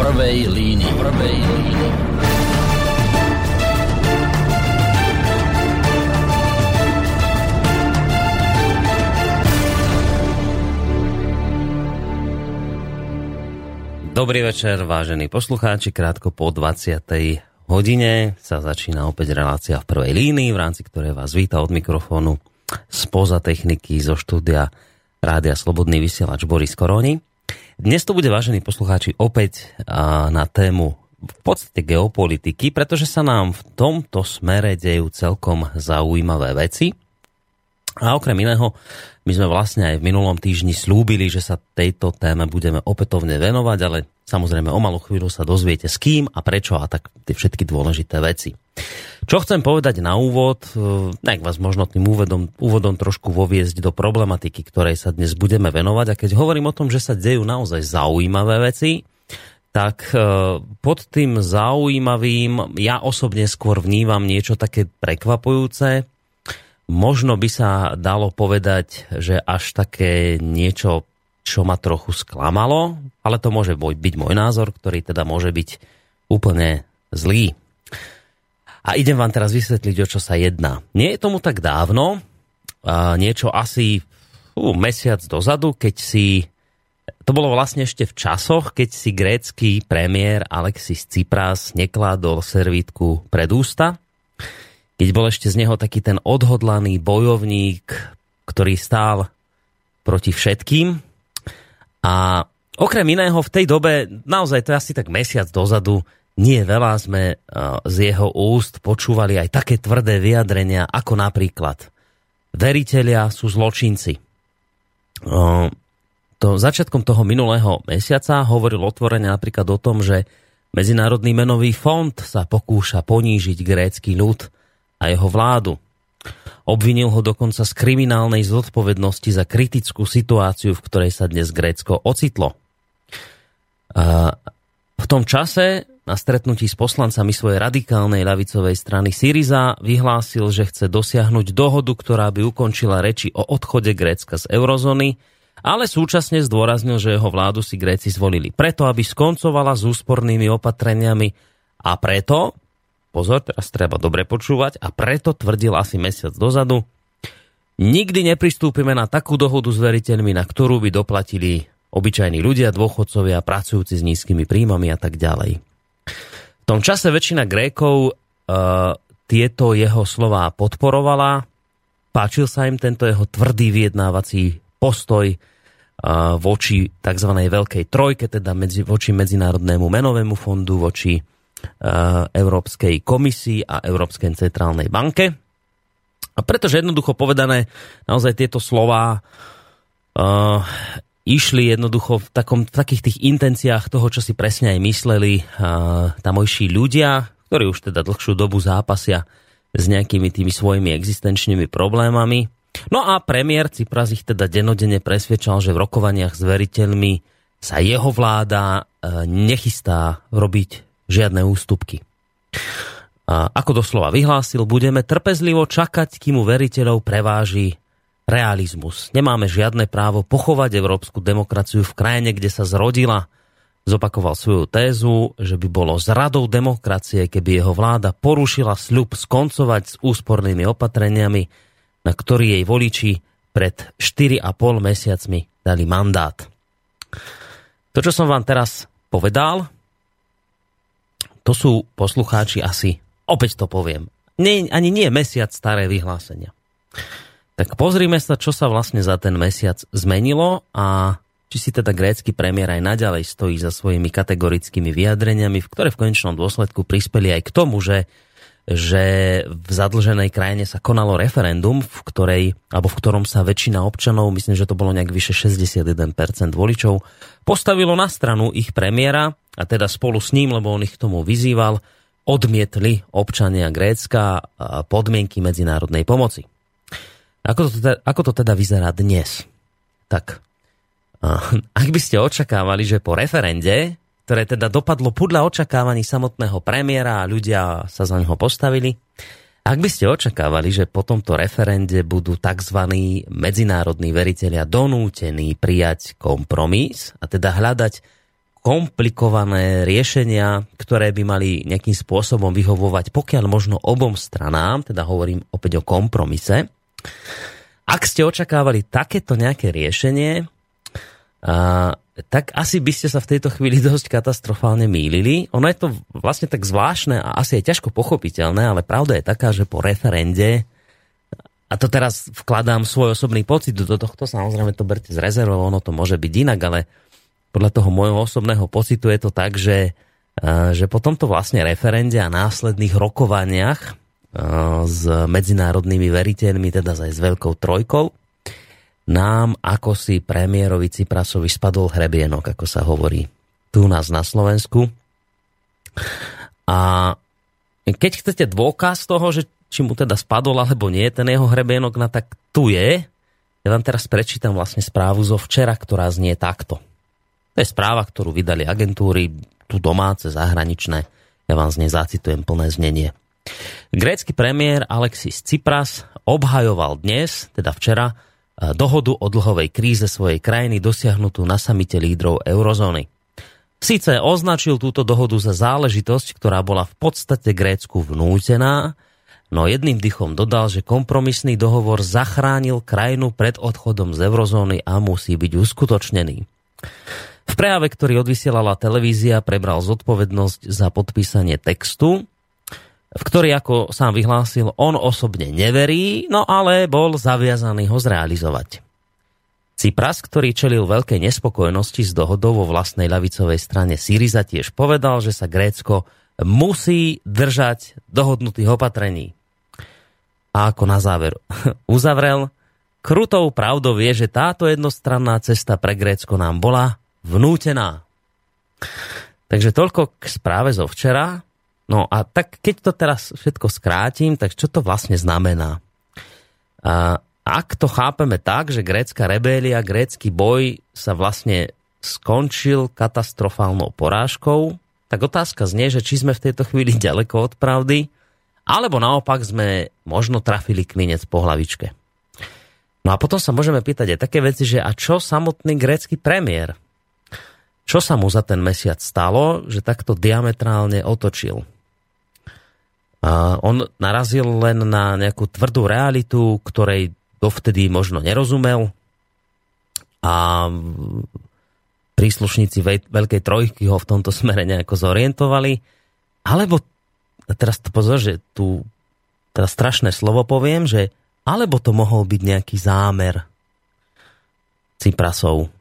prvej línii. Prvej línii. Dobrý večer, vážení poslucháči. Krátko po 20. hodine sa začína opäť relácia v prvej línii, v rámci ktorej vás víta od mikrofónu spoza techniky zo štúdia Rádia Slobodný vysielač Boris Koroni. Dnes to bude, vážení poslucháči, opäť na tému v podstate geopolitiky, pretože sa nám v tomto smere dejú celkom zaujímavé veci. A okrem iného, my sme vlastne aj v minulom týždni slúbili, že sa tejto téme budeme opätovne venovať, ale samozrejme o malú chvíľu sa dozviete s kým a prečo a tak tie všetky dôležité veci. Čo chcem povedať na úvod, e, nech vás možno tým úvodom, úvodom trošku voviezť do problematiky, ktorej sa dnes budeme venovať. A keď hovorím o tom, že sa dejú naozaj zaujímavé veci, tak e, pod tým zaujímavým ja osobne skôr vnímam niečo také prekvapujúce. Možno by sa dalo povedať, že až také niečo, čo ma trochu sklamalo, ale to môže byť môj názor, ktorý teda môže byť úplne zlý. A idem vám teraz vysvetliť, o čo sa jedná. Nie je tomu tak dávno, niečo asi uh, mesiac dozadu, keď si to bolo vlastne ešte v časoch, keď si grécky premiér Alexis Tsipras nekládol servítku pred ústa, keď bol ešte z neho taký ten odhodlaný bojovník, ktorý stál proti všetkým. A okrem iného v tej dobe, naozaj to je asi tak mesiac dozadu, nie veľa sme eh, z jeho úst počúvali aj také tvrdé vyjadrenia, ako napríklad veriteľia sú zločinci. Eh, to začiatkom toho minulého mesiaca hovoril otvorene napríklad o tom, že Medzinárodný menový fond sa pokúša ponížiť grécky ľud a jeho vládu. Obvinil ho dokonca z kriminálnej zodpovednosti za kritickú situáciu, v ktorej sa dnes Grécko ocitlo. Eh, v tom čase na stretnutí s poslancami svojej radikálnej ľavicovej strany Syriza vyhlásil, že chce dosiahnuť dohodu, ktorá by ukončila reči o odchode Grécka z eurozóny, ale súčasne zdôraznil, že jeho vládu si Gréci zvolili preto, aby skoncovala s úspornými opatreniami a preto, pozor, teraz treba dobre počúvať, a preto tvrdil asi mesiac dozadu, nikdy nepristúpime na takú dohodu s veriteľmi, na ktorú by doplatili obyčajní ľudia, dôchodcovia, pracujúci s nízkymi príjmami a tak ďalej tom čase väčšina Grékov uh, tieto jeho slová podporovala. Páčil sa im tento jeho tvrdý vyjednávací postoj uh, voči tzv. Veľkej trojke, teda medzi, voči Medzinárodnému menovému fondu, voči Európskej komisii a Európskej centrálnej banke. A pretože jednoducho povedané, naozaj tieto slova uh, išli jednoducho v, takom, v takých tých intenciách toho, čo si presne aj mysleli uh, tamojší ľudia, ktorí už teda dlhšiu dobu zápasia s nejakými tými svojimi existenčnými problémami. No a premiér Cipras ich teda denodene presvedčal, že v rokovaniach s veriteľmi sa jeho vláda nechystá robiť žiadne ústupky. A ako doslova vyhlásil, budeme trpezlivo čakať, kým u veriteľov preváži realizmus. Nemáme žiadne právo pochovať európsku demokraciu v krajine, kde sa zrodila. Zopakoval svoju tézu, že by bolo zradou demokracie, keby jeho vláda porušila sľub skoncovať s úspornými opatreniami, na ktorý jej voliči pred 4,5 mesiacmi dali mandát. To, čo som vám teraz povedal, to sú poslucháči asi, opäť to poviem, nie, ani nie mesiac staré vyhlásenia. Tak pozrime sa, čo sa vlastne za ten mesiac zmenilo a či si teda grécky premiér aj naďalej stojí za svojimi kategorickými vyjadreniami, ktoré v konečnom dôsledku prispeli aj k tomu, že že v zadlženej krajine sa konalo referendum, v ktorej, alebo v ktorom sa väčšina občanov, myslím, že to bolo nejak vyše 61% voličov, postavilo na stranu ich premiéra a teda spolu s ním, lebo on ich k tomu vyzýval, odmietli občania Grécka podmienky medzinárodnej pomoci. Ako to teda, ako to teda vyzerá dnes? Tak, ak by ste očakávali, že po referende, ktoré teda dopadlo podľa očakávaní samotného premiéra a ľudia sa za neho postavili, ak by ste očakávali, že po tomto referende budú tzv. medzinárodní veriteľia donútení prijať kompromis a teda hľadať komplikované riešenia, ktoré by mali nejakým spôsobom vyhovovať pokiaľ možno obom stranám, teda hovorím opäť o kompromise. Ak ste očakávali takéto nejaké riešenie, a, tak asi by ste sa v tejto chvíli dosť katastrofálne mýlili. Ono je to vlastne tak zvláštne a asi je ťažko pochopiteľné, ale pravda je taká, že po referende a to teraz vkladám svoj osobný pocit do tohto, samozrejme to berte z rezervou, ono to môže byť inak, ale podľa toho môjho osobného pocitu je to tak, že, že po tomto vlastne referende a následných rokovaniach s medzinárodnými veriteľmi, teda aj s Veľkou trojkou, nám ako si premiérovi Ciprasovi spadol hrebienok, ako sa hovorí tu nás na Slovensku. A keď chcete dôkaz toho, že či mu teda spadol alebo nie ten jeho hrebienok, no tak tu je. Ja vám teraz prečítam vlastne správu zo včera, ktorá znie takto. To je správa, ktorú vydali agentúry, tu domáce, zahraničné. Ja vám z nej zacitujem plné znenie. Grécky premiér Alexis Tsipras obhajoval dnes, teda včera, dohodu o dlhovej kríze svojej krajiny dosiahnutú na samite lídrov eurozóny. Sice označil túto dohodu za záležitosť, ktorá bola v podstate Grécku vnútená, no jedným dychom dodal, že kompromisný dohovor zachránil krajinu pred odchodom z eurozóny a musí byť uskutočnený. V prejave, ktorý odvysielala televízia, prebral zodpovednosť za podpísanie textu, v ktorý, ako sám vyhlásil, on osobne neverí, no ale bol zaviazaný ho zrealizovať. Cypras, ktorý čelil veľkej nespokojnosti s dohodou vo vlastnej ľavicovej strane Syriza, tiež povedal, že sa Grécko musí držať dohodnutých opatrení a ako na záver uzavrel, krutou pravdou je, že táto jednostranná cesta pre Grécko nám bola vnútená. Takže toľko k správe zo včera. No a tak keď to teraz všetko skrátim, tak čo to vlastne znamená? A ak to chápeme tak, že grécka rebélia, grécky boj sa vlastne skončil katastrofálnou porážkou, tak otázka znie, že či sme v tejto chvíli ďaleko od pravdy, alebo naopak sme možno trafili klinec po hlavičke. No a potom sa môžeme pýtať aj také veci, že a čo samotný grécky premiér? Čo sa mu za ten mesiac stalo, že takto diametrálne otočil? On narazil len na nejakú tvrdú realitu, ktorej dovtedy možno nerozumel a príslušníci Veľkej trojky ho v tomto smere nejako zorientovali, alebo teraz to pozor, že tu teraz strašné slovo poviem, že alebo to mohol byť nejaký zámer Ciprasov.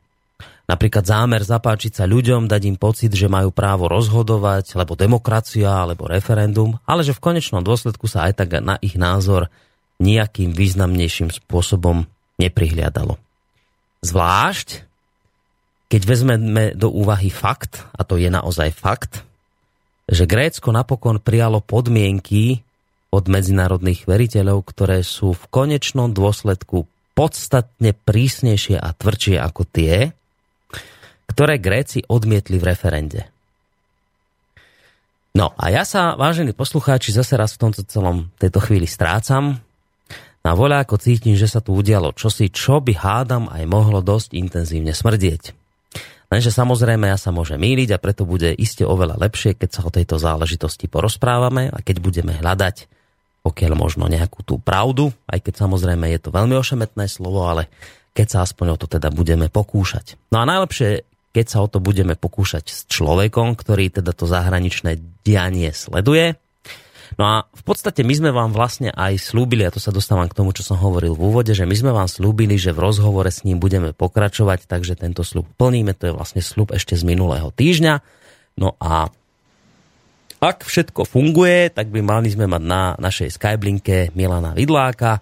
Napríklad zámer zapáčiť sa ľuďom, dať im pocit, že majú právo rozhodovať, alebo demokracia, alebo referendum, ale že v konečnom dôsledku sa aj tak na ich názor nejakým významnejším spôsobom neprihliadalo. Zvlášť, keď vezmeme do úvahy fakt, a to je naozaj fakt, že Grécko napokon prijalo podmienky od medzinárodných veriteľov, ktoré sú v konečnom dôsledku podstatne prísnejšie a tvrdšie ako tie, ktoré Gréci odmietli v referende. No a ja sa, vážení poslucháči, zase raz v tomto celom tejto chvíli strácam. Na voľa ako cítim, že sa tu udialo čosi, čo by hádam aj mohlo dosť intenzívne smrdieť. Lenže samozrejme ja sa môžem míliť a preto bude iste oveľa lepšie, keď sa o tejto záležitosti porozprávame a keď budeme hľadať pokiaľ možno nejakú tú pravdu, aj keď samozrejme je to veľmi ošemetné slovo, ale keď sa aspoň o to teda budeme pokúšať. No a najlepšie, keď sa o to budeme pokúšať s človekom, ktorý teda to zahraničné dianie sleduje, No a v podstate my sme vám vlastne aj slúbili, a to sa dostávam k tomu, čo som hovoril v úvode, že my sme vám slúbili, že v rozhovore s ním budeme pokračovať, takže tento slúb plníme, to je vlastne slúb ešte z minulého týždňa. No a ak všetko funguje, tak by mali sme mať na našej Skyblinke Milana Vidláka,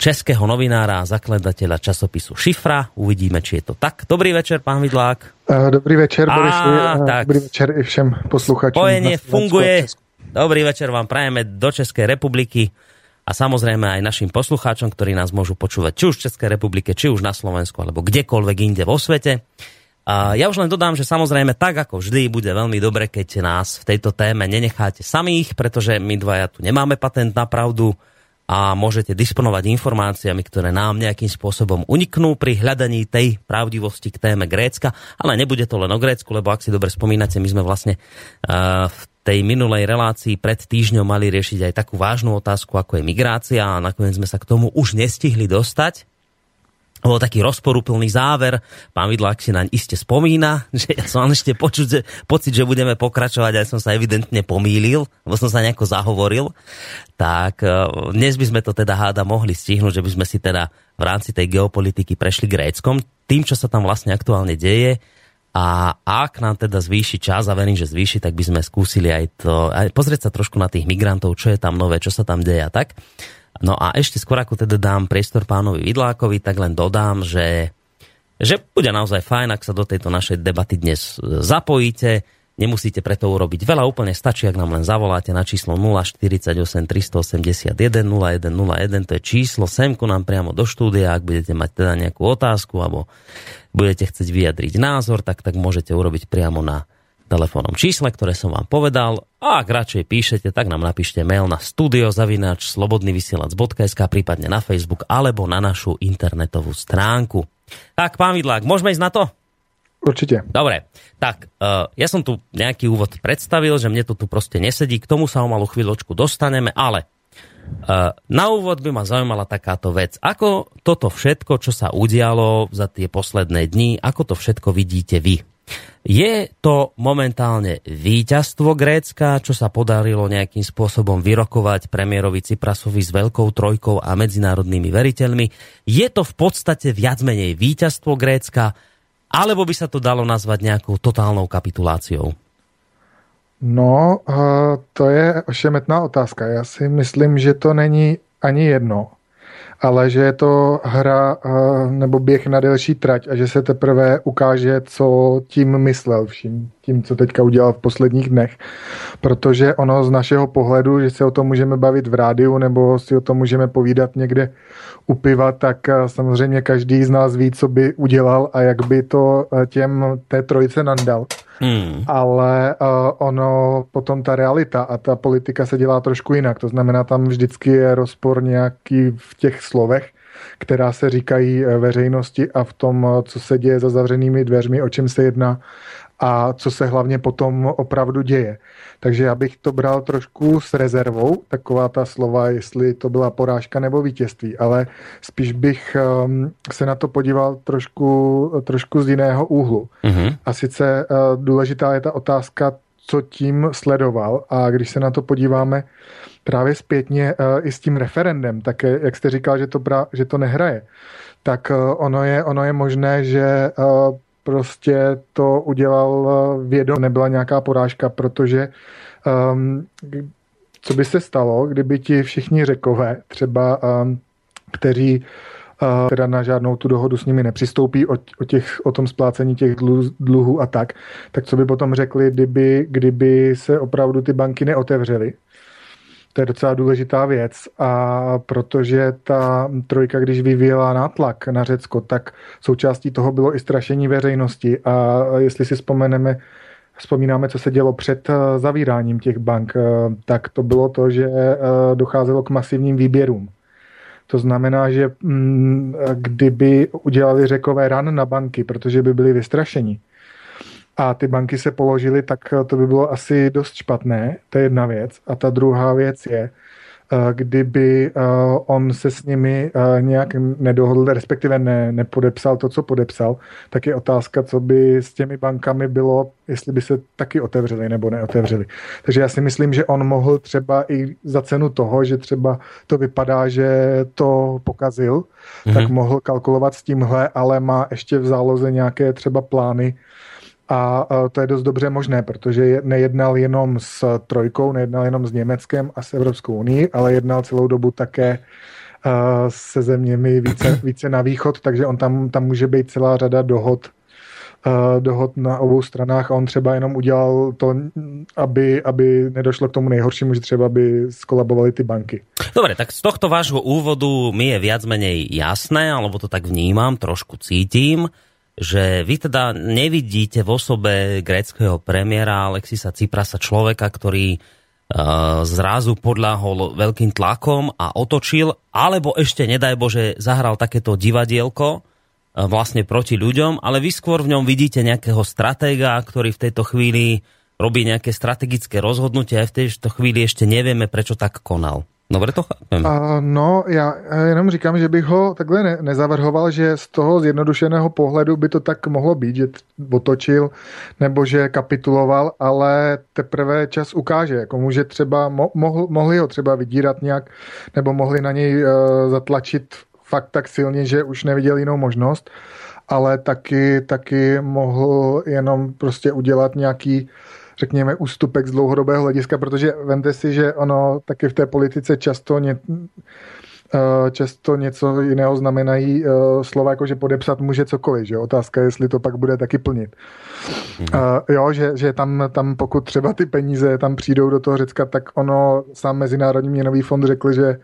českého novinára a zakladateľa časopisu Šifra. Uvidíme, či je to tak. Dobrý večer, pán Vidlák. Dobrý večer, Boris. Dobrý večer i všem posluchačom. Spojenie funguje. Dobrý večer vám prajeme do Českej republiky a samozrejme aj našim poslucháčom, ktorí nás môžu počúvať či už v Českej republike, či už na Slovensku, alebo kdekoľvek inde vo svete. A ja už len dodám, že samozrejme tak ako vždy bude veľmi dobre, keď nás v tejto téme nenecháte samých, pretože my dvaja tu nemáme patent na pravdu a môžete disponovať informáciami, ktoré nám nejakým spôsobom uniknú pri hľadaní tej pravdivosti k téme Grécka, ale nebude to len o Grécku, lebo ak si dobre spomínate, my sme vlastne uh, v tej minulej relácii pred týždňom mali riešiť aj takú vážnu otázku, ako je migrácia a nakoniec sme sa k tomu už nestihli dostať bol taký rozporúplný záver. Pán Vidlák si naň iste spomína, že ja som ešte počuť, že, pocit, že budeme pokračovať, aj som sa evidentne pomýlil, lebo som sa nejako zahovoril. Tak e, dnes by sme to teda háda mohli stihnúť, že by sme si teda v rámci tej geopolitiky prešli Gréckom, tým, čo sa tam vlastne aktuálne deje. A ak nám teda zvýši čas, a verím, že zvýši, tak by sme skúsili aj to, aj pozrieť sa trošku na tých migrantov, čo je tam nové, čo sa tam deje a tak. No a ešte skôr ako teda dám priestor pánovi Vidlákovi, tak len dodám, že, že bude naozaj fajn, ak sa do tejto našej debaty dnes e, zapojíte. Nemusíte preto urobiť veľa, úplne stačí, ak nám len zavoláte na číslo 048 381 0101, to je číslo, semku nám priamo do štúdia, ak budete mať teda nejakú otázku alebo budete chcieť vyjadriť názor, tak tak môžete urobiť priamo na telefónnom čísle, ktoré som vám povedal. A ak radšej píšete, tak nám napíšte mail na studiozavinač slobodnyvysielac.sk, prípadne na Facebook alebo na našu internetovú stránku. Tak, pán Vidlák, môžeme ísť na to? Určite. Dobre, tak uh, ja som tu nejaký úvod predstavil, že mne to tu proste nesedí, k tomu sa o malú chvíľočku dostaneme, ale uh, na úvod by ma zaujímala takáto vec. Ako toto všetko, čo sa udialo za tie posledné dni, ako to všetko vidíte vy? Je to momentálne víťazstvo Grécka, čo sa podarilo nejakým spôsobom vyrokovať premiérovi Ciprasovi s veľkou trojkou a medzinárodnými veriteľmi. Je to v podstate viac menej víťazstvo Grécka, alebo by sa to dalo nazvať nejakou totálnou kapituláciou? No, to je ošemetná otázka. Já si myslím, že to není ani jedno ale že je to hra eh, nebo běh na delší trať a že se teprve ukáže, co tím myslel vším, tím, co teďka udělal v posledních dnech. Protože ono z našeho pohledu, že se o tom můžeme bavit v rádiu nebo si o tom můžeme povídat někde u piva, tak eh, samozřejmě každý z nás ví, co by udělal a jak by to eh, těm té trojice nandal. Hmm. Ale uh, ono potom ta realita a ta politika se dělá trošku jinak. To znamená, tam vždycky je rozpor nějaký v těch slovech, která se říkají veřejnosti a v tom, co se děje za zavřenými dveřmi, o čem se jedná a co se hlavně potom opravdu děje. Takže já bych to bral trošku s rezervou, taková ta slova, jestli to byla porážka nebo vítězství, ale spíš bych um, se na to podíval trošku, trošku z jiného úhlu. Mm-hmm. A sice uh, důležitá je ta otázka, co tím sledoval a když se na to podíváme právě zpětně uh, i s tím referendem, tak jak jste říkal, že to, bra, že to nehraje, tak uh, ono, je, ono je možné, že uh, prostě to udělal eh, vědom, nebyla nějaká porážka, protože um, co by se stalo, kdyby ti všichni řekové, třeba um, kteří uh, teda na žádnou tu dohodu s nimi nepřistoupí o, o, těch, o tom splácení těch dluhů a tak, tak co by potom řekli, kdyby, kdyby se opravdu ty banky neotevřely to je docela důležitá věc a protože ta trojka, když vyvíjela nátlak na Řecko, tak součástí toho bylo i strašení veřejnosti a jestli si vzpomeneme, vzpomínáme, co se dělo před eh, zavíráním těch bank, eh, tak to bylo to, že eh, docházelo k masivním výběrům. To znamená, že mm, kdyby udělali řekové ran na banky, protože by byli vystrašeni, a ty banky se položily, tak to by bylo asi dost špatné, to je jedna věc. A ta druhá věc je, eh, kdyby eh, on se s nimi eh, nějak nedohodl, respektive ne, nepodepsal to, co podepsal, tak je otázka, co by s těmi bankami bylo, jestli by se taky otevřeli nebo neotevřeli. Takže já si myslím, že on mohl třeba i za cenu toho, že třeba to vypadá, že to pokazil, mm-hmm. tak mohl kalkulovat s tímhle, ale má ještě v záloze nějaké třeba plány, a to je dost dobře možné, protože nejednal jenom s trojkou, nejednal jenom s Německem a s Evropskou unii, ale jednal celou dobu také se zeměmi více, více na východ, takže on tam, tam může být celá řada dohod, dohod na obou stranách a on třeba jenom udělal to, aby, aby nedošlo k tomu nejhoršímu, že třeba by skolabovali ty banky. Dobre, tak z tohto vášho úvodu mi je viac menej jasné, alebo to tak vnímam, trošku cítim že vy teda nevidíte v osobe gréckého premiéra Alexisa Ciprasa človeka, ktorý zrazu podľahol veľkým tlakom a otočil, alebo ešte, nedaj Bože, zahral takéto divadielko, vlastne proti ľuďom, ale vy skôr v ňom vidíte nejakého stratéga, ktorý v tejto chvíli robí nejaké strategické rozhodnutie a v tejto chvíli ešte nevieme, prečo tak konal. Dobre to chápem. Uh, no, já jenom říkám, že bych ho takhle ne- nezavrhoval, že z toho zjednodušeného pohledu by to tak mohlo být, že otočil nebo že kapituloval, ale teprve čas ukáže. Jako může třeba, mo- mohl, mohli ho třeba vydírat nějak, nebo mohli na něj uh, zatlačit fakt tak silně, že už neviděl jinou možnost, ale taky, taky mohl jenom prostě udělat nějaký řekněme, ústupek z dlouhodobého hlediska, protože vemte si, že ono taky v té politice často ně, eh, často něco jiného znamenají uh, slova jako, že podepsat může cokoliv, že otázka je, jestli to pak bude taky plnit. Uh, jo, že, že tam, tam pokud třeba ty peníze tam přijdou do toho Řecka, tak ono sám Mezinárodní měnový fond řekl, že Eh,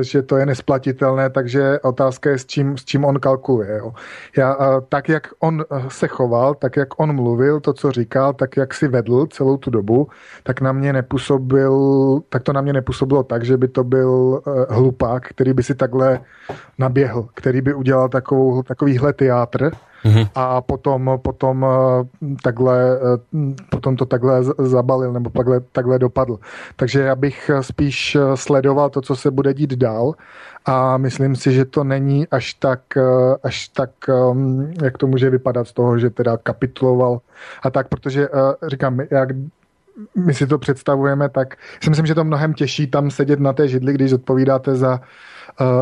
že to je nesplatitelné, takže otázka je, s čím, s čím on kalkuluje. Jo. Já, eh, tak, jak on eh, se choval, tak, jak on mluvil, to, co říkal, tak, jak si vedl celou tu dobu, tak na mě nepůsobil, tak to na mě nepůsobilo tak, že by to byl hlupák, který by si takhle naběhl, který by udělal takovou, takovýhle teátr, mm-hmm. a potom, potom, eh, takhle, eh, potom to takhle zabalil nebo takhle, takhle dopadl. Takže já bych spíš sledoval to, co se bude dít dál a myslím si, že to není až tak, eh, až tak jak to může vypadat z toho, že teda kapituloval a tak, protože říkám, jak my si to představujeme, tak si myslím, že to mnohem těžší tam sedět na té židli, když odpovídáte za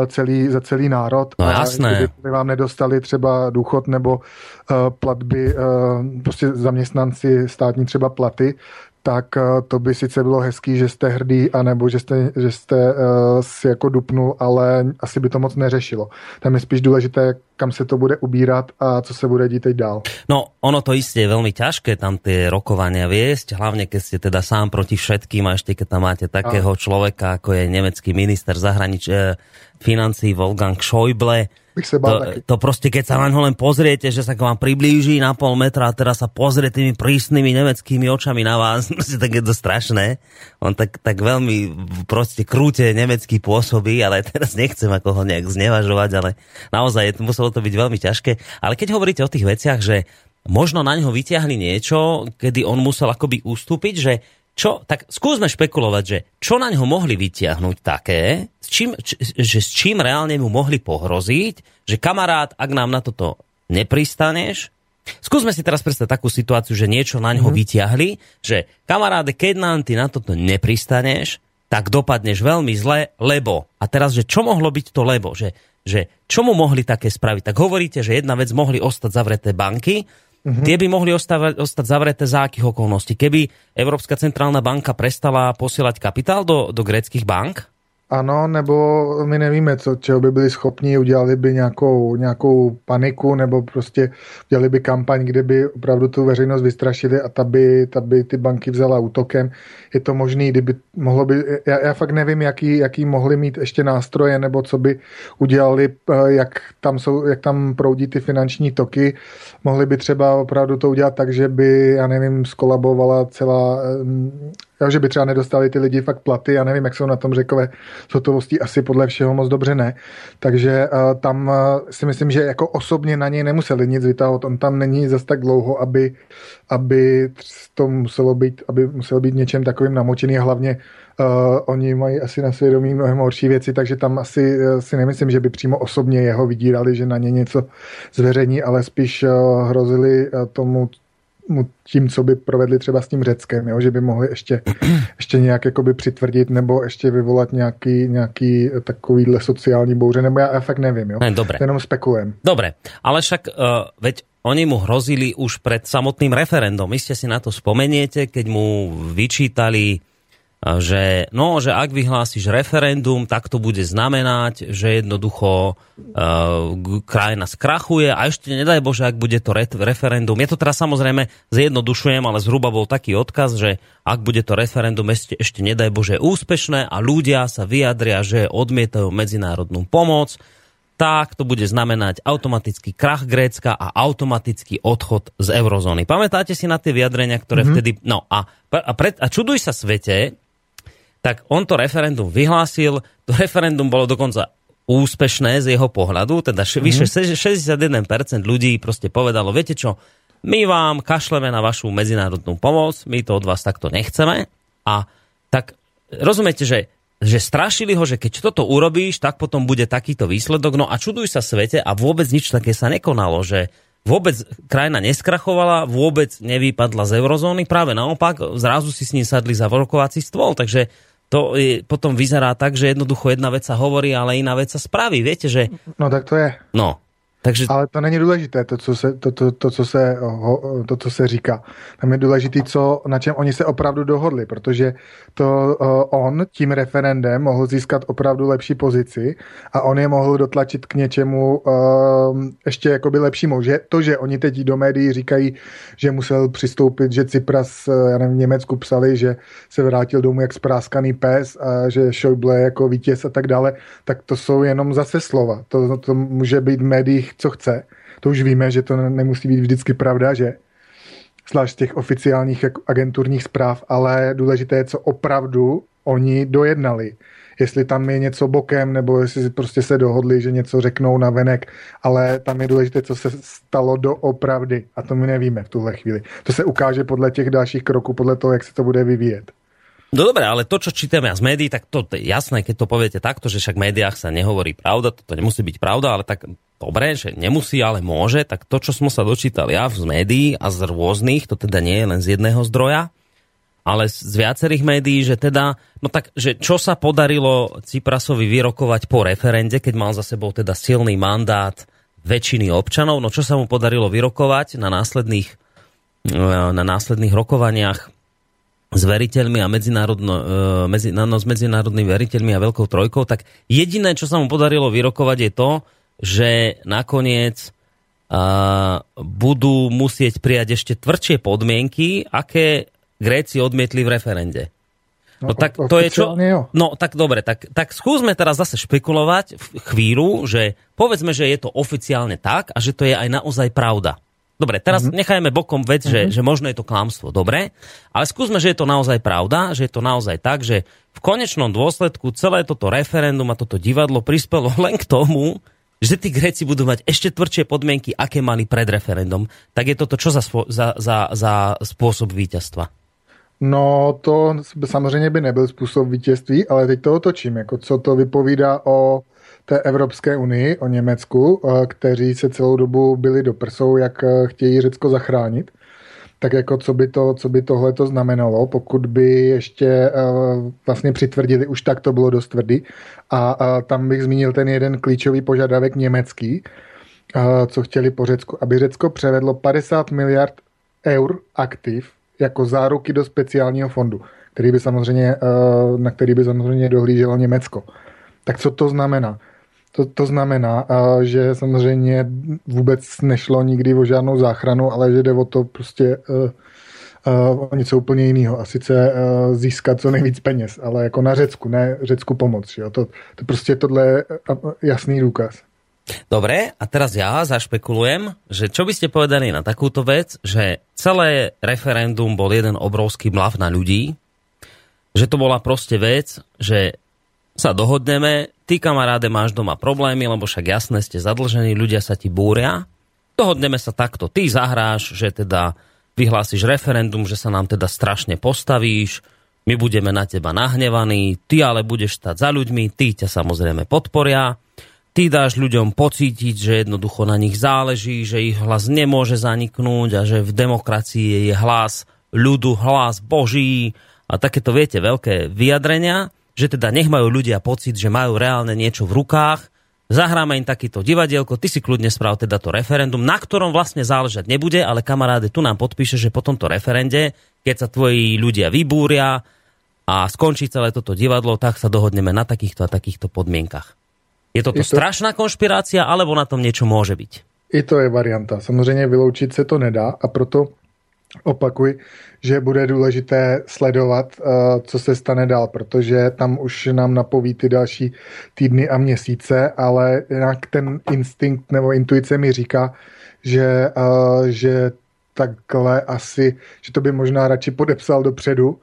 celý, za celý národ. No jasné. Kdyby vám nedostali třeba důchod nebo uh, platby, uh, prostě zaměstnanci státní třeba platy, tak eh, to by sice bylo hezký, že jste hrdý, anebo že jste, že jste uh, si jako dupnul, ale asi by to moc neřešilo. Tam je spíš důležité, kam se to bude ubírat a co se bude dít teď dál. No, ono to isté je veľmi ťažké tam tie rokovania viesť, hlavne keď ste teda sám proti všetkým a ešte keď tam máte takého a... človeka, ako je nemecký minister zahranič eh, financí Wolfgang Schäuble, bych se bál to, taky. to proste, keď sa na len pozriete, že sa k vám priblíži na pol metra a teraz sa pozrie tými prísnymi nemeckými očami na vás, tak je to strašné. On tak, tak veľmi proste krúte nemecký pôsobí, ale teraz nechcem ako ho nejak znevažovať, ale naozaj muselo to byť veľmi ťažké. Ale keď hovoríte o tých veciach, že možno na ňo vyťahli niečo, kedy on musel akoby ustúpiť, že čo, tak skúsme špekulovať, že čo na ňo mohli vytiahnuť také, s čím, č, že s čím reálne mu mohli pohroziť, že kamarát, ak nám na toto nepristaneš, skúsme si teraz predstaviť takú situáciu, že niečo na ňo mm-hmm. vytiahli, že kamaráde, keď nám ty na toto nepristaneš, tak dopadneš veľmi zle, lebo. A teraz, že čo mohlo byť to lebo? Že, že čo mu mohli také spraviť? Tak hovoríte, že jedna vec mohli ostať zavreté banky, Mm-hmm. Tie by mohli ostávať, ostať zavreté za akých okolností? Keby Európska centrálna banka prestala posielať kapitál do, do gréckých bank? Ano, nebo my nevíme, co, čeho by byli schopni, udělali by nějakou, nějakou paniku, nebo prostě udělali by kampaň, kde by opravdu tu veřejnost vystrašili a ta by, ta by ty banky vzala útokem. Je to možný, kdyby mohlo by, já, já fakt nevím, jaký, jaký mohli mít ještě nástroje, nebo co by udělali, eh, jak tam, jsou, jak tam proudí ty finanční toky. Mohli by třeba opravdu to udělat tak, že by, já nevím, skolabovala celá Jo, že by třeba nedostali ty lidi fakt platy, já nevím, jak jsou na tom řekové s hotovostí, asi podle všeho moc dobře ne. Takže uh, tam uh, si myslím, že jako osobně na něj nemuseli nic vytáhnout, on tam není zas tak dlouho, aby, aby to muselo být, aby muselo být něčem takovým namočený. Hlavně uh, oni mají asi na svědomí mnohem horší věci, takže tam asi uh, si nemyslím, že by přímo osobně jeho vydírali, že na ně něco zveřejní, ale spíš uh, hrozili uh, tomu mu tím, co by provedli třeba s tím Řeckem, jo? že by mohli ještě, ještě nějak jakoby přitvrdit nebo ještě vyvolat nějaký, nějaký takovýhle sociální bouře, nebo já fakt nevím. Jo? Ne, dobre. Jenom spekulujem. Dobre, ale však uh, veď oni mu hrozili už pred samotným referendum. Vy ste si na to spomeniete, keď mu vyčítali že, no, že ak vyhlásiš referendum, tak to bude znamenať, že jednoducho uh, krajina skrachuje a ešte nedaj Bože, ak bude to re- referendum. Je to teraz samozrejme, zjednodušujem, ale zhruba bol taký odkaz, že ak bude to referendum ešte, ešte nedaj Bože úspešné a ľudia sa vyjadria, že odmietajú medzinárodnú pomoc, tak to bude znamenať automatický krach Grécka a automatický odchod z eurozóny. Pamätáte si na tie vyjadrenia, ktoré mm-hmm. vtedy... No a, a, pred, a čuduj sa svete, tak on to referendum vyhlásil, to referendum bolo dokonca úspešné z jeho pohľadu, teda mm-hmm. vyše 61% ľudí proste povedalo, viete čo, my vám kašleme na vašu medzinárodnú pomoc, my to od vás takto nechceme. A tak rozumiete, že že strašili ho, že keď toto urobíš, tak potom bude takýto výsledok. No a čuduj sa svete a vôbec nič také sa nekonalo, že vôbec krajina neskrachovala, vôbec nevypadla z eurozóny, práve naopak, zrazu si s ním sadli za rokovací stôl, takže to je, potom vyzerá tak, že jednoducho jedna vec sa hovorí, ale iná vec sa spraví. Viete, že... No tak to je. No, takže... Ale to není důležité, to, co se, to, to, to, co se, to, co se říká. Tam je důležité, co, na čem oni se opravdu dohodli, protože to on tím referendem mohl získat opravdu lepší pozici a on je mohl dotlačit k něčemu ještě jakoby lepšímu. Že to, že oni teď do médií říkají, že musel přistoupit, že Cypras, já nevím, v Německu psali, že se vrátil domů jak spráskaný pes a že Schäuble jako vítěz a tak dále, tak to jsou jenom zase slova. To, to může být v médiích co chce. To už víme, že to nemusí být vždycky pravda, že? Zvlášť z těch oficiálních agenturních zpráv, ale důležité je, co opravdu oni dojednali. Jestli tam je něco bokem, nebo jestli prostě se dohodli, že něco řeknou na venek, ale tam je důležité, co se stalo do opravdy. A to my nevíme v tuhle chvíli. To se ukáže podle těch dalších kroků, podle toho, jak se to bude vyvíjet. No dobre, ale to, čo čítame z médií, tak to je jasné, keď to poviete takto, že však v médiách sa nehovorí pravda, to nemusí byť pravda, ale tak dobre, že nemusí, ale môže, tak to, čo som sa dočítal ja z médií a z rôznych, to teda nie je len z jedného zdroja, ale z viacerých médií, že teda, no tak, že čo sa podarilo Ciprasovi vyrokovať po referende, keď mal za sebou teda silný mandát väčšiny občanov, no čo sa mu podarilo vyrokovať na následných, na následných rokovaniach s veriteľmi a medzinárodno, e, medzi, no, s medzinárodnými veriteľmi a veľkou trojkou, tak jediné, čo sa mu podarilo vyrokovať je to, že nakoniec a, budú musieť prijať ešte tvrdšie podmienky, aké Gréci odmietli v referende. No, no tak to je čo? No tak dobre, tak, tak skúsme teraz zase špekulovať v chvíľu, že povedzme, že je to oficiálne tak a že to je aj naozaj pravda. Dobre, teraz mm-hmm. nechajme bokom vec, že, mm-hmm. že možno je to klamstvo. Dobre, ale skúsme, že je to naozaj pravda, že je to naozaj tak, že v konečnom dôsledku celé toto referendum a toto divadlo prispelo len k tomu, že tí Gréci budú mať ešte tvrdšie podmienky, aké mali pred referendum. Tak je toto čo za, za, za, za spôsob víťazstva? No to samozřejmě by nebyl způsob vítězství, ale teď to otočím, jako co to vypovídá o té Evropské unii, o Německu, eh, kteří se celou dobu byli do prsou, jak eh, chtějí Řecko zachránit. Tak jako co by, to, co by tohle to znamenalo, pokud by ještě uh, vlastně přitvrdili, už tak to bylo dost tvrdý. A, tam bych zmínil ten jeden klíčový požadavek německý, co chtěli po Řecku, aby Řecko převedlo 50 miliard eur aktiv jako záruky do speciálního fondu, který by samozřejmě, na který by samozřejmě dohlíželo Německo. Tak co to znamená? To, to znamená, že samozřejmě vůbec nešlo nikdy o žádnou záchranu, ale že jde o to prostě uh, uh, o něco úplně jiného. A sice uh, získat co nejvíc peněz, ale jako na Řecku, ne Řecku pomoc. Jo? To, to prostě tohle je jasný důkaz. Dobre, a teraz ja zašpekulujem, že čo by ste povedali na takúto vec, že celé referendum bol jeden obrovský mlav na ľudí, že to bola proste vec, že sa dohodneme, ty kamaráde máš doma problémy, lebo však jasné ste zadlžení, ľudia sa ti búria. Dohodneme sa takto, ty zahráš, že teda vyhlásiš referendum, že sa nám teda strašne postavíš, my budeme na teba nahnevaní, ty ale budeš stať za ľuďmi, tí ťa samozrejme podporia, ty dáš ľuďom pocítiť, že jednoducho na nich záleží, že ich hlas nemôže zaniknúť a že v demokracii je hlas ľudu, hlas Boží a takéto, viete, veľké vyjadrenia že teda nech majú ľudia pocit, že majú reálne niečo v rukách, zahráme im takýto divadielko, ty si kľudne sprav teda to referendum, na ktorom vlastne záležať nebude, ale kamaráde, tu nám podpíše, že po tomto referende, keď sa tvoji ľudia vybúria a skončí celé toto divadlo, tak sa dohodneme na takýchto a takýchto podmienkach. Je toto je to... strašná konšpirácia, alebo na tom niečo môže byť? I to je varianta. Samozřejmě vyloučit se to nedá a proto opakuj, že bude důležité sledovat, co se stane dál, protože tam už nám napoví ty další týdny a měsíce, ale nějak ten instinkt nebo intuice mi říká, že, že takhle asi, že to by možná radši podepsal dopředu,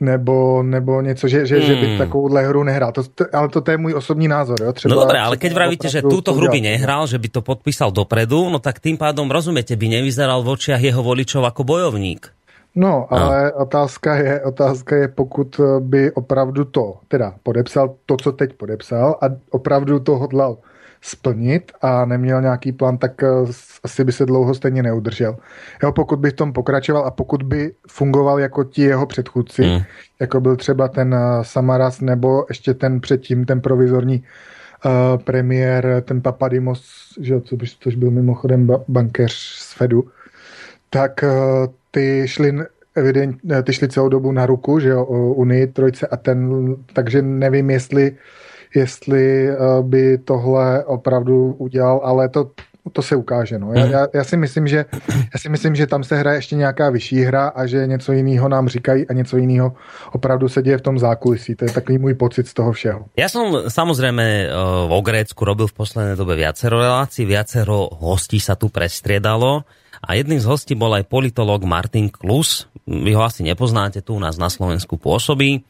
nebo, nebo něco, že, že, hmm. že by hmm. takovouhle hru nehrál. To, ale to, to je můj osobní názor. Jo? Třeba, no dobré, ale keď vravíte, že túto hru by nehral, že by to podpísal dopredu, no tak tým pádom, rozumiete, by nevyzeral v očiach jeho voličov ako bojovník. No, ale no. otázka je, otázka je, pokud by opravdu to, teda podepsal to, co teď podepsal a opravdu to hodlal splnit a neměl nějaký plán, tak eh, asi by se dlouho stejně neudržel. Jo, pokud by v tom pokračoval a pokud by fungoval jako ti jeho předchůdci, mm. jako byl třeba ten eh, Samaras nebo ještě ten předtím, ten provizorní uh, premiér, ten Papadimos, že, co by, což byl mimochodem ba- bankéř z Fedu, tak uh, ty šli evident, ty šli celou dobu na ruku, že jo, Unii, trojce a ten, takže nevím, jestli uh, jestli eh, by tohle opravdu udělal, ale to, to se ukáže. No. Já, já, já, si myslím, že, já si myslím, že tam se hraje ještě nějaká vyšší hra a že něco jiného nám říkají a něco jiného opravdu se děje v tom zákulisí. To je takový můj pocit z toho všeho. Já jsem samozřejmě v Grécku robil v posledné době viacero relácií, viacero hostí sa tu prestriedalo a jedným z hostí bol aj politolog Martin Klus. Vy ho asi nepoznáte, tu u nás na Slovensku pôsobí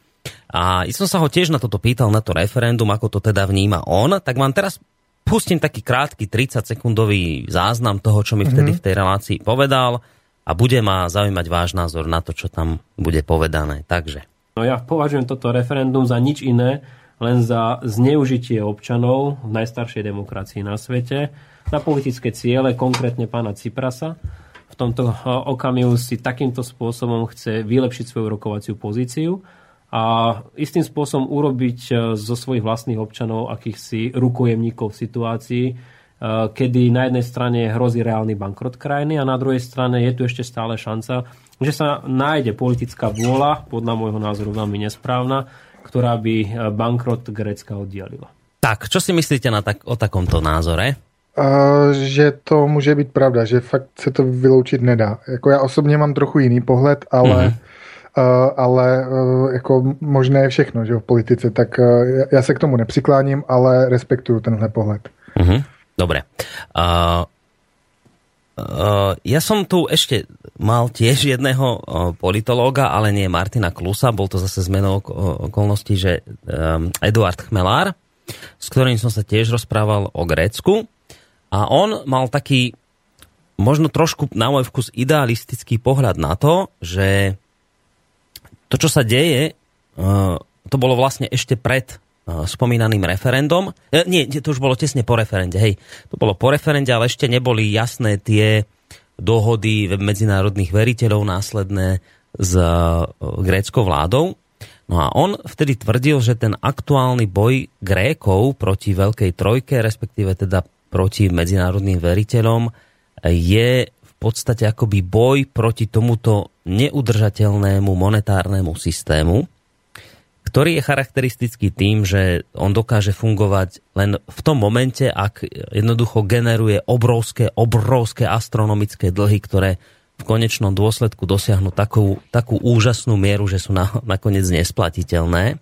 a som sa ho tiež na toto pýtal, na to referendum, ako to teda vníma on, tak vám teraz pustím taký krátky 30-sekundový záznam toho, čo mi vtedy mm-hmm. v tej relácii povedal a bude ma zaujímať váš názor na to, čo tam bude povedané. Takže. No ja považujem toto referendum za nič iné, len za zneužitie občanov v najstaršej demokracii na svete na politické ciele, konkrétne pána Ciprasa. V tomto okamihu si takýmto spôsobom chce vylepšiť svoju rokovaciu pozíciu a istým spôsobom urobiť e, zo svojich vlastných občanov akýchsi rukojemníkov v situácii, e, kedy na jednej strane hrozí reálny bankrot krajiny a na druhej strane je tu ešte stále šanca, že sa nájde politická vôľa, podľa môjho názoru veľmi nesprávna, ktorá by e, bankrot Grécka oddialila. Tak, čo si myslíte na tak, o takomto názore? Uh, že to může být pravda, že fakt se to vyloučit nedá. Jako já osobně mám trochu jiný pohled, ale mm-hmm ale eh, jako možné je všechno že v politice, tak eh, já se k tomu nepřikláním, ale respektuju tenhle pohled. Uh-huh. Dobre. Uh, uh, ja som tu ešte mal tiež jedného politológa, ale nie Martina Klusa, bol to zase zmenou okolností, že um, Eduard Chmelár, s ktorým som sa tiež rozprával o Grécku a on mal taký možno trošku na môj vkus idealistický pohľad na to, že to, čo sa deje, uh, to bolo vlastne ešte pred uh, spomínaným referendum. Uh, nie, to už bolo tesne po referende, hej. To bolo po referende, ale ešte neboli jasné tie dohody medzinárodných veriteľov následné s gréckou vládou. No a on vtedy tvrdil, že ten aktuálny boj Grékov proti Veľkej trojke, respektíve teda proti medzinárodným veriteľom, je podstate akoby boj proti tomuto neudržateľnému monetárnemu systému, ktorý je charakteristický tým, že on dokáže fungovať len v tom momente, ak jednoducho generuje obrovské, obrovské astronomické dlhy, ktoré v konečnom dôsledku dosiahnu takú, takú úžasnú mieru, že sú na, nakoniec nesplatiteľné.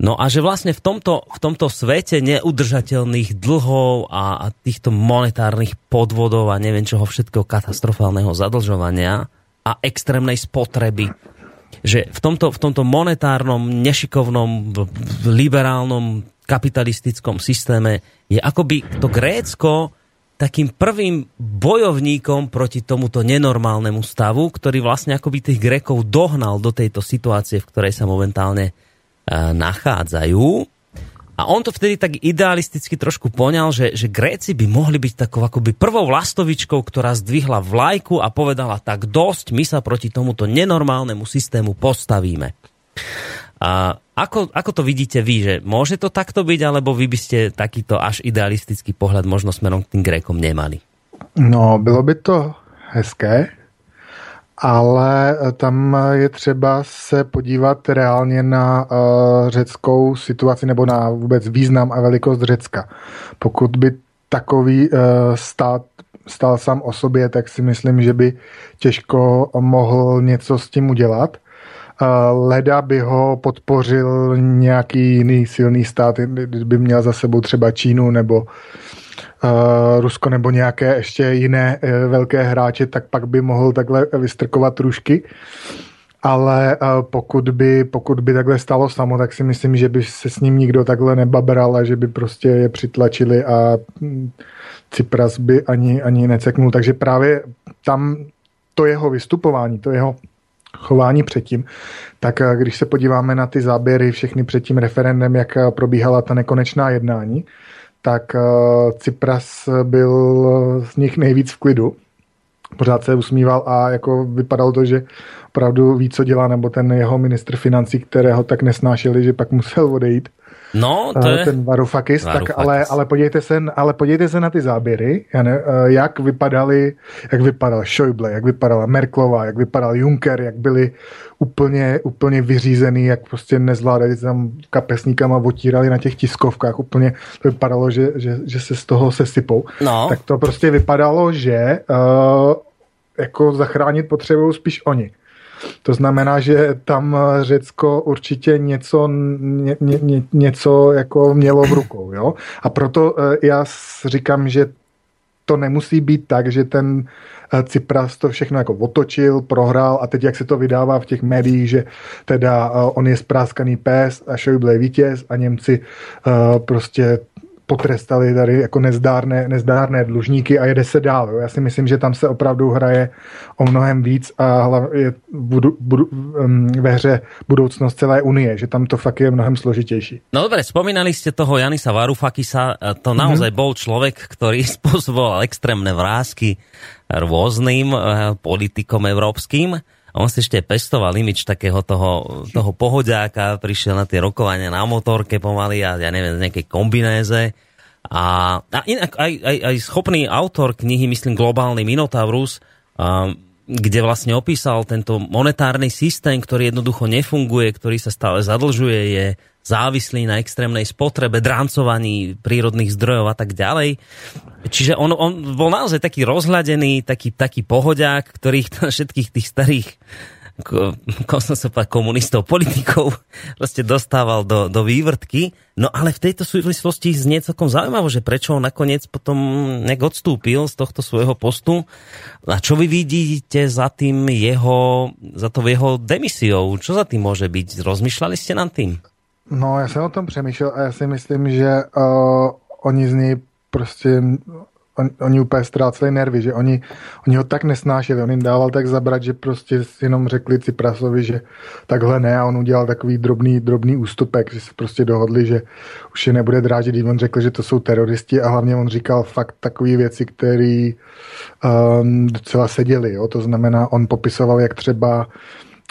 No a že vlastne v tomto, v tomto svete neudržateľných dlhov a, a týchto monetárnych podvodov a neviem čoho všetkého katastrofálneho zadlžovania a extrémnej spotreby, že v tomto, v tomto monetárnom, nešikovnom, liberálnom, kapitalistickom systéme je akoby to Grécko takým prvým bojovníkom proti tomuto nenormálnemu stavu, ktorý vlastne akoby tých Grékov dohnal do tejto situácie, v ktorej sa momentálne nachádzajú. A on to vtedy tak idealisticky trošku poňal, že, že Gréci by mohli byť takou akoby prvou vlastovičkou, ktorá zdvihla vlajku a povedala tak dosť, my sa proti tomuto nenormálnemu systému postavíme. A ako, ako to vidíte vy, že môže to takto byť, alebo vy by ste takýto až idealistický pohľad možno smerom k tým Grékom nemali? No, bylo by to hezké, ale eh, tam je třeba se podívat reálně na uh, řeckou situaci nebo na vůbec význam a velikost Řecka. Pokud by takový stát stál sám o sobě, tak si myslím, že by těžko mohl něco s tím udělat. Leda by ho podpořil nějaký jiný silný stát, kdyby měl za sebou třeba Čínu nebo Rusko nebo nějaké ještě jiné uh, velké hráče, tak pak by mohl takhle vystrkovat rušky. Ale uh, pokud by, pokud by takhle stalo samo, tak si myslím, že by se s ním nikdo takhle nebabral a že by prostě je přitlačili a Cypras by ani, ani neceknul. Takže právě tam to jeho vystupování, to jeho chování předtím, tak eh, když se podíváme na ty záběry všechny před tím referendem, jak eh, probíhala ta nekonečná jednání, tak Cypras eh, byl z nich nejvíc v klidu. Pořád se usmíval a jako vypadalo to, že opravdu ví, co dělá, nebo ten jeho ministr financí, kterého tak nesnášeli, že pak musel odejít. No, to je... Ten Varoufakis. tak ale, ale, podívejte se, ale podívejte se na ty záběry, jak vypadali, jak vypadal Schäuble, jak vypadala Merklová, jak vypadal Juncker, jak byli úplně, úplně vyřízený, jak prostě nezvládali tam kapesníkama otírali na těch tiskovkách, úplně to vypadalo, že, že, že se z toho sesypou. No. Tak to prostě vypadalo, že uh, jako zachránit potřebují spíš oni. To znamená, že tam Řecko určitě něco, ně, ně, něco jako mělo v rukou. Jo? A proto eh, já říkám, že to nemusí být tak, že ten eh, Cypras to všechno jako otočil, prohrál a teď jak se to vydává v těch médiích, že teda eh, on je spráskaný pes a Schäuble je vítěz a Němci prostě potrestali tady jako nezdárné, nezdárné dlužníky a jede se dál. Jo. Já si myslím, že tam se opravdu hraje o mnohem víc a je budu, budu, um, ve hře budoucnost celé Unie, že tam to fakt je mnohem složitější. No dobre, spomínali ste toho Janisa Varufakisa, to mhm. naozaj mm-hmm. bol človek, ktorý spôsoboval extrémne vrázky rôznym eh, politikom európskym. On si ešte pestoval imič takého toho, toho pohodiáka, prišiel na tie rokovania na motorke pomaly a ja neviem, z nejakej kombinéze. A, a inak aj, aj, aj schopný autor knihy, myslím, Globálny Minotaurus, um, kde vlastne opísal tento monetárny systém, ktorý jednoducho nefunguje, ktorý sa stále zadlžuje, je závislý na extrémnej spotrebe, dráncovaní prírodných zdrojov a tak ďalej. Čiže on, on bol naozaj taký rozhľadený, taký, taký pohodiak, ktorých všetkých tých starých komunistov, politikov proste dostával do, do vývrtky. No ale v tejto súvislosti znie celkom zaujímavé, že prečo on nakoniec potom nejak odstúpil z tohto svojho postu. A čo vy vidíte za tým jeho, za to jeho demisiou? Čo za tým môže byť? Rozmýšľali ste nad tým? No, já jsem o tom přemýšlel a já si myslím, že uh, oni z něj prostě on, oni úplně ztráceli nervy, že oni, oni ho tak nesnášeli, on jim dával tak zabrat, že prostě jenom řekli Ciprasovi, že takhle ne a on udělal takový drobný, drobný ústupek, že se prostě dohodli, že už je nebude drážit, on řekl, že to jsou teroristi a hlavně on říkal fakt takové věci, které um, docela seděly, jo? to znamená, on popisoval, jak třeba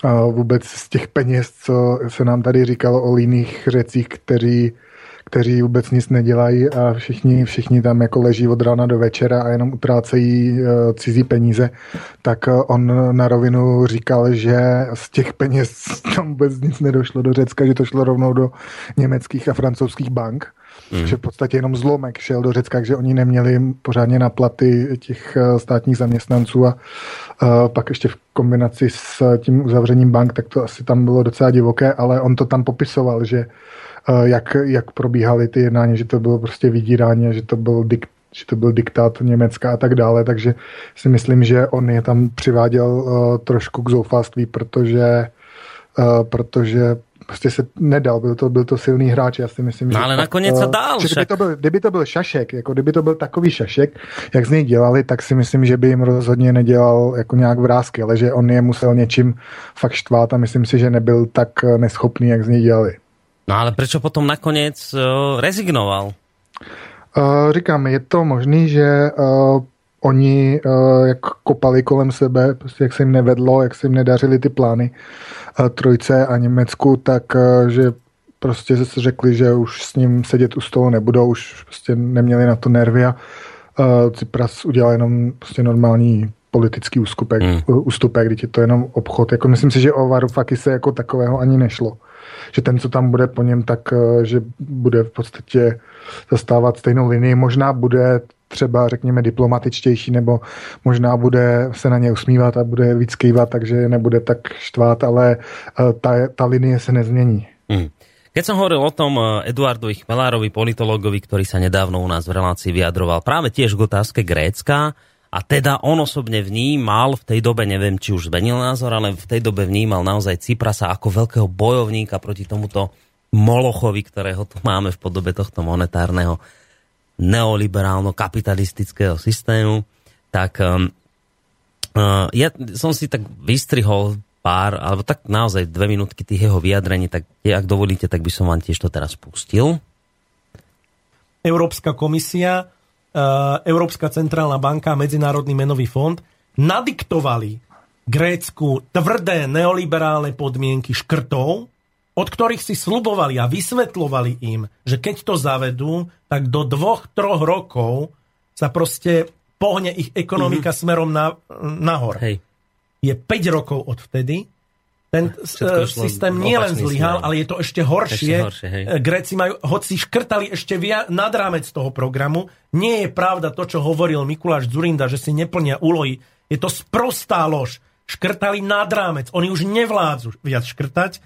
uh, vůbec z těch peněz, co se nám tady říkalo o jiných řecích, kteří kteří vůbec nic nedělají a všichni, všichni tam jako leží od rána do večera a jenom utrácejí uh, cizí peníze, tak uh, on na rovinu říkal, že z těch peněz tam vůbec nic nedošlo do Řecka, že to šlo rovnou do německých a francouzských bank. Mm. Že v podstatě jenom zlomek šel do Řecka, že oni neměli pořádně na platy těch uh, státních zaměstnanců a uh, pak ještě v kombinaci s tím uzavřením bank, tak to asi tam bylo docela divoké, ale on to tam popisoval, že Eh, jak, jak probíhaly ty jednání, že to bylo prostě vydírání, že to byl dik, že to byl diktát Německa a tak dále, takže si myslím, že on je tam přiváděl uh, trošku k zoufalství, protože, uh, protože prostě se nedal, byl to, byl to silný hráč, já si myslím, no, že... ale nakonec se dál. Kdyby to, byl, kdyby to byl šašek, jako kdyby to byl takový šašek, jak z něj dělali, tak si myslím, že by jim rozhodně nedělal jako nějak vrázky, ale že on je musel něčím fakt štvát a myslím si, že nebyl tak neschopný, jak z něj dělali. No ale prečo potom nakoniec uh, rezignoval? Uh, říkám, je to možný, že uh, oni, uh, jak kopali kolem sebe, prostě jak se jim nevedlo, jak se jim nedařily ty plány uh, Trojce a Německu, tak uh, že prostě se řekli, že už s ním sedět u stolu nebudou, už prostě neměli na to nervy a Cypras udělal jenom prostě normální politický ústupek, hmm. ústupek, když je to jenom obchod. Jako myslím si, že o Varoufakise jako takového ani nešlo že ten, co tam bude po něm, tak eh, že bude v podstatě zastávat stejnou linii. Možná bude třeba, řekněme, diplomatičtější, nebo možná bude se na ně usmívat a bude víc kývat, takže nebude tak štvát, ale uh, ta, ta linie se nezmění. Hmm. Keď som hovoril o tom eh, Eduardovi Chmelárovi, politologovi, ktorý sa nedávno u nás v relácii vyjadroval práve tiež k otázke Grécka, a teda on osobne vnímal v tej dobe, neviem, či už zmenil názor, ale v tej dobe vnímal naozaj Ciprasa ako veľkého bojovníka proti tomuto Molochovi, ktorého tu máme v podobe tohto monetárneho neoliberálno-kapitalistického systému. Tak um, uh, ja som si tak vystrihol pár, alebo tak naozaj dve minútky tých jeho vyjadrení, tak ak dovolíte, tak by som vám tiež to teraz pustil. Európska komisia, e, Európska centrálna banka a Medzinárodný menový fond nadiktovali Grécku tvrdé neoliberálne podmienky škrtov, od ktorých si slubovali a vysvetlovali im, že keď to zavedú, tak do dvoch, troch rokov sa proste pohne ich ekonomika mm-hmm. smerom na, nahor. Hej je 5 rokov od vtedy. Ten uh, systém nie len zlyhal, ale je to ešte horšie. Ešte horšie hej. Eh, Gréci majú, hoci škrtali ešte via, nad rámec toho programu, nie je pravda to, čo hovoril Mikuláš Zurinda, že si neplnia úlohy. Je to sprostá lož. Škrtali nad rámec. Oni už nevládzu viac škrtať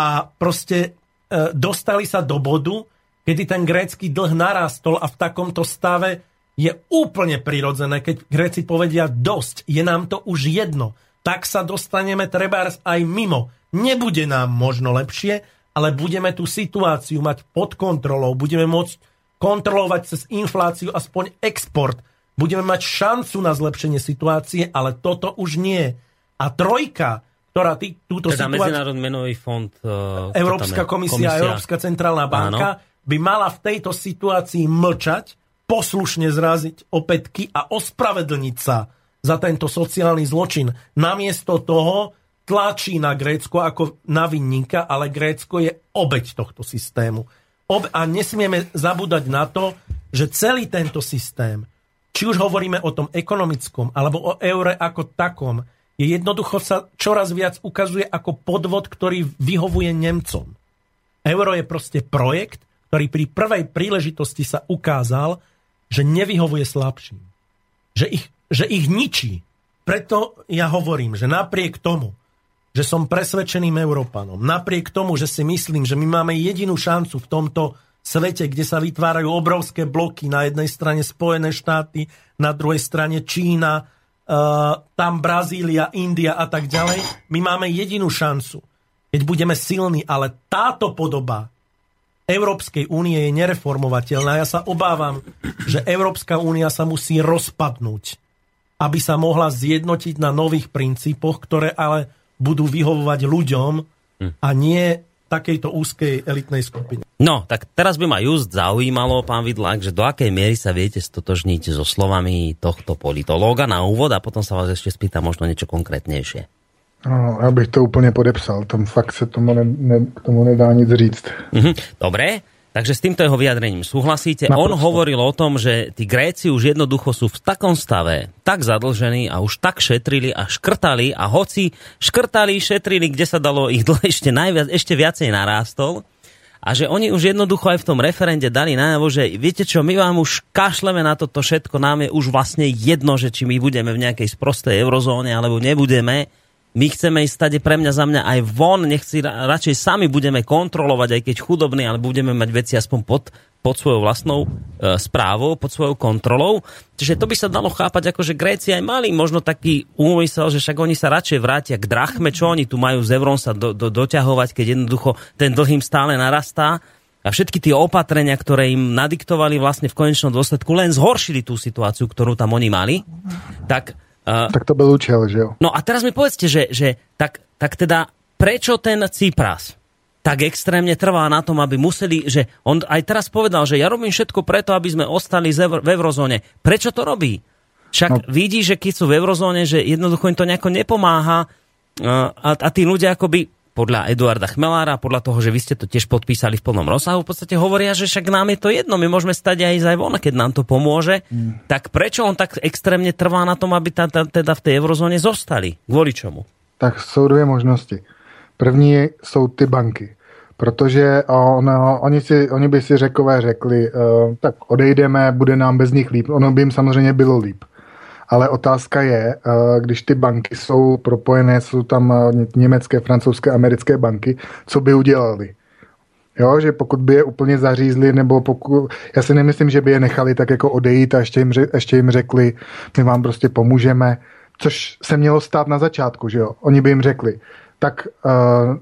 a proste uh, dostali sa do bodu, kedy ten grécky dlh narastol a v takomto stave je úplne prirodzené, keď Gréci povedia dosť, je nám to už jedno tak sa dostaneme trebárs aj mimo. Nebude nám možno lepšie, ale budeme tú situáciu mať pod kontrolou, budeme môcť kontrolovať cez infláciu aspoň export, budeme mať šancu na zlepšenie situácie, ale toto už nie. A trojka, ktorá tý, túto teda situáciu... Medzinárodný menový fond... Uh, Európska komisia, komisia, Európska centrálna banka Áno. by mala v tejto situácii mlčať, poslušne zraziť opätky a ospravedlniť sa za tento sociálny zločin. Namiesto toho tlačí na Grécko ako na vinníka, ale Grécko je obeď tohto systému. Ob- a nesmieme zabúdať na to, že celý tento systém, či už hovoríme o tom ekonomickom, alebo o eure ako takom, je jednoducho sa čoraz viac ukazuje ako podvod, ktorý vyhovuje Nemcom. Euro je proste projekt, ktorý pri prvej príležitosti sa ukázal, že nevyhovuje slabším. Že ich že ich ničí. Preto ja hovorím, že napriek tomu, že som presvedčeným Európanom, napriek tomu, že si myslím, že my máme jedinú šancu v tomto svete, kde sa vytvárajú obrovské bloky, na jednej strane Spojené štáty, na druhej strane Čína, tam Brazília, India a tak ďalej, my máme jedinú šancu, keď budeme silní, ale táto podoba Európskej únie je nereformovateľná. Ja sa obávam, že Európska únia sa musí rozpadnúť aby sa mohla zjednotiť na nových princípoch, ktoré ale budú vyhovovať ľuďom hm. a nie takejto úzkej elitnej skupine. No, tak teraz by ma just zaujímalo, pán Vidlák, že do akej miery sa viete stotožniť so slovami tohto politológa na úvod a potom sa vás ešte spýtam možno niečo konkrétnejšie. No, ja bych to úplne podepsal, tam fakt sa tomu ne, ne, k tomu nedá nic říct. Mhm, dobre, Takže s týmto jeho vyjadrením súhlasíte. Na On hovoril o tom, že tí Gréci už jednoducho sú v takom stave, tak zadlžení a už tak šetrili a škrtali. A hoci škrtali, šetrili, kde sa dalo ich dlh ešte, najviac, ešte viacej narástol. A že oni už jednoducho aj v tom referende dali najavo, že viete čo, my vám už kašleme na toto všetko, nám je už vlastne jedno, že či my budeme v nejakej sprostej eurozóne alebo nebudeme, my chceme ísť stade pre mňa za mňa aj von, nech si radšej sami budeme kontrolovať, aj keď chudobní, ale budeme mať veci aspoň pod, pod svojou vlastnou e, správou, pod svojou kontrolou. Čiže to by sa dalo chápať ako, že Gréci aj mali možno taký úmysel, že však oni sa radšej vrátia k drachme, čo oni tu majú z euron sa do, do, doťahovať, keď jednoducho ten dlh im stále narastá. A všetky tie opatrenia, ktoré im nadiktovali vlastne v konečnom dôsledku, len zhoršili tú situáciu, ktorú tam oni mali. Tak Uh, tak to bol účel, že jo? No a teraz mi povedzte, že, že tak, tak teda prečo ten Cypras tak extrémne trvá na tom, aby museli, že on aj teraz povedal, že ja robím všetko preto, aby sme ostali v eurozóne. Prečo to robí? Však no. vidí, že keď sú v eurozóne, že jednoducho im to nejako nepomáha a, a tí ľudia akoby podľa Eduarda Chmelára, podľa toho, že vy ste to tiež podpísali v plnom rozsahu, v podstate hovoria, že však nám je to jedno, my môžeme stať aj aj von, keď nám to pomôže. Mm. Tak prečo on tak extrémne trvá na tom, aby tá, teda v tej eurozóne zostali? Kvôli čomu? Tak sú dvě možnosti. První jsou ty banky. Protože on, oni, si, oni by si řekové řekli, uh, tak odejdeme, bude nám bez nich líp. Ono by jim samozřejmě bylo líp. Ale otázka je, uh, když ty banky jsou propojené, jsou tam uh, německé, francouzské, americké banky, co by udělali? Jo, že pokud by je úplně zařízli, nebo pokud, já si nemyslím, že by je nechali tak jako odejít a ještě jim, ještě jim řekli, my vám prostě pomůžeme, což se mělo stát na začátku, že jo. Oni by jim řekli, tak uh,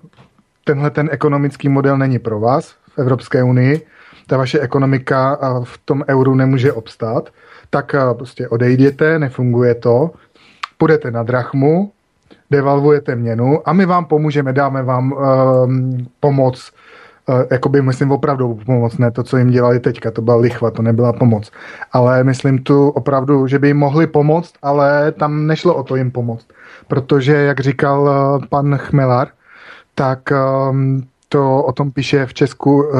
tenhle ten ekonomický model není pro vás v Evropské unii, ta vaše ekonomika v tom euru nemůže obstát, tak uh, prostě odejděte, nefunguje to, půjdete na drachmu, devalvujete měnu a my vám pomůžeme, dáme vám um, pomoc Uh, jakoby myslím opravdu pomoc, ne to, co jim dělali teďka, to byla lichva, to nebyla pomoc. Ale myslím tu opravdu, že by jim mohli pomoct, ale tam nešlo o to jim pomoct. Protože, jak říkal uh, pan Chmelar, tak um, to o tom píše v Česku uh,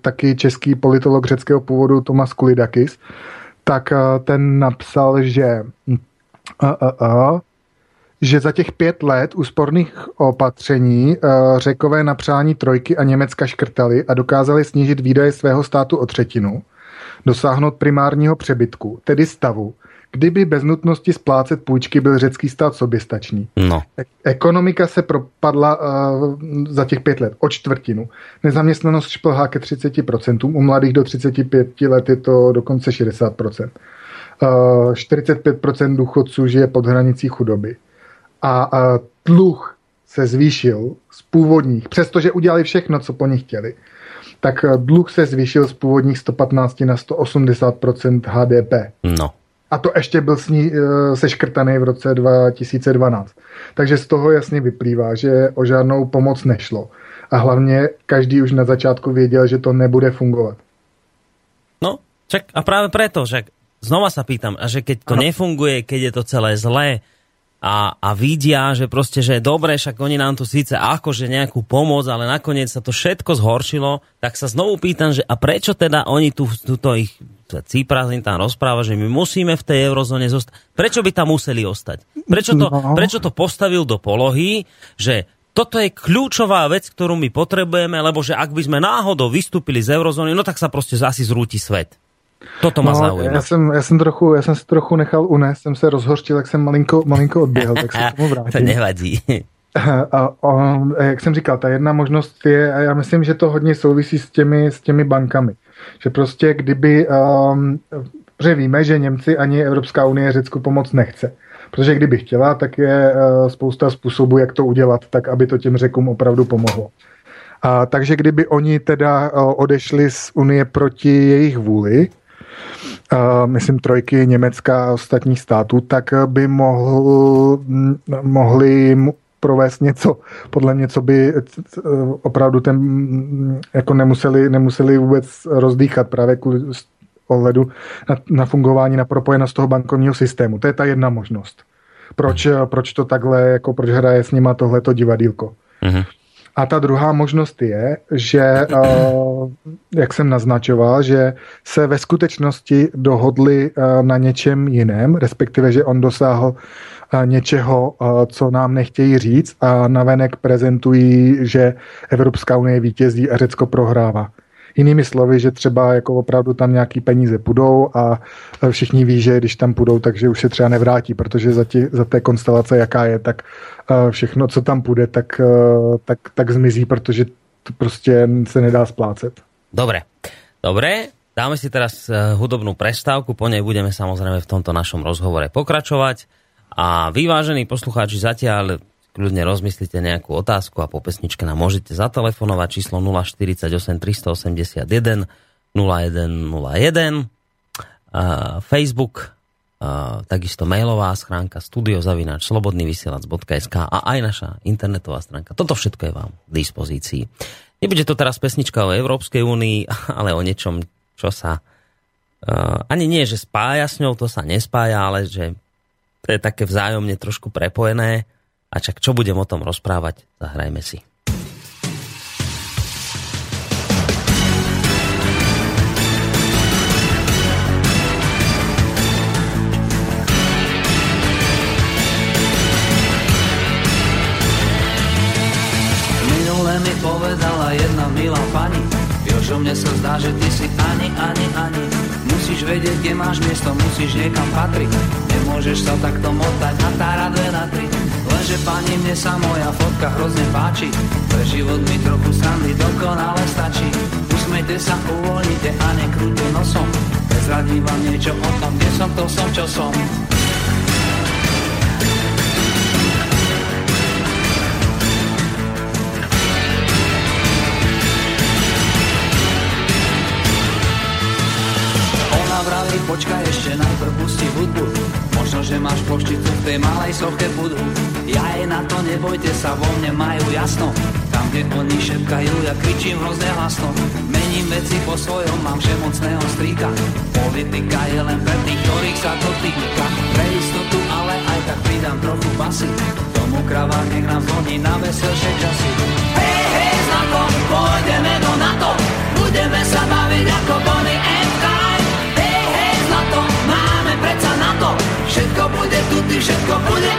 taky český politolog řeckého původu Tomas Kulidakis, tak uh, ten napsal, že uh, uh, uh, že za těch pět let úsporných opatření řekové na přání trojky a Německa škrtali a dokázali snížit výdaje svého státu o třetinu, dosáhnout primárního přebytku, tedy stavu, kdyby bez nutnosti splácet půjčky byl řecký stát soběstačný. No. E- ekonomika se propadla uh, za těch pět let o čtvrtinu. Nezaměstnanost šplhá ke 30%, u mladých do 35 let je to dokonce 60%. Uh, 45% důchodců žije pod hranicí chudoby a, a dluh se zvýšil z původních, přestože udělali všechno, co po nich chtěli, tak dluh se zvýšil z původních 115 na 180% HDP. No. A to ještě byl sní, eh, seškrtaný v roce 2012. Takže z toho jasně vyplývá, že o žádnou pomoc nešlo. A hlavně každý už na začátku věděl, že to nebude fungovat. No, čak, a práve preto, že znova sa pýtam, a že keď to ano. nefunguje, keď je to celé zlé, a, a vidia, že proste, že dobre, však oni nám tu síce akože nejakú pomoc, ale nakoniec sa to všetko zhoršilo, tak sa znovu pýtam, že a prečo teda oni tu, tuto ich Cipras im tam rozpráva, že my musíme v tej eurozóne zostať. Prečo by tam museli ostať? Prečo to, no. prečo to postavil do polohy, že toto je kľúčová vec, ktorú my potrebujeme, lebo že ak by sme náhodou vystúpili z eurozóny, no tak sa proste asi zrúti svet. Toto má no, zaujíma. Já jsem, já, jsem trochu, já jsem se trochu nechal unést, jsem se rozhorčil, jak jsem malinko, malinko odběhl, tak se k tomu vrátím. to nevadí. A, a, jak jsem říkal, ta jedna možnost je, a já myslím, že to hodně souvisí s těmi, s těmi bankami. Že prostě kdyby, um, protože víme, že Němci ani Evropská unie Řecku pomoc nechce. Protože kdyby chtěla, tak je uh, spousta způsobů, jak to udělat, tak aby to těm řekům opravdu pomohlo. A, takže kdyby oni teda uh, odešli z Unie proti jejich vůli, myslím trojky Německa a ostatních států, tak by mohl, mohli provést něco, podle mě, co by opravdu ten, jako nemuseli, nemuseli vůbec rozdýchat právě kvůli ohledu na, na fungování, na propojenost toho bankovního systému. To je ta jedna možnost. Proč, proč to takhle, jako proč hraje s nima tohleto divadílko. Uh-huh. A ta druhá možnost je, že, eh, jak jsem naznačoval, že se ve skutečnosti dohodli eh, na něčem jiném, respektive, že on dosáhl eh, něčeho, co nám nechtějí říct a navenek prezentují, že Evropská unie vítězí a Řecko prohrává. Jinými slovy, že třeba jako opravdu tam nějaký peníze půjdou a všichni ví, že když tam půjdou, takže už se třeba nevrátí, protože za, tě, za té konstelace, jaká je, tak všechno, co tam půjde, tak, tak, tak zmizí, protože to prostě se nedá splácet. Dobre, dobre, dáme si teraz e, hudobnú prestávku, po nej budeme samozrejme v tomto našom rozhovore pokračovať. A vyvážení poslucháči zatiaľ kľudne rozmyslite nejakú otázku a po pesničke nám môžete zatelefonovať číslo 048 381 0101 Facebook takisto mailová schránka studiozavináč slobodnyvysielac.sk a aj naša internetová stránka. Toto všetko je vám v dispozícii. Nebude to teraz pesnička o Európskej únii, ale o niečom, čo sa ani nie, že spája s ňou, to sa nespája, ale že to je také vzájomne trošku prepojené. A čak čo budem o tom rozprávať, zahrajme si. mi povedala jedna milá pani Jožo, mne sa zdá, že ty si ani, ani, ani. Musíš vedieť, kde máš miesto, musíš niekam patriť. Nemôžeš sa takto motať na tára dve na tri Lenže pani, mne sa moja fotka hrozne páči. Pre život mi trochu srandy dokonale stačí. Usmejte sa, uvoľnite a nekrúte nosom. Prezradím vám niečo o tom, kde som, to som, čo som vraví, počkaj ešte najprv pusti hudbu. Možno, že máš pošticu v tej malej soche budhu Ja je na to, nebojte sa, vo mne majú jasno. Tam, kde oni šepkajú, ja kričím hrozne hlasno. Mením veci po svojom, mám všemocného strýka. Politika je len pre tých, ktorých sa to týka. Pre istotu, ale aj tak pridám trochu basy. Tomu krava nech nám zvoní na veselšie časy. Hej, hej, zlato, pôjdeme do NATO. Budeme sa baviť ako Bonnie tudy, všetko bude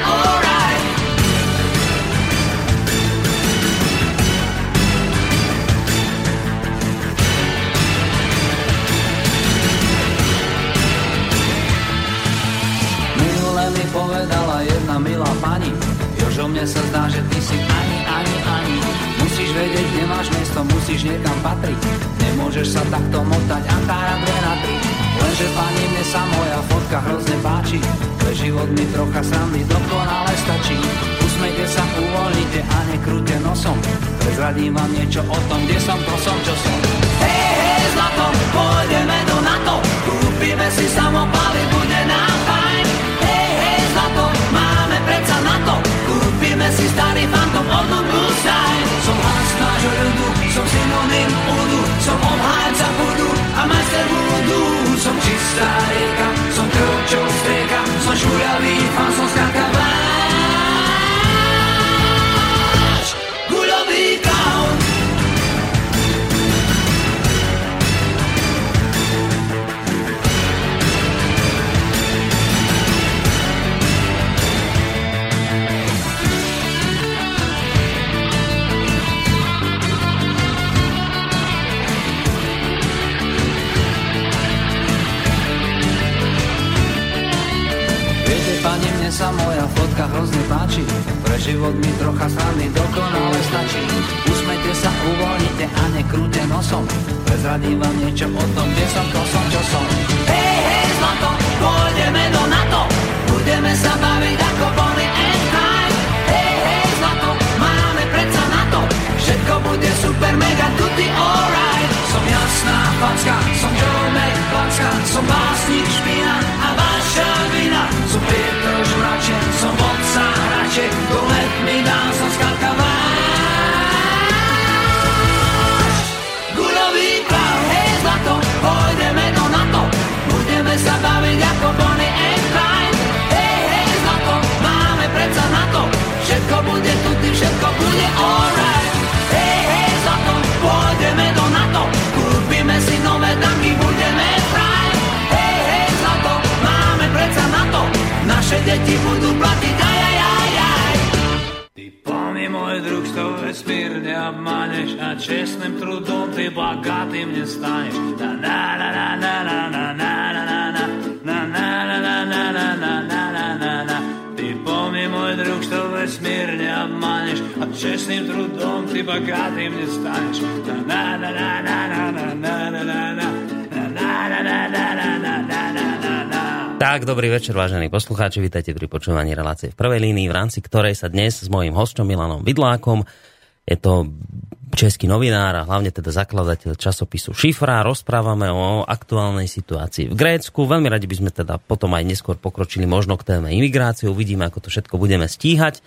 Minule mi povedala jedna milá pani Jožo, mne sa zdá, že ty si ani, ani, ani. Musíš vedieť, kde máš miesto, musíš niekam patriť. Nemôžeš sa takto motať a tára dve na tri Lenže pani, mne sa moja fotka hrozne páči. Pre život mi trocha srandy dokonale stačí. Usmejte sa, uvoľnite a nekrúte nosom. Prezradím vám niečo o tom, kde som, to som, čo som. Hej, hej, zlato, pôjdeme do NATO. Kúpime si samopaly, bude nám fajn. Hej, hej, zlato, máme predsa NATO Kúpime si starý fantom od Bullseye Som hlas nášho ľudu, som synonym údu Som obhájca budu ma servuto un son ci sta reca son crocio steca son giura fan sa moja fotka hrozne páči. Pre život mi trocha srandy dokonale stačí. Usmejte sa, uvoľnite a nekrúte nosom. Prezradím vám niečo o tom, kde som, to som, čo som. Hej, hej, zlato, pôjdeme do NATO. Budeme sa baviť ako Bonnie Všetko bude super, mega tutti alright. Som jasná facka, som Joe McPlacka Som básnik špina a vaša vina. Som Peter Žuračen, som vodca hraček Do let mi dá, som skladka zlato, kúpime si nové tanky, budeme fraj. Hej, hej, zlato, máme predsa na to, naše deti budú platiť, aj, aj, aj, aj. Ty plný môj druh, to vesmír neobmaneš a čestným trudom ty bogatým nestaneš. Na, na, na, na, na, na, na, na. Na na na na na na Na na na na na na na na na na na Tak, dobrý večer, vážení poslucháči, vítajte pri počúvaní relácie v prvej línii, v rámci ktorej sa dnes s mojím hostom Milanom Vidlákom, je to český novinár a hlavne teda zakladateľ časopisu Šifra, rozprávame o aktuálnej situácii v Grécku. Veľmi radi by sme teda potom aj neskôr pokročili možno k téme imigrácie, uvidíme, ako to všetko budeme stíhať.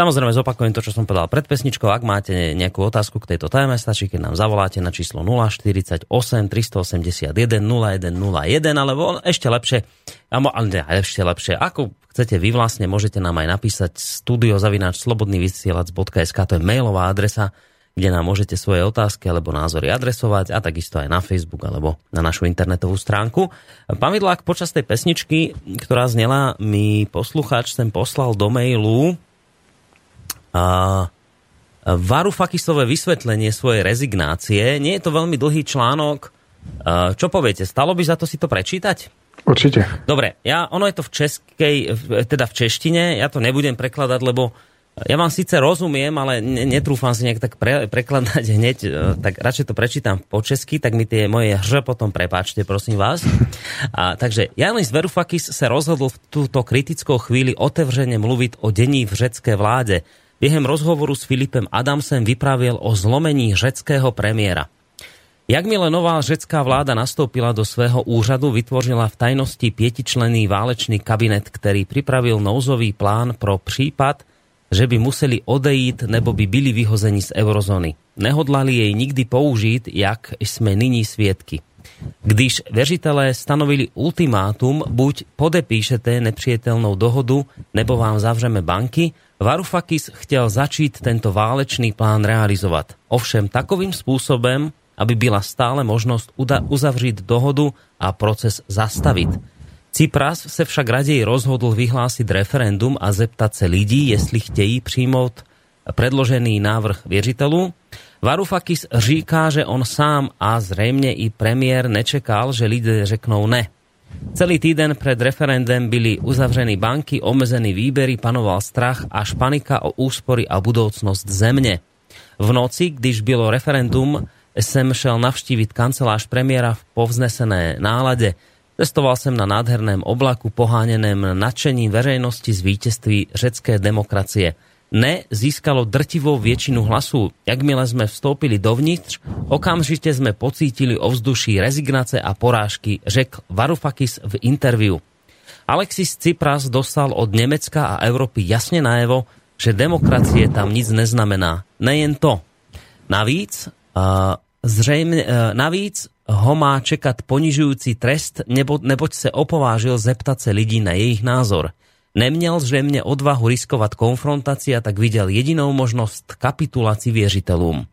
Samozrejme zopakujem to, čo som povedal pred pesničkou. Ak máte nejakú otázku k tejto téme, stačí, keď nám zavoláte na číslo 048 381 0101, alebo ešte lepšie, ale ešte lepšie, ako chcete vy vlastne, môžete nám aj napísať studiozavináč slobodnývysielac.sk, to je mailová adresa, kde nám môžete svoje otázky alebo názory adresovať a takisto aj na Facebook alebo na našu internetovú stránku. Pán Vidlák, počas tej pesničky, ktorá znela, mi poslucháč sem poslal do mailu Varufakisové vysvetlenie svojej rezignácie. Nie je to veľmi dlhý článok. Čo poviete, stalo by za to si to prečítať? Určite. Dobre, ja, ono je to v českej, teda v češtine, ja to nebudem prekladať, lebo ja vám síce rozumiem, ale netrúfam si nejak tak pre, prekladať hneď, e, tak radšej to prečítam po česky, tak mi tie moje hř potom prepáčte, prosím vás. A, takže Janis Verufakis sa rozhodol v túto kritickou chvíli otevřene mluviť o dení v řecké vláde. Během rozhovoru s Filipem Adamsem vypravil o zlomení řeckého premiéra. Jakmile nová řecká vláda nastoupila do svého úřadu, vytvořila v tajnosti pietičlený válečný kabinet, který připravil nouzový plán pro případ, že by museli odejít nebo by byli vyhozeni z eurozóny. Nehodlali jej nikdy použít, jak jsme nyní svědky. Když věřitelé stanovili ultimátum, buď podepíšete nepřijatelnou dohodu, nebo vám zavřeme banky, Varoufakis chtěl začít tento válečný plán realizovat. Ovšem takovým způsobem, aby byla stále možnosť uzavřít dohodu a proces zastavit. Cipras se však raději rozhodl vyhlásit referendum a zeptat se lidí, jestli chtějí přijmout predložený návrh věřitelů. Varoufakis říká, že on sám a zřejmě i premiér nečekal, že lidé řeknou ne. Celý týden pred referendem byli uzavřeny banky, omezený výbery, panoval strach až panika o úspory a budoucnosť zemne. V noci, když bylo referendum, jsem šel navštíviť kancelář premiéra v povznesené nálade. Cestoval jsem na nádherném oblaku poháněném nadšením veřejnosti z vítězství řecké demokracie. Ne získalo drtivou většinu hlasů. Jakmile jsme vstoupili dovnitř, okamžitě jsme pocítili ovzduší rezignace a porážky, řekl Varoufakis v interview. Alexis Tsipras dostal od Nemecka a Európy jasne najevo, že demokracie tam nic neznamená. Nejen to. Navíc Zřejmě, e, navíc ho má čekat ponižující trest, nebo, neboť se opovážil zeptat se lidí na jejich názor. Neměl zřejmě odvahu riskovat konfrontaci a tak viděl jedinou možnost kapitulaci věřitelům.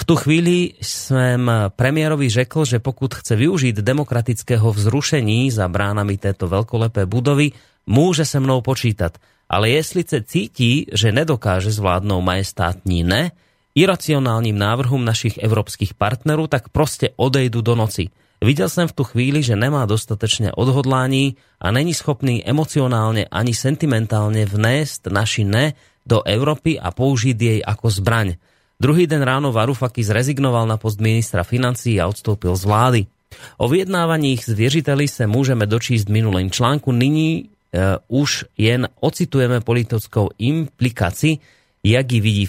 V tu chvíli jsem premiérovi řekl, že pokud chce využít demokratického vzrušení za bránami této velkolepé budovy, může se mnou počítat. Ale jestli se cítí, že nedokáže zvládnout majestátní ne, iracionálnym návrhom našich evropských partnerů, tak prostě odejdu do noci. Viděl jsem v tu chvíli, že nemá dostatečně odhodlání a není schopný emocionálně ani sentimentálně vnést naši ne do Európy a použiť jej ako zbraň. Druhý den ráno Varoufakis zrezignoval na post ministra financí a odstoupil z vlády. O vyjednávaních s věřiteli se můžeme dočíst v minulém článku. Nyní e, už jen ocitujeme politickou implikaci, jak ji vidí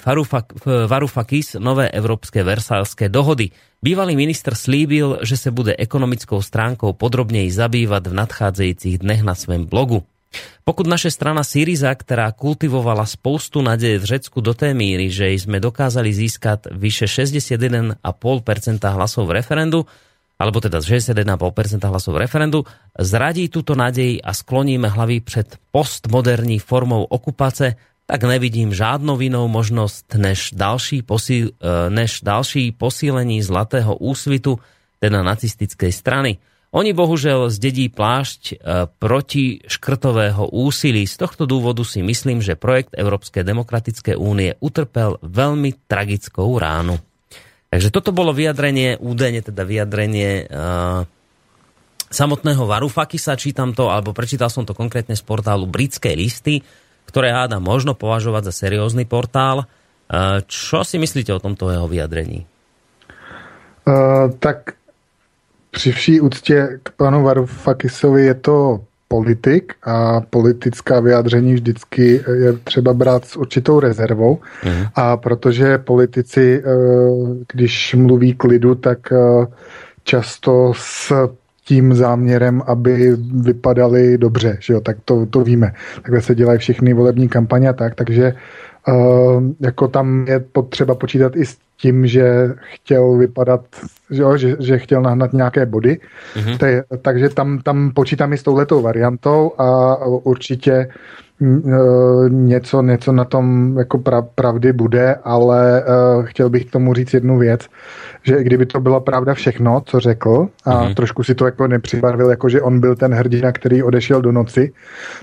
Varoufakis nové evropské versálské dohody. Bývalý minister slíbil, že se bude ekonomickou stránkou podrobněji zabývat v nadcházejících dnech na svém blogu. Pokud naše strana Syriza, která kultivovala spoustu nadeje v Řecku do té míry, že jsme dokázali získat vyše 61,5% hlasov v referendu, alebo teda 61,5% hlasov v referendu, zradí túto nadej a skloníme hlavy před postmoderní formou okupace, tak nevidím žádnou inou možnosť než další, posíl, e, než další posílení zlatého úsvitu, teda nacistickej strany. Oni bohužel zdedí plášť e, proti škrtového úsilí. Z tohto dôvodu si myslím, že projekt Európskej demokratické únie utrpel veľmi tragickou ránu. Takže toto bolo vyjadrenie, údajne teda vyjadrenie uh, samotného Varufakisa, čítam to, alebo prečítal som to konkrétne z portálu Britské listy, ktoré háda možno považovať za seriózny portál. E, čo si myslíte o tomto jeho vyjadrení? Uh, tak při vší úctě k panu Varufakisovi je to politik a politická vyjádření vždycky je třeba brát s určitou rezervou. Uh-huh. A protože politici, když mluví k lidu, tak často s tím záměrem, aby vypadaly dobře, že jo, tak to, to víme. Takhle se dělají všechny volební kampaně a tak, takže jako tam je potřeba počítat i s tím, že chtěl vypadat, že, jo, že, že chtěl nahnat nějaké body, mm-hmm. Te, takže tam, tam počítám i s touhletou variantou a určitě uh, něco, něco na tom jako pra, pravdy bude, ale uh, chtěl bych tomu říct jednu věc, že kdyby to byla pravda všechno, co řekl, a mm-hmm. trošku si to jako nepřibarvil, jako že on byl ten hrdina, který odešel do noci,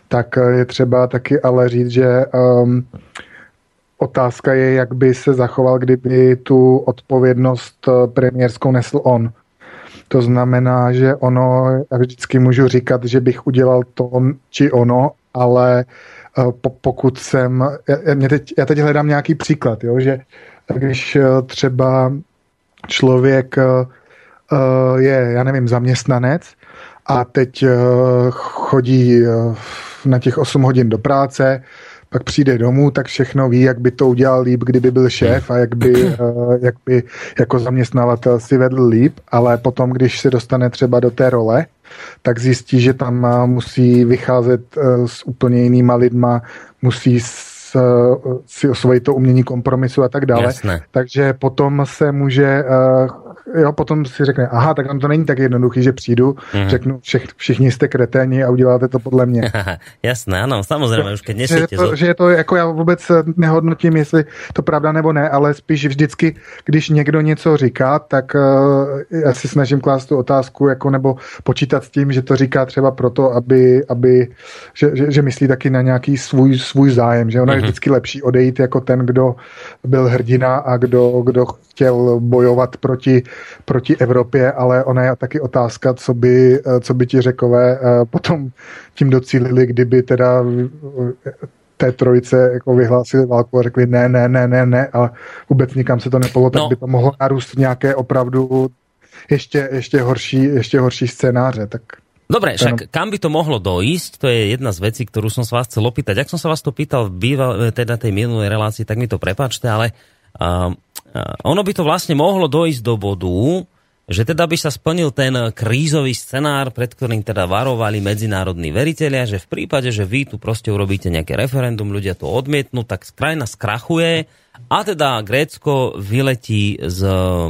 tak je třeba taky ale říct, že um, otázka je, jak by se zachoval, kdyby tu odpovědnost premiérskou nesl on. To znamená, že ono, já vždycky můžu říkat, že bych udělal to či ono, ale po, pokud jsem, já, teď, já teď hledám nějaký příklad, jo, že když třeba člověk je, já nevím, zaměstnanec a teď chodí na těch 8 hodin do práce, pak přijde domů, tak všechno ví, jak by to udělal líp, kdyby byl šéf a jak by, eh, jak by jako zaměstnavatel si vedl líp, ale potom, když se dostane třeba do té role, tak zjistí, že tam eh, musí vycházet eh, s úplně jinýma lidma, musí si osvojit to umění kompromisu a tak dále. Jasné. Takže potom se může jo, potom si řekne, aha, tak tam to není tak jednoduchý, že přijdu, mm-hmm. řeknu, všech, všichni jste kreténi a uděláte to podle mě. Jasné, ano, samozřejmě, už keď že, to, že je to, jako já vůbec nehodnotím, jestli to pravda nebo ne, ale spíš vždycky, když někdo něco říká, tak uh, já si snažím klást tu otázku, jako nebo počítat s tím, že to říká třeba proto, aby, aby že, že, že myslí taky na nějaký svůj, svůj zájem, že ono mm-hmm. je mhm. vždycky lepší odejít jako ten, kdo byl hrdina a kdo, kdo chtěl bojovat proti proti Evropě, ale ona je taky otázka, co by, eh, co by ti řekové eh, potom tím docílili, kdyby teda eh, té trojice jako vyhlásili válku a řekli ne, ne, ne, ne, ne a vůbec nikam se to nepolo, tak no. by to mohlo narůst nějaké opravdu ještě, ještě, horší, ještě horší scénáře. Tak Dobre, však kam by to mohlo dojsť, to je jedna z vecí, ktorú som sa vás chcel opýtať. Ak som sa vás to pýtal v býval, teda tej minulej relácii, tak mi to prepačte, ale uh, ono by to vlastne mohlo dojsť do bodu, že teda by sa splnil ten krízový scenár, pred ktorým teda varovali medzinárodní veriteľia, že v prípade, že vy tu proste urobíte nejaké referendum, ľudia to odmietnú, tak krajina skrachuje a teda Grécko vyletí z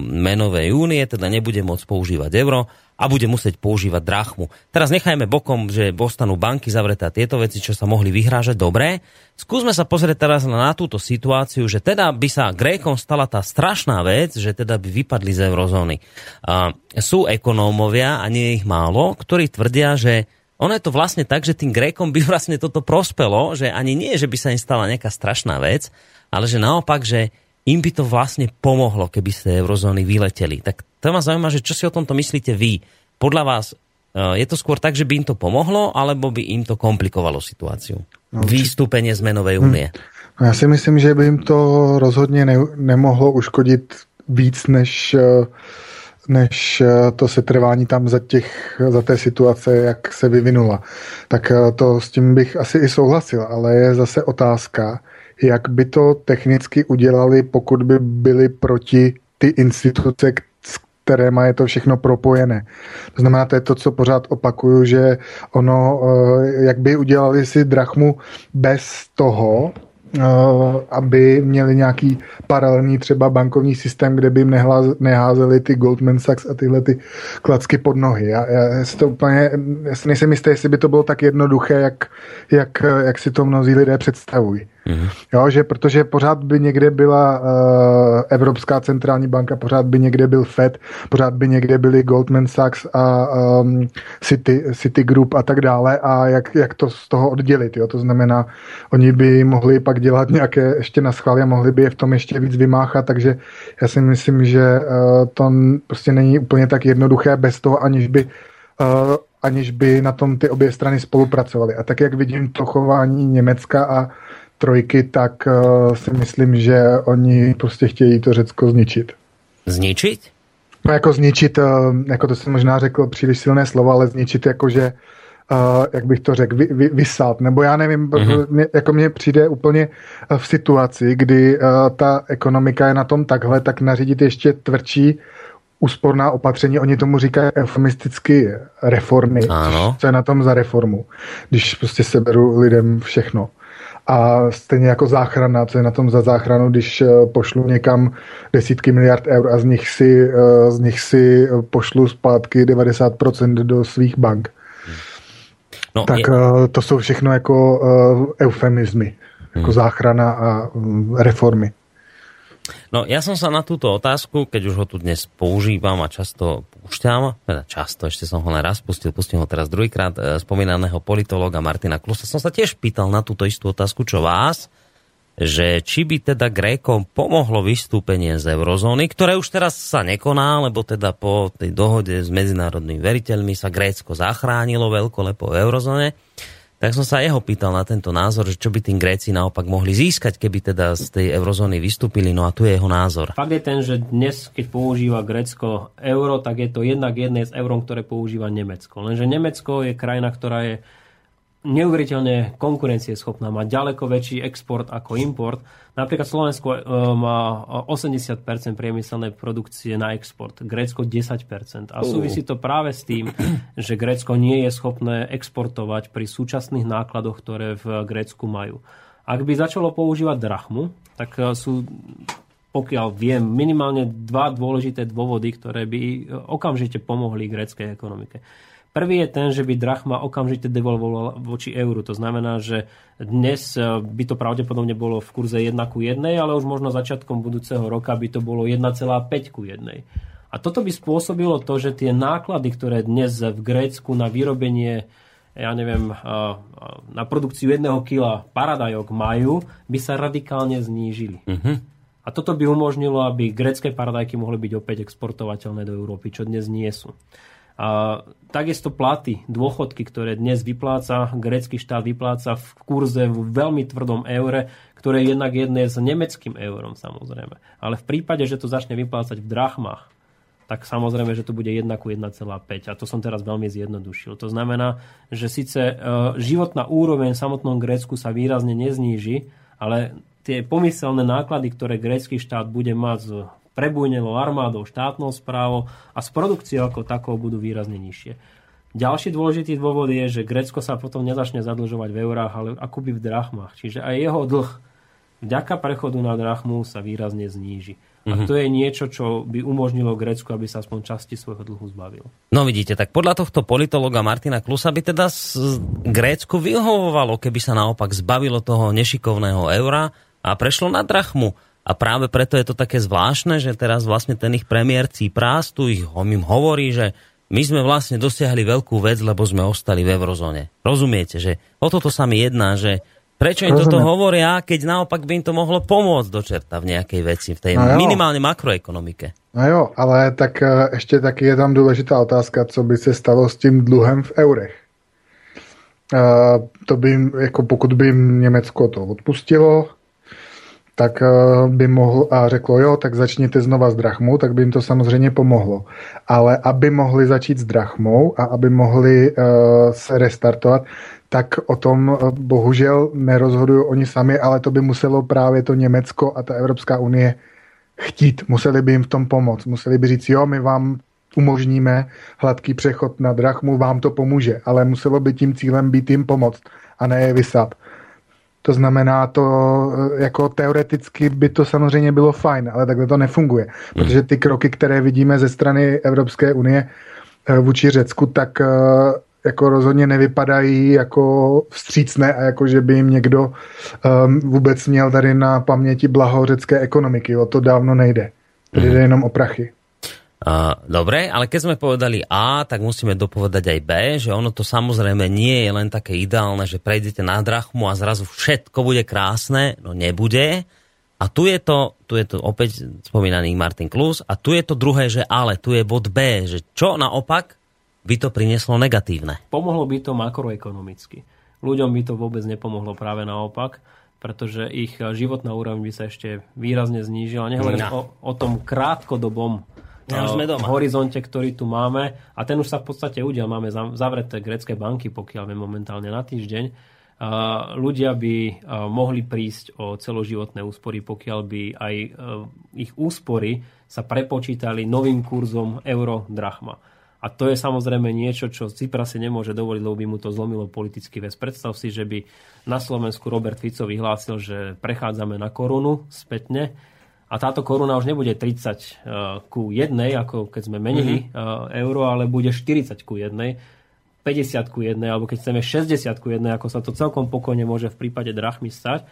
menovej únie, teda nebude môcť používať euro a bude musieť používať drachmu. Teraz nechajme bokom, že ostanú banky zavreté tieto veci, čo sa mohli vyhrážať. Dobre, skúsme sa pozrieť teraz na túto situáciu, že teda by sa Grékom stala tá strašná vec, že teda by vypadli z eurozóny. Sú ekonómovia, a nie ich málo, ktorí tvrdia, že ono je to vlastne tak, že tým Grékom by vlastne toto prospelo, že ani nie, že by sa im stala nejaká strašná vec, ale že naopak, že im by to vlastne pomohlo, keby ste eurozóny vyleteli. Tak to ma zaujíma, že čo si o tomto myslíte vy. Podľa vás e, je to skôr tak, že by im to pomohlo, alebo by im to komplikovalo situáciu? No, Výstupenie z menovej únie. Hmm. Já si myslím, že by jim to rozhodně ne, nemohlo uškodit víc, než, e, než e, to setrvání tam za, těch, za té situace, jak se vyvinula. Tak to s tím bych asi i souhlasil, ale je zase otázka, jak by to technicky udělali, pokud by byli proti ty instituce, které má je to všechno propojené. To znamená, to je to, co pořád opakuju, že ono, eh, jak by udělali si drachmu bez toho, eh, aby měli nějaký paralelní třeba bankovní systém, kde by jim neházeli ty Goldman Sachs a tyhle ty klacky pod nohy. Já, já, si to úplně, já si nejsem jistý, jestli by to bylo tak jednoduché, jak, jak, jak si to mnozí lidé představují. Mm-hmm. Jo, že protože pořád by někde byla uh, Evropská centrální banka, pořád by někde byl Fed, pořád by někde byly Goldman Sachs a um, City, City Group a tak dále a jak, jak to z toho oddělit. Jo? To znamená, oni by mohli pak dělat nějaké ještě na schvál a mohli by je v tom ještě víc vymáchat, takže já si myslím, že uh, to prostě není úplně tak jednoduché bez toho, aniž by uh, aniž by na tom ty obě strany spolupracovaly. A tak, jak vidím to chování Německa a trojky, tak uh, si myslím, že oni prostě chtějí to Řecko zničit. Zničit? No jako zničit, uh, jako to jsem možná řekl příliš silné slovo, ale zničit jako, že Uh, jak bych to řekl, vy, vy, vysát, nebo já nevím, uh-huh. mě, jako mně přijde úplně v situaci, kdy uh, ta ekonomika je na tom takhle, tak nařídit ještě tvrdší úsporná opatření, oni tomu říkají eufemisticky reformy. Ano. Co je na tom za reformu, když prostě seberu lidem všechno. A stejně jako záchrana, co je na tom za záchranu, když eh, pošlu někam desítky miliard eur a z nich si, eh, z nich si pošlu zpátky 90% do svých bank. No, tak je... Eh, to jsou všechno jako eufemizmy, jako hmm. záchrana a mm, reformy. No ja som sa na túto otázku, keď už ho tu dnes používam a často púšťam, teda často, ešte som ho len raz pustil, pustím ho teraz druhýkrát, e, spomínaného politológa Martina Klusa, som sa tiež pýtal na túto istú otázku, čo vás, že či by teda Grékom pomohlo vystúpenie z eurozóny, ktoré už teraz sa nekoná, lebo teda po tej dohode s medzinárodnými veriteľmi sa Grécko zachránilo veľkolepo v eurozóne. Tak som sa jeho pýtal na tento názor, že čo by tým Gréci naopak mohli získať, keby teda z tej eurozóny vystúpili. No a tu je jeho názor. Fakt je ten, že dnes, keď používa Grécko euro, tak je to jednak jedné z eurom, ktoré používa Nemecko. Lenže Nemecko je krajina, ktorá je neuveriteľne konkurencieschopná, má ďaleko väčší export ako import. Napríklad Slovensko e, má 80% priemyselnej produkcie na export, Grécko 10%. A súvisí to práve s tým, že Grécko nie je schopné exportovať pri súčasných nákladoch, ktoré v Grécku majú. Ak by začalo používať drachmu, tak e, sú pokiaľ viem, minimálne dva dôležité dôvody, ktoré by e, okamžite pomohli gréckej ekonomike. Prvý je ten, že by drachma okamžite devolvovala voči euru. To znamená, že dnes eh, by to pravdepodobne bolo v kurze 1 ku 1, ale už možno začiatkom budúceho roka by to bolo 1,5 ku 1. A toto by spôsobilo to, že tie náklady, ktoré dnes v Grécku na vyrobenie ja neviem, eh, na produkciu jedného kila paradajok majú, by sa radikálne znížili. Uh-huh. A toto by umožnilo, aby grecké paradajky mohli byť opäť exportovateľné do Európy, čo dnes nie sú. A takisto platy, dôchodky, ktoré dnes vypláca, grécky štát vypláca v kurze v veľmi tvrdom eure, ktoré je jednak jedné s nemeckým eurom samozrejme. Ale v prípade, že to začne vyplácať v drachmách, tak samozrejme, že to bude 1 ku 1,5. A to som teraz veľmi zjednodušil. To znamená, že síce e, životná úroveň v samotnom Grécku sa výrazne nezníži, ale tie pomyselné náklady, ktoré grécky štát bude mať z prebujnelo armádou, štátnou správou a s produkciou ako takou budú výrazne nižšie. Ďalší dôležitý dôvod je, že Grécko sa potom nezačne zadlžovať v eurách, ale akoby v drachmách. Čiže aj jeho dlh vďaka prechodu na drachmu sa výrazne zníži. A mhm. to je niečo, čo by umožnilo Grécku, aby sa aspoň časti svojho dlhu zbavil. No vidíte, tak podľa tohto politologa Martina Klusa by teda Grécku vyhovovalo, keby sa naopak zbavilo toho nešikovného eura a prešlo na drachmu. A práve preto je to také zvláštne, že teraz vlastne ten ich premiér Cipras tu ich im hovorí, že my sme vlastne dosiahli veľkú vec, lebo sme ostali v eurozóne. Rozumiete, že o toto sa mi jedná, že prečo im Rozumiem. toto hovoria, keď naopak by im to mohlo pomôcť do čerta v nejakej veci, v tej no minimálne makroekonomike. No jo, ale tak ešte taky je tam dôležitá otázka, co by se stalo s tím dluhem v eurech. Uh, to by, jako pokud by Německo to odpustilo, tak eh, by mohl a řeklo, jo, tak začněte znova s drachmou, tak by jim to samozřejmě pomohlo. Ale aby mohli začít s drachmou a aby mohli uh, se restartovat, tak o tom eh, bohužel nerozhodují oni sami, ale to by muselo právě to Německo a ta Evropská unie chtít. Museli by jim v tom pomoct. Museli by říct, jo, my vám umožníme hladký přechod na drachmu, vám to pomůže, ale muselo by tím cílem být jim pomoct a ne je vysat. To znamená, to eh, jako teoreticky by to samozřejmě bylo fajn, ale takhle to nefunguje. Hmm. Protože ty kroky, které vidíme ze strany Evropské unie eh, vůči Řecku, tak eh, jako rozhodně nevypadají jako vstřícné a jako, že by jim někdo um, vůbec měl tady na paměti blaho řecké ekonomiky. O to dávno nejde. Tady jde jenom o prachy. Uh, dobre, ale keď sme povedali A, tak musíme dopovedať aj B, že ono to samozrejme nie je len také ideálne, že prejdete na drachmu a zrazu všetko bude krásne, no nebude. A tu je to, tu je to opäť spomínaný Martin Klus a tu je to druhé, že ale, tu je bod B, že čo naopak by to prinieslo negatívne. Pomohlo by to makroekonomicky. Ľuďom by to vôbec nepomohlo práve naopak pretože ich životná úroveň by sa ešte výrazne znížila. Nehovorím no. o, o tom krátkodobom ja, už sme doma. horizonte, ktorý tu máme. A ten už sa v podstate udial. Máme zavreté grecké banky, pokiaľ viem momentálne na týždeň. Ľudia by mohli prísť o celoživotné úspory, pokiaľ by aj e, ich úspory sa prepočítali novým kurzom euro-drachma. A to je samozrejme niečo, čo Cypras si nemôže dovoliť, lebo by mu to zlomilo politický väz. Predstav si, že by na Slovensku Robert Fico vyhlásil, že prechádzame na korunu spätne a táto koruna už nebude 30 eh, ku 1, ako keď sme menili mm-hmm. euro, ale bude 40 ku 1, 50 ku 1, alebo keď chceme 60 ku 1, ako sa to celkom pokojne môže v prípade drachmy stať,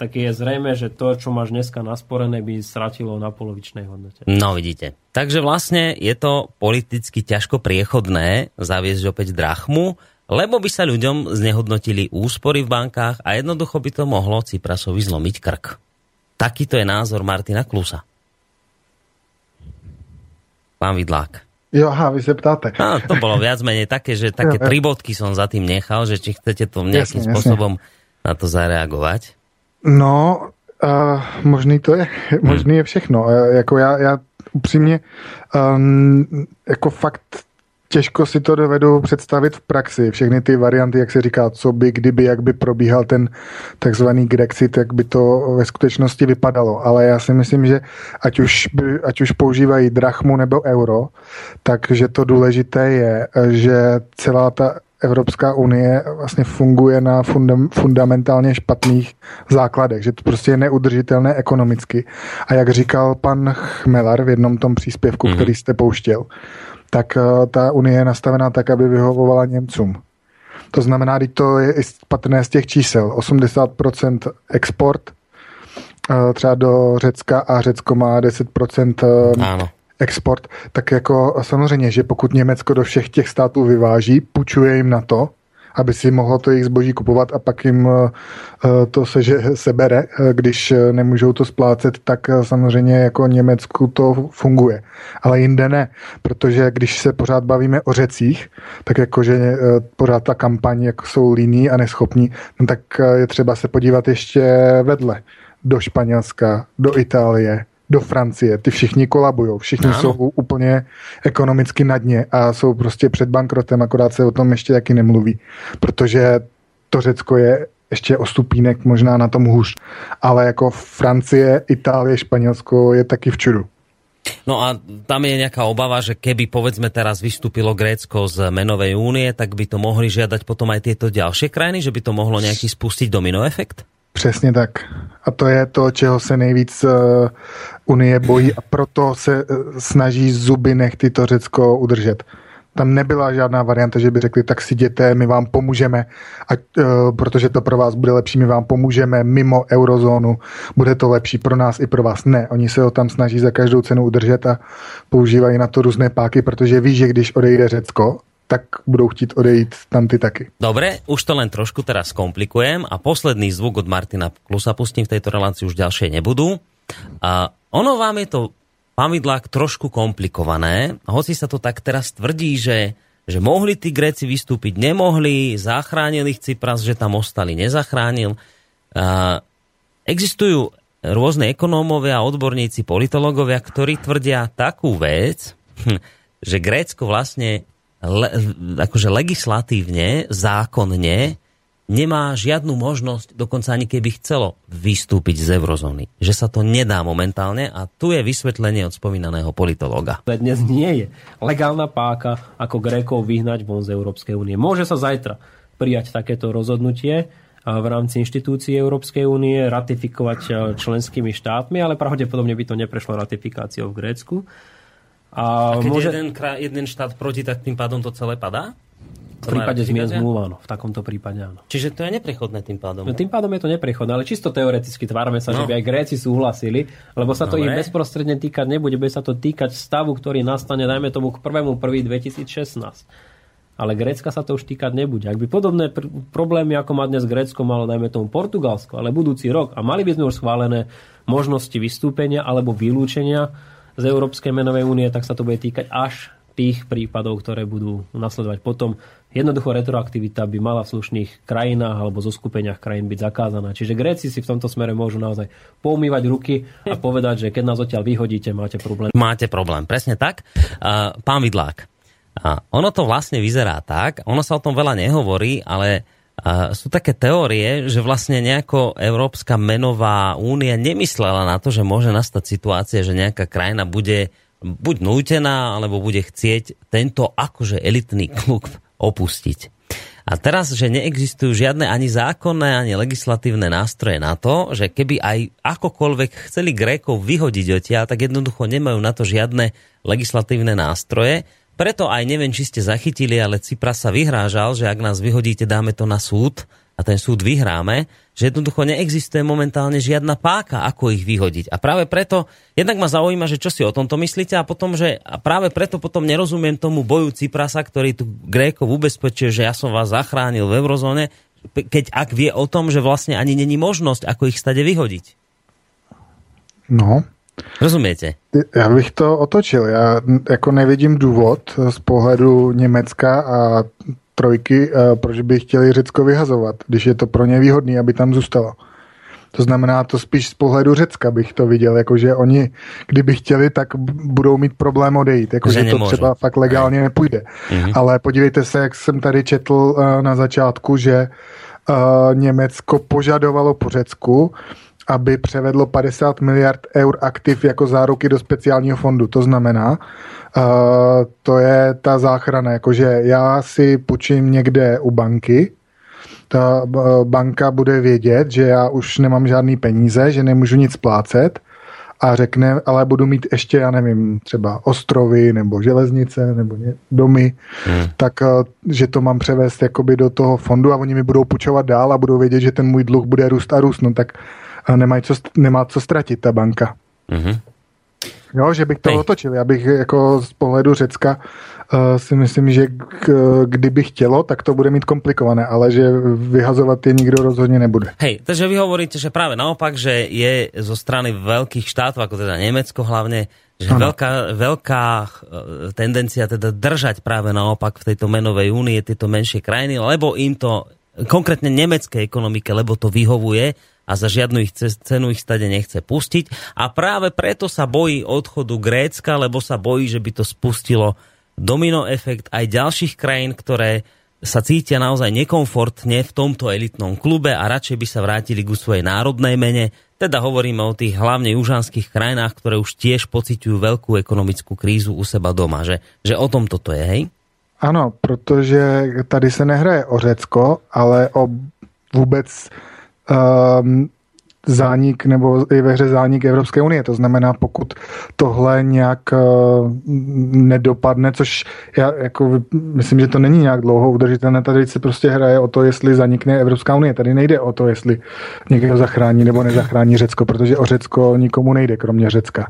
tak je zrejme, že to, čo máš dneska nasporené, by stratilo na polovičnej hodnote. No vidíte. Takže vlastne je to politicky ťažko priechodné zaviesť opäť drachmu, lebo by sa ľuďom znehodnotili úspory v bankách a jednoducho by to mohlo Ciprasovi zlomiť krk. Takýto je názor Martina Klusa. Pán Vidlák. Jo, aha, vy se ptáte. No, to bolo viac menej také, že také jo, tri bodky som za tým nechal, že či chcete to nejakým jasne, spôsobom jasne. na to zareagovať. No, uh, možný to je, možný je všechno. Uh, jako já, já upřímně, um, jako fakt těžko si to dovedu představit v praxi. Všechny ty varianty, jak se říká, co by, kdyby, jak by probíhal ten takzvaný Grexit, jak by to ve skutečnosti vypadalo. Ale já si myslím, že ať už, by, ať už používají drachmu nebo euro, takže to důležité je, že celá ta Evropská unie vlastně funguje na fundam, fundamentálně špatných základech, že to prostě je neudržitelné ekonomicky. A jak říkal pan Chmelar v jednom tom příspěvku, mm-hmm. který jste pouštěl, tak eh, ta unie je nastavená tak, aby vyhovovala Němcům. To znamená, že to je patrné z těch čísel. 80% export eh, třeba do Řecka a Řecko má 10% eh, ano. export, tak jako samozřejmě, že pokud Německo do všech těch států vyváží, půjčuje jim na to, aby si mohlo to jejich zboží kupovat a pak jim eh, eh, to se, že sebere, eh, když nemůžou to splácet, tak samozřejmě jako Německu to funguje. Ale jinde ne, protože když se pořád bavíme o řecích, tak jakože pořád ta kampaň, jak jsou líní a neschopní, no tak je třeba se podívat ještě vedle do Španělska, do Itálie, do Francie. Ty všichni kolabují, všichni ano. jsou úplně ekonomicky na dně a jsou prostě před bankrotem, akorát se o tom ještě taky nemluví, protože to Řecko je ještě o stupínek možná na tom hůř. Ale jako Francie, Itálie, Španělsko je taky v čudu. No a tam je nejaká obava, že keby povedzme teraz vystúpilo Grécko z menovej únie, tak by to mohli žiadať potom aj tieto ďalšie krajiny, že by to mohlo nejaký spustiť domino efekt? Přesně tak. A to je to, čeho se nejvíc uh, Unie bojí a proto se uh, snaží zuby nechty to Řecko udržet. Tam nebyla žádná varianta, že by řekli, tak si jděte, my vám pomůžeme, a, uh, protože to pro vás bude lepší, my vám pomůžeme mimo eurozónu, bude to lepší pro nás i pro vás. Ne, oni se ho tam snaží za každou cenu udržet a používají na to různé páky, protože ví, že když odejde Řecko, tak budú chtít odejít tam ty taky. Dobre, už to len trošku teraz komplikujem a posledný zvuk od Martina Klusa pustím v tejto relácii už ďalšie nebudú. A ono vám je to, pán Vidlák, trošku komplikované, hoci sa to tak teraz tvrdí, že, že mohli tí Gréci vystúpiť, nemohli, zachránil ich Cypras, že tam ostali, nezachránil. A existujú rôzne ekonómovia, odborníci, politológovia, ktorí tvrdia takú vec, že Grécko vlastne le, akože legislatívne, zákonne nemá žiadnu možnosť, dokonca ani keby chcelo vystúpiť z eurozóny. Že sa to nedá momentálne a tu je vysvetlenie od spomínaného politológa. Dnes nie je legálna páka, ako Grékov vyhnať von z Európskej únie. Môže sa zajtra prijať takéto rozhodnutie v rámci inštitúcií Európskej únie, ratifikovať členskými štátmi, ale pravdepodobne by to neprešlo ratifikáciou v Grécku. A, a keď môže... jeden, jeden štát proti, tak tým pádom to celé padá? V prípade zmien zmluv, áno. V takomto prípade áno. Čiže to je neprechodné tým pádom. No, tým pádom je to neprechodné, ale čisto teoreticky tvárme sa, no. že by aj Gréci súhlasili, lebo sa to Dobre. ich bezprostredne týkať nebude, bude sa to týkať stavu, ktorý nastane, dajme tomu k 1.1.2016. Ale Grécka sa to už týkať nebude. Ak by podobné pr- problémy, ako má dnes Grécko, malo dajme tomu Portugalsko, ale budúci rok a mali by sme už schválené možnosti vystúpenia alebo vylúčenia z Európskej menovej únie, tak sa to bude týkať až tých prípadov, ktoré budú nasledovať potom. Jednoducho retroaktivita by mala v slušných krajinách alebo zo skupeniach krajín byť zakázaná. Čiže Gréci si v tomto smere môžu naozaj poumývať ruky a povedať, že keď nás odtiaľ vyhodíte, máte problém. Máte problém, presne tak. Pán Vidlák, ono to vlastne vyzerá tak, ono sa o tom veľa nehovorí, ale sú také teórie, že vlastne nejako Európska menová únia nemyslela na to, že môže nastať situácia, že nejaká krajina bude buď nútená, alebo bude chcieť tento akože elitný klub opustiť. A teraz, že neexistujú žiadne ani zákonné, ani legislatívne nástroje na to, že keby aj akokoľvek chceli Grékov vyhodiť odtiaľ, tak jednoducho nemajú na to žiadne legislatívne nástroje preto aj neviem, či ste zachytili, ale Cipras sa vyhrážal, že ak nás vyhodíte, dáme to na súd a ten súd vyhráme, že jednoducho neexistuje momentálne žiadna páka, ako ich vyhodiť. A práve preto, jednak ma zaujíma, že čo si o tomto myslíte a potom, že a práve preto potom nerozumiem tomu boju Ciprasa, ktorý tu Grékov ubezpečuje, že ja som vás zachránil v eurozóne, keď ak vie o tom, že vlastne ani není možnosť, ako ich stade vyhodiť. No, Rozumiete? Já bych to otočil. Já jako nevidím důvod z pohledu Německa a trojky, eh, proč by chtěli Řecko vyhazovat, když je to pro ně výhodný, aby tam zůstalo. To znamená, to spíš z pohledu Řecka bych to viděl, jakože oni, kdyby chtěli, tak budou mít problém odejít, jakože to třeba fakt legálně nepůjde. Mm-hmm. Ale podívejte se, jak jsem tady četl uh, na začátku, že uh, Německo požadovalo po Řecku, aby převedlo 50 miliard eur aktiv jako záruky do speciálního fondu. To znamená, uh, to je ta záchrana, jakože já si půjčím někde u banky, ta uh, banka bude vědět, že já už nemám žádný peníze, že nemůžu nic splácet a řekne, ale budu mít ještě, já nevím, třeba ostrovy nebo železnice nebo ně, domy, hmm. tak uh, že to mám převést jakoby do toho fondu a oni mi budou půjčovat dál a budou vědět, že ten můj dluh bude růst a růst. No tak nemají co, nemá co ztratit ta banka. Mm-hmm. Jo, že bych to Hej. otočil. Já bych jako z pohledu Řecka uh, si myslím, že k, kdyby chtělo, tak to bude mít komplikované, ale že vyhazovat je nikdo rozhodně nebude. Hej, takže vy hovoríte, že práve naopak, že je zo strany veľkých štátov, ako teda Nemecko hlavne, že ano. veľká, veľká e, tendencia teda držať práve naopak v tejto menovej únie tieto menšie krajiny, lebo im to konkrétne nemecké ekonomike, lebo to vyhovuje a za žiadnu ich cenu ich stade nechce pustiť. A práve preto sa bojí odchodu Grécka, lebo sa bojí, že by to spustilo domino efekt aj ďalších krajín, ktoré sa cítia naozaj nekomfortne v tomto elitnom klube a radšej by sa vrátili ku svojej národnej mene. Teda hovoríme o tých hlavne južanských krajinách, ktoré už tiež pociťujú veľkú ekonomickú krízu u seba doma. Že, že o tom toto je, hej? Ano, protože tady se nehraje o Řecko, ale o vůbec um, zánik nebo je ve hře zánik Evropské unie. To znamená, pokud tohle nějak uh, nedopadne, což já jako myslím, že to není nějak dlouho udržitelné, tady se prostě hraje o to, jestli zanikne Evropská unie. Tady nejde o to, jestli někdo zachrání nebo nezachrání Řecko, protože o Řecko nikomu nejde, kromě Řecka.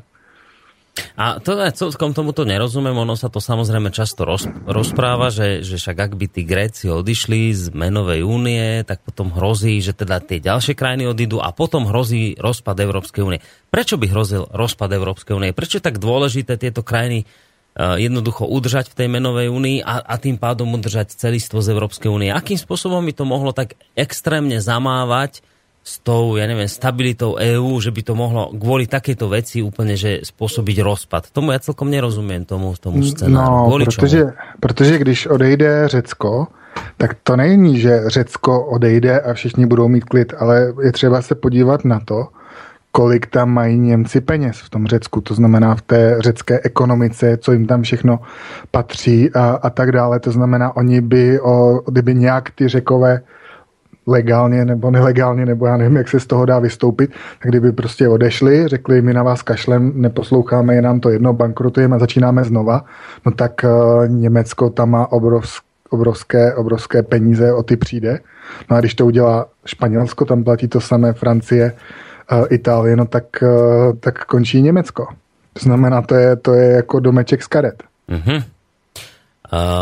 A to ja celkom tomuto nerozumiem, ono sa to samozrejme často roz, rozpráva, že, že však ak by tí Gréci odišli z menovej únie, tak potom hrozí, že teda tie ďalšie krajiny odídu a potom hrozí rozpad Európskej únie. Prečo by hrozil rozpad Európskej únie? Prečo je tak dôležité tieto krajiny uh, jednoducho udržať v tej menovej únii a, a tým pádom udržať celistvo z Európskej únie? Akým spôsobom by to mohlo tak extrémne zamávať s tou, ja neviem, stabilitou EÚ, že by to mohlo kvôli takéto veci úplne, že spôsobiť rozpad. Tomu ja celkom nerozumiem, tomu, tomu scénáru. No, kvôli protože, protože když odejde Řecko, tak to není, že Řecko odejde a všichni budou mít klid, ale je třeba se podívat na to, kolik tam mají Němci peněz v tom Řecku, to znamená v té řecké ekonomice, co jim tam všechno patří a, a tak dále. To znamená, oni by, o, kdyby nějak ty řekové legálně nebo nelegálně, nebo já nevím, jak se z toho dá vystoupit, tak kdyby prostě odešli, řekli, my na vás kašlem, neposloucháme, je nám to jedno, bankrotujeme a začínáme znova, no tak uh, Německo tam má obrovské obrovské, obrovské peníze, o ty přijde. No a když to udělá Španělsko, tam platí to samé Francie, uh, Itálie, no tak, uh, tak končí Německo. To znamená, to je, to je jako domeček z karet. Mm-hmm.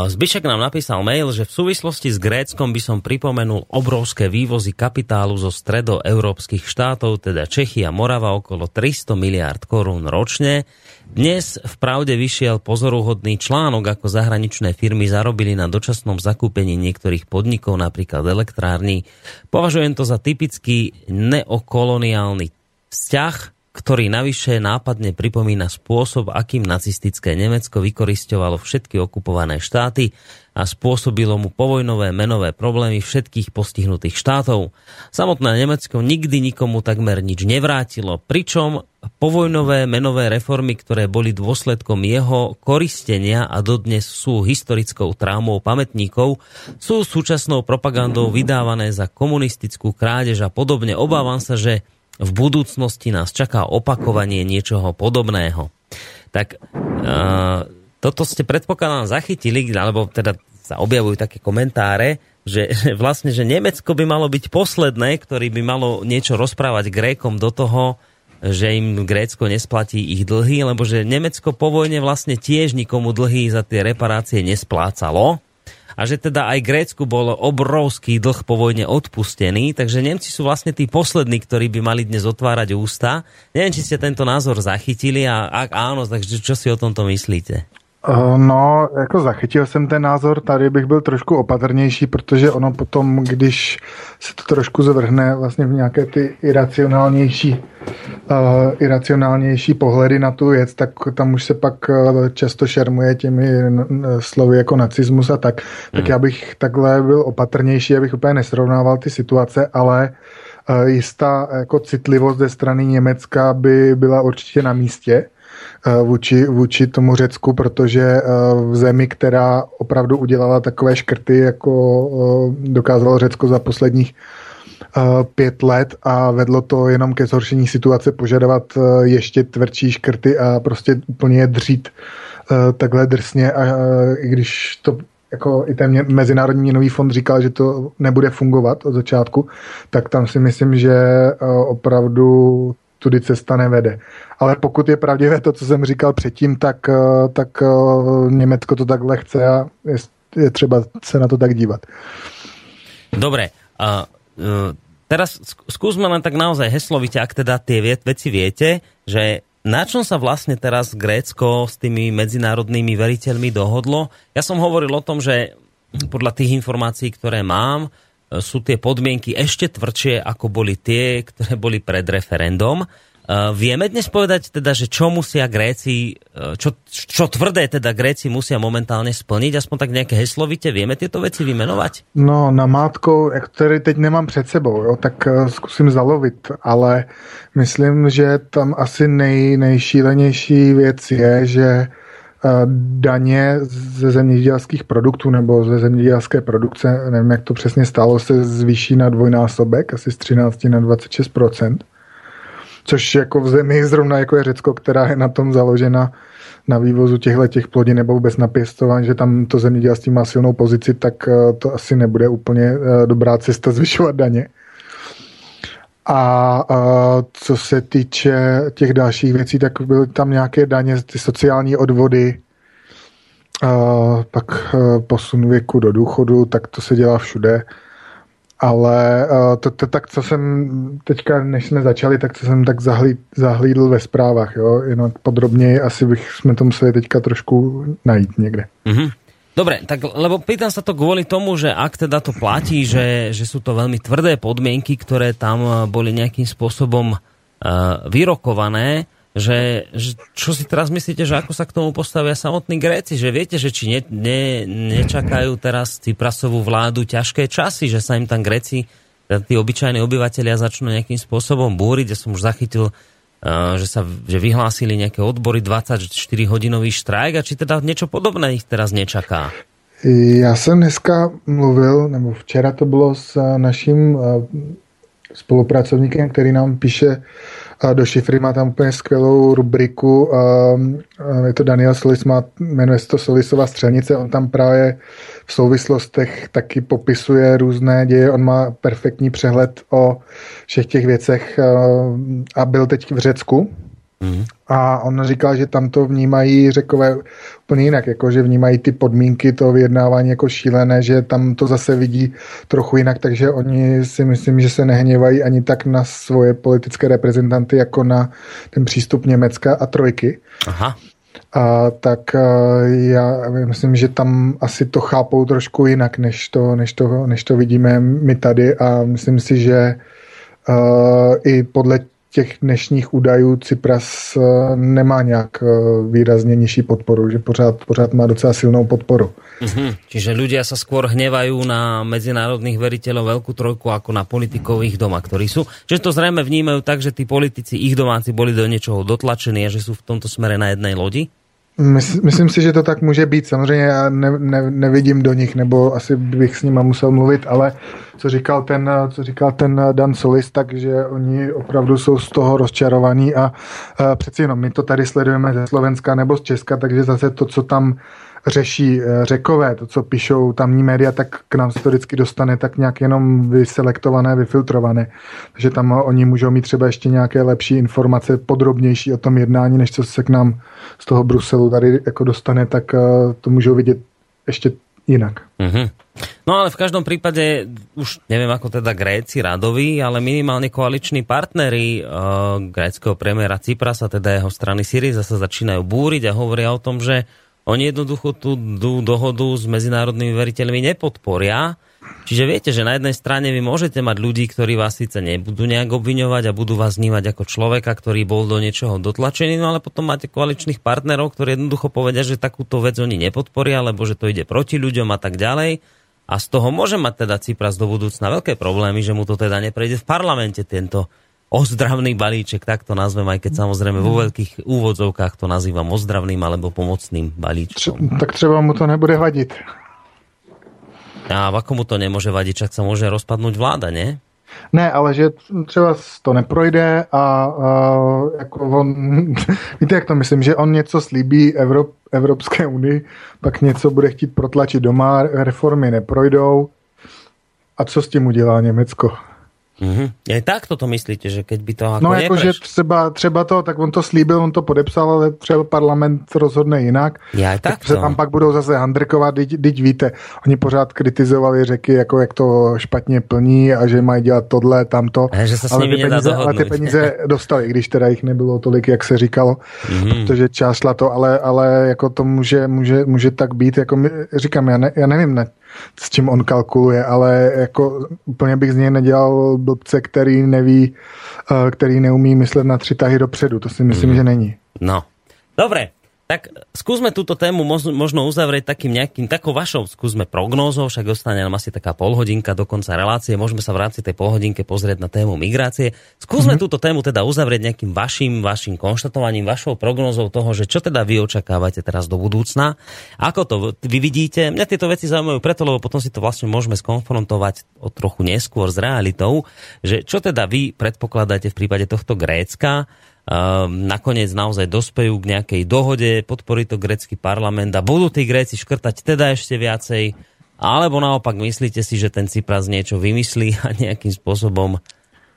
Zbyšek nám napísal mail, že v súvislosti s Gréckom by som pripomenul obrovské vývozy kapitálu zo stredoeurópskych štátov, teda Čechy a Morava, okolo 300 miliard korún ročne. Dnes v pravde vyšiel pozoruhodný článok, ako zahraničné firmy zarobili na dočasnom zakúpení niektorých podnikov, napríklad elektrární. Považujem to za typický neokoloniálny vzťah, ktorý navyše nápadne pripomína spôsob, akým nacistické Nemecko vykoristovalo všetky okupované štáty a spôsobilo mu povojnové menové problémy všetkých postihnutých štátov. Samotné Nemecko nikdy nikomu takmer nič nevrátilo, pričom povojnové menové reformy, ktoré boli dôsledkom jeho koristenia a dodnes sú historickou trámou pamätníkov, sú súčasnou propagandou vydávané za komunistickú krádež a podobne. Obávam sa, že v budúcnosti nás čaká opakovanie niečoho podobného. Tak uh, toto ste predpokladám zachytili, alebo teda sa objavujú také komentáre, že, že vlastne, že Nemecko by malo byť posledné, ktorý by malo niečo rozprávať Grékom do toho, že im Grécko nesplatí ich dlhy, lebo že Nemecko po vojne vlastne tiež nikomu dlhy za tie reparácie nesplácalo a že teda aj Grécku bol obrovský dlh po vojne odpustený, takže Nemci sú vlastne tí poslední, ktorí by mali dnes otvárať ústa. Neviem, či ste tento názor zachytili a ak áno, takže čo si o tomto myslíte? Eh, no, jako zachytil jsem ten názor, tady bych byl trošku opatrnější, protože ono potom, když se to trošku zvrhne vlastně v nějaké ty iracionálnější, uh, iracionálnější pohledy na tu věc, tak tam už se pak uh, často šermuje těmi slovy jako nacismus a tak. Hmm. Tak já bych takhle byl opatrnější, abych úplně nesrovnával ty situace, ale uh, jistá jako citlivost ze strany Německa by byla určitě na místě Eh, vůči, vůči tomu Řecku, protože eh, v zemi, která opravdu udělala takové škrty, jako eh, dokázalo Řecko za posledních pět let a vedlo to jenom ke zhoršení situace požadovat ještě tvrdší škrty a prostě úplně dřít takhle drsně a i když to jako i ten Mezinárodní měnový fond říkal, že to nebude fungovat od začátku, tak tam si myslím, že opravdu tudy cesta nevede. Ale pokud je pravdivé to, co jsem říkal předtým, tak, eh, tak eh, Německo to takhle chce a je, je třeba se na to tak dívat. Dobre, a uh, teraz skúsme len tak naozaj heslovite, ak teda tie veci viete, že na čom sa vlastne teraz Grécko s tými medzinárodnými veriteľmi dohodlo? Ja som hovoril o tom, že podľa tých informácií, ktoré mám, sú tie podmienky ešte tvrdšie, ako boli tie, ktoré boli pred referendum. Uh, vieme dnes povedať teda, že čo musia Gréci, uh, čo, čo tvrdé teda Gréci musia momentálne splniť, aspoň tak nejaké heslovite, vieme tieto veci vymenovať? No, na mátkou, ktorý teď nemám před sebou, jo, tak zkusím zalovit, ale myslím, že tam asi nej, nejšílenější věc je, že daně ze zemědělských produktů nebo ze zemědělské produkce, nevím, jak to přesně stálo, se zvýší na dvojnásobek, asi z 13 na 26% což jako v zemi zrovna jako je Řecko, která je na tom založena na vývozu těchto těch plodin nebo vůbec na pěstování, že tam to zemědělství má silnou pozici, tak eh, to asi nebude úplně eh, dobrá cesta zvyšovat daně. A, co se týče těch dalších věcí, tak byly tam nějaké daně, ty sociální odvody, pak eh, posun věku do důchodu, tak to se dělá všude ale uh, to, to, tak, co jsem teďka, než jsme začali, tak co jsem tak zahlíd, zahlídl ve zprávách, jo, jenom podrobněji asi bych jsme to museli teďka trošku najít někde. Mm-hmm. Dobre, tak lebo pýtam sa to kvôli tomu, že ak teda to platí, že, že sú to veľmi tvrdé podmienky, ktoré tam eh, boli nejakým spôsobom uh, vyrokované, že, že čo si teraz myslíte, že ako sa k tomu postavia samotní Gréci, že viete, že či ne, ne, nečakajú teraz Cyprasovú vládu ťažké časy, že sa im tam Gréci, tí obyčajní obyvateľia začnú nejakým spôsobom búriť. Ja som už zachytil, že sa že vyhlásili nejaké odbory 24-hodinový štrajk a či teda niečo podobné ich teraz nečaká. Já jsem dneska mluvil, nebo včera to bylo s naším spolupracovníkem, který nám píše do šifry má tam úplně skvělou rubriku. Je to Daniel Solis, má, jmenuje se to Solisová střelnice. On tam právě v souvislostech taky popisuje různé děje. On má perfektní přehled o všech těch věcech a byl teď v Řecku Mm. A on říkal, že tam to vnímají řekové úplně jinak, jako že vnímají ty podmínky toho vyjednávání jako šílené, že tam to zase vidí trochu jinak, takže oni si myslím, že se nehněvají ani tak na svoje politické reprezentanty, jako na ten přístup Německa a trojky. Aha. A, tak já myslím, že tam asi to chápou trošku jinak, než to, než to, než to vidíme my tady a myslím si, že uh, i podle těch dnešních údajů Cypras eh, nemá nějak eh, výrazně nižší podporu, že pořád, pořád má docela silnou podporu. Mm-hmm. Čiže ľudia sa skôr hnevajú na medzinárodných veriteľov veľkú trojku ako na politikov ich doma, ktorí sú. Že to zrejme vnímajú tak, že tí politici, ich domáci boli do niečoho dotlačení a že sú v tomto smere na jednej lodi? Myslím si, že to tak může být. Samozřejmě já ne, ne, nevidím do nich, nebo asi bych s nima musel mluvit, ale co říkal ten, co říkal ten Dan Solis, takže oni opravdu jsou z toho rozčarovaní a, a přeci jenom my to tady sledujeme ze Slovenska nebo z Česka, takže zase to, co tam řeší eh, řekové, to, co píšou tamní média, tak k nám se to vždycky dostane tak nějak jenom vyselektované, vyfiltrované. Takže tam oni můžou mít třeba ještě nějaké lepší informace, podrobnější o tom jednání, než co se k nám z toho Bruselu tady jako dostane, tak eh, to můžou vidět ještě jinak. Mm-hmm. No ale v každom prípade, už neviem ako teda Gréci radoví, ale minimálne koaliční partnery uh, gréckého premiéra Ciprasa, teda jeho strany Syriza sa začínajú búriť a hovoria o tom, že oni jednoducho tú, tú dohodu s medzinárodnými veriteľmi nepodporia. Čiže viete, že na jednej strane vy môžete mať ľudí, ktorí vás síce nebudú nejak obviňovať a budú vás vnímať ako človeka, ktorý bol do niečoho dotlačený, no ale potom máte koaličných partnerov, ktorí jednoducho povedia, že takúto vec oni nepodporia, lebo že to ide proti ľuďom a tak ďalej. A z toho môže mať teda Cypras do budúcna veľké problémy, že mu to teda neprejde v parlamente tento ozdravný balíček, tak to nazvem, aj keď samozrejme vo veľkých úvodzovkách to nazývam ozdravným alebo pomocným balíčkom. Tak třeba mu to nebude vadit. A ako mu to nemôže vadiť, čak sa môže rozpadnúť vláda, nie? Ne, ale že třeba to neprojde a, a jako on, víte jak to myslím, že on něco slíbí Evrop, Evropské unii, pak něco bude chtít protlačit doma, reformy neprojdou a co s tím udělá Německo? Mm-hmm. Aj takto to myslíte, že keď by to ako No jakože třeba, třeba to, tak on to slíbil, on to podepsal, ale třeba parlament rozhodne jinak. Ja aj tak se tam pak budou zase handrkovat, teď, teď víte, oni pořád kritizovali řeky, jako jak to špatně plní a že mají dělat tohle, tamto. A že se s ale, ty peníze, ale ty peníze dostali, když teda jich nebylo tolik, jak se říkalo, Mhm. protože část šla to, ale, ale jako to může, může, může tak být, jako my, říkám, já, ne, já nevím, ne, s čím on kalkuluje, ale jako úplně bych z něj nedělal blbce, který neví, eh, který neumí myslet na tři tahy dopředu. To si myslím, že není. No. Dobre, tak skúsme túto tému možno uzavrieť takým nejakým, takou vašou, skúsme prognózou, však ostane nám asi taká polhodinka do konca relácie, môžeme sa v rámci tej polhodinke pozrieť na tému migrácie. Skúsme mm-hmm. túto tému teda uzavrieť nejakým vašim, vašim konštatovaním, vašou prognózou toho, že čo teda vy očakávate teraz do budúcna. Ako to vy vidíte? Mňa tieto veci zaujímajú preto, lebo potom si to vlastne môžeme skonfrontovať o trochu neskôr s realitou, že čo teda vy predpokladáte v prípade tohto Grécka, nakoniec naozaj dospejú k nejakej dohode, podporí to grecký parlament a budú tí Gréci škrtať teda ešte viacej, alebo naopak myslíte si, že ten Cypras niečo vymyslí a nejakým spôsobom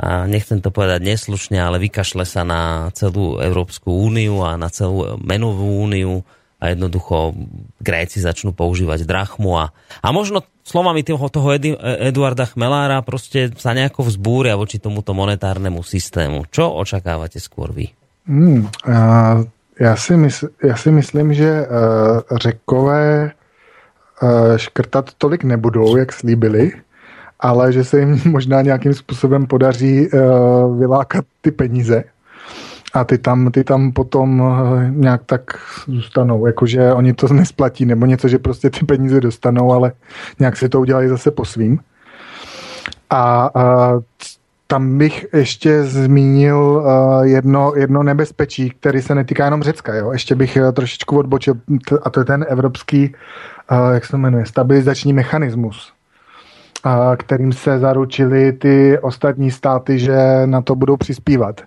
a nechcem to povedať neslušne, ale vykašle sa na celú Európsku úniu a na celú menovú úniu a jednoducho Gréci začnú používať drachmu a, a možno slovami toho, toho Edi, Eduarda Chmelára proste sa nejako vzbúria voči tomuto monetárnemu systému. Čo očakávate skôr vy? Hmm, a já, si mysl, já si myslím, že uh, řekové uh, škrtat tolik nebudou, jak slíbili, ale že se jim možná nějakým způsobem podaří uh, vylákat ty peníze a ty tam, ty tam potom eh, nějak tak zůstanou, jakože oni to nesplatí nebo něco, že prostě ty peníze dostanou, ale nějak si to udělají zase po svým. A, a tam bych ještě zmínil uh, jedno, jedno nebezpečí, který se netýká jenom Řecka. Jo? Ještě bych trošičku odbočil, a to je ten evropský, uh, jak se jmenuje, stabilizační mechanismus, kterým se zaručili ty ostatní státy, že na to budou přispívat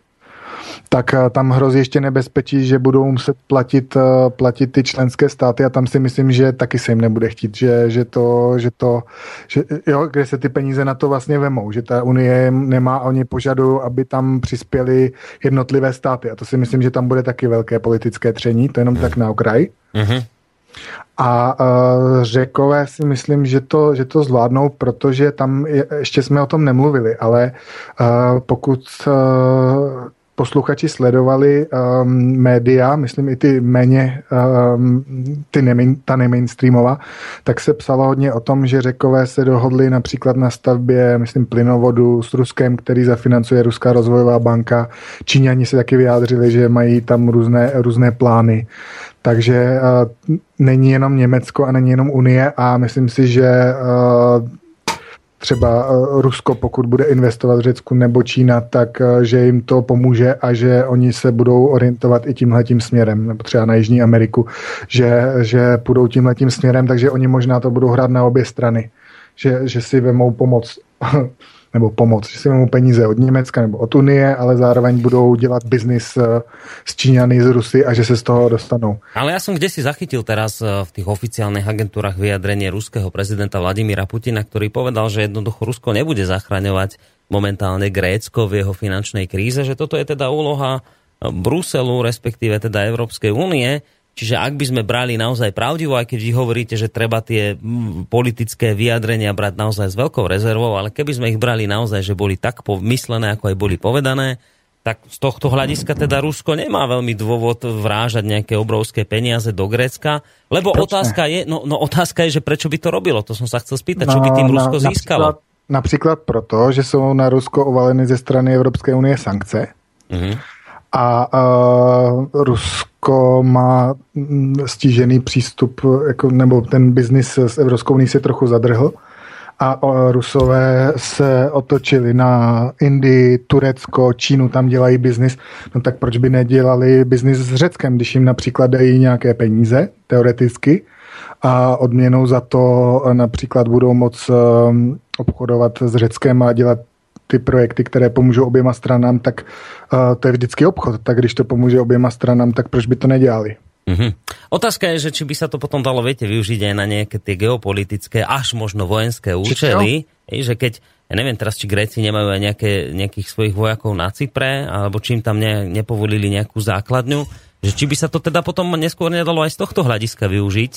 tak eh, tam hrozí ještě nebezpečí, že budou muset platit, eh, platit ty členské státy a tam si myslím, že taky se jim nebude chtít, že, že to, že to, že, jo, kde se ty peníze na to vlastně vemou, že ta Unie nemá, oni požadují, aby tam přispěli jednotlivé státy a to si myslím, že tam bude taky velké politické tření, to jenom tak na okraj. Uh-huh. A uh, řekové si myslím, že to, že to zvládnou, protože tam je, ještě jsme o tom nemluvili, ale uh, pokud uh, posluchači sledovali um, média, myslím i ty méně, um, ty nemain, ta nemainstreamová, tak se psalo hodně o tom, že řekové se dohodli například na stavbě, myslím, plynovodu s Ruskem, který zafinancuje Ruská rozvojová banka. Číňani se taky vyjádřili, že mají tam různé, různé plány. Takže uh, není jenom Německo a není jenom Unie a myslím si, že uh, třeba Rusko, pokud bude investovat v Řecku nebo Čína, tak že jim to pomůže a že oni se budou orientovat i tímhletím směrem, nebo třeba na Jižní Ameriku, že, že půjdou tímhletím směrem, takže oni možná to budou hrát na obě strany, že, že si vemou pomoc nebo pomoc, že si vezmou peníze od Německa nebo od Unie, ale zároveň budou dělat biznis eh, s Číňany, z Rusy a že se z toho dostanou. Ale ja som kde si zachytil teraz eh, v tých oficiálnych agentúrach vyjadrenie ruského prezidenta Vladimíra Putina, ktorý povedal, že jednoducho Rusko nebude zachraňovať momentálne Grécko v jeho finančnej kríze, že toto je teda úloha eh, Bruselu, respektíve teda Európskej únie, Čiže ak by sme brali naozaj pravdivo, aj keď vy hovoríte, že treba tie politické vyjadrenia brať naozaj s veľkou rezervou, ale keby sme ich brali naozaj, že boli tak myslené, ako aj boli povedané, tak z tohto hľadiska teda Rusko nemá veľmi dôvod vrážať nejaké obrovské peniaze do Grécka, lebo otázka je, no, no otázka je, že prečo by to robilo, to som sa chcel spýtať, čo by tým no, Rusko získalo. Napríklad, napríklad proto, že sú na Rusko uvalené ze strany Európskej únie sankce. Uh-huh. A uh, Rusko má mm, stížený přístup, jako, nebo ten biznis s Evropskou unii se trochu zadrhl. A Rusové se otočili na Indii, Turecko, Čínu, tam dělají biznis, no tak proč by nedělali biznis s Řeckem, když jim například dají nějaké peníze, teoreticky, a odměnou za to například budou moc obchodovat s Řeckem a dělat ty projekty, které pomůžou oběma stranám, tak uh, to je vždycky obchod. Tak když to pomůže oběma stranám, tak proč by to nedělali? Mm-hmm. Otázka je, že či by sa to potom dalo, viete, využiť aj na nejaké tie geopolitické, až možno vojenské účely. Je, že keď, ja neviem teraz, či Gréci nemajú aj nejaké, nejakých svojich vojakov na Cypre, alebo či im tam ne, nepovolili nejakú základňu, že či by sa to teda potom neskôr nedalo aj z tohto hľadiska využiť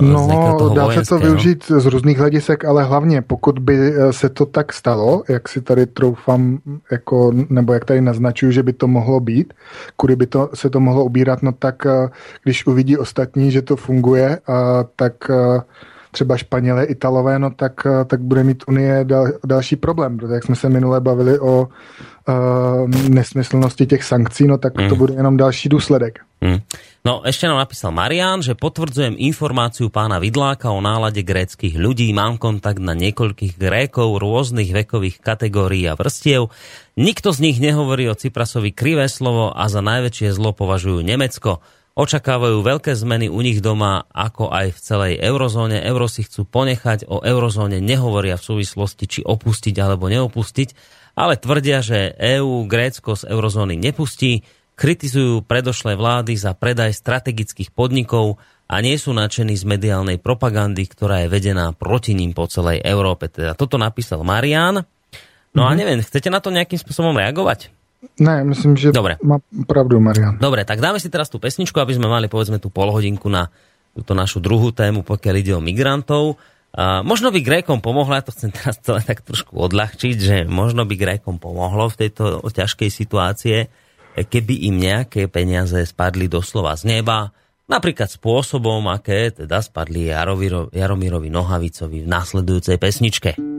No, dá se to využít z různých hledisek, ale hlavně pokud by eh, se to tak stalo, jak si tady troufám, jako, nebo jak tady naznačuju, že by to mohlo být, kudy by to, se to mohlo ubírat, no tak eh, když uvidí ostatní, že to funguje, tak eh, třeba Španělé, Italové, no tak, tak bude mít Unie dal, další problém, protože jak jsme se minule bavili o uh, nesmyslnosti těch sankcí, no tak mm. to bude jenom další důsledek. Mm. No ešte nám napísal Marian, že potvrdzujem informáciu pána Vidláka o nálade gréckých ľudí. Mám kontakt na niekoľkých Grékov rôznych vekových kategórií a vrstiev. Nikto z nich nehovorí o Ciprasovi krivé slovo a za najväčšie zlo považujú Nemecko. Očakávajú veľké zmeny u nich doma, ako aj v celej eurozóne. Euro si chcú ponechať, o eurozóne nehovoria v súvislosti, či opustiť alebo neopustiť, ale tvrdia, že EÚ Grécko z eurozóny nepustí kritizujú predošlé vlády za predaj strategických podnikov a nie sú nadšení z mediálnej propagandy, ktorá je vedená proti ním po celej Európe. Teda toto napísal Marian. No a mhm. neviem, chcete na to nejakým spôsobom reagovať? Ne, myslím, že Dobre. má pravdu Marian. Dobre, tak dáme si teraz tú pesničku, aby sme mali povedzme tú polhodinku na túto našu druhú tému, pokiaľ ide o migrantov. A možno by Grékom pomohlo, ja to chcem teraz celé tak trošku odľahčiť, že možno by Grékom pomohlo v tejto ťažkej situácie, keby im nejaké peniaze spadli doslova z neba, napríklad spôsobom, aké teda spadli Jaromírovi, Jaromírovi Nohavicovi v následujúcej pesničke.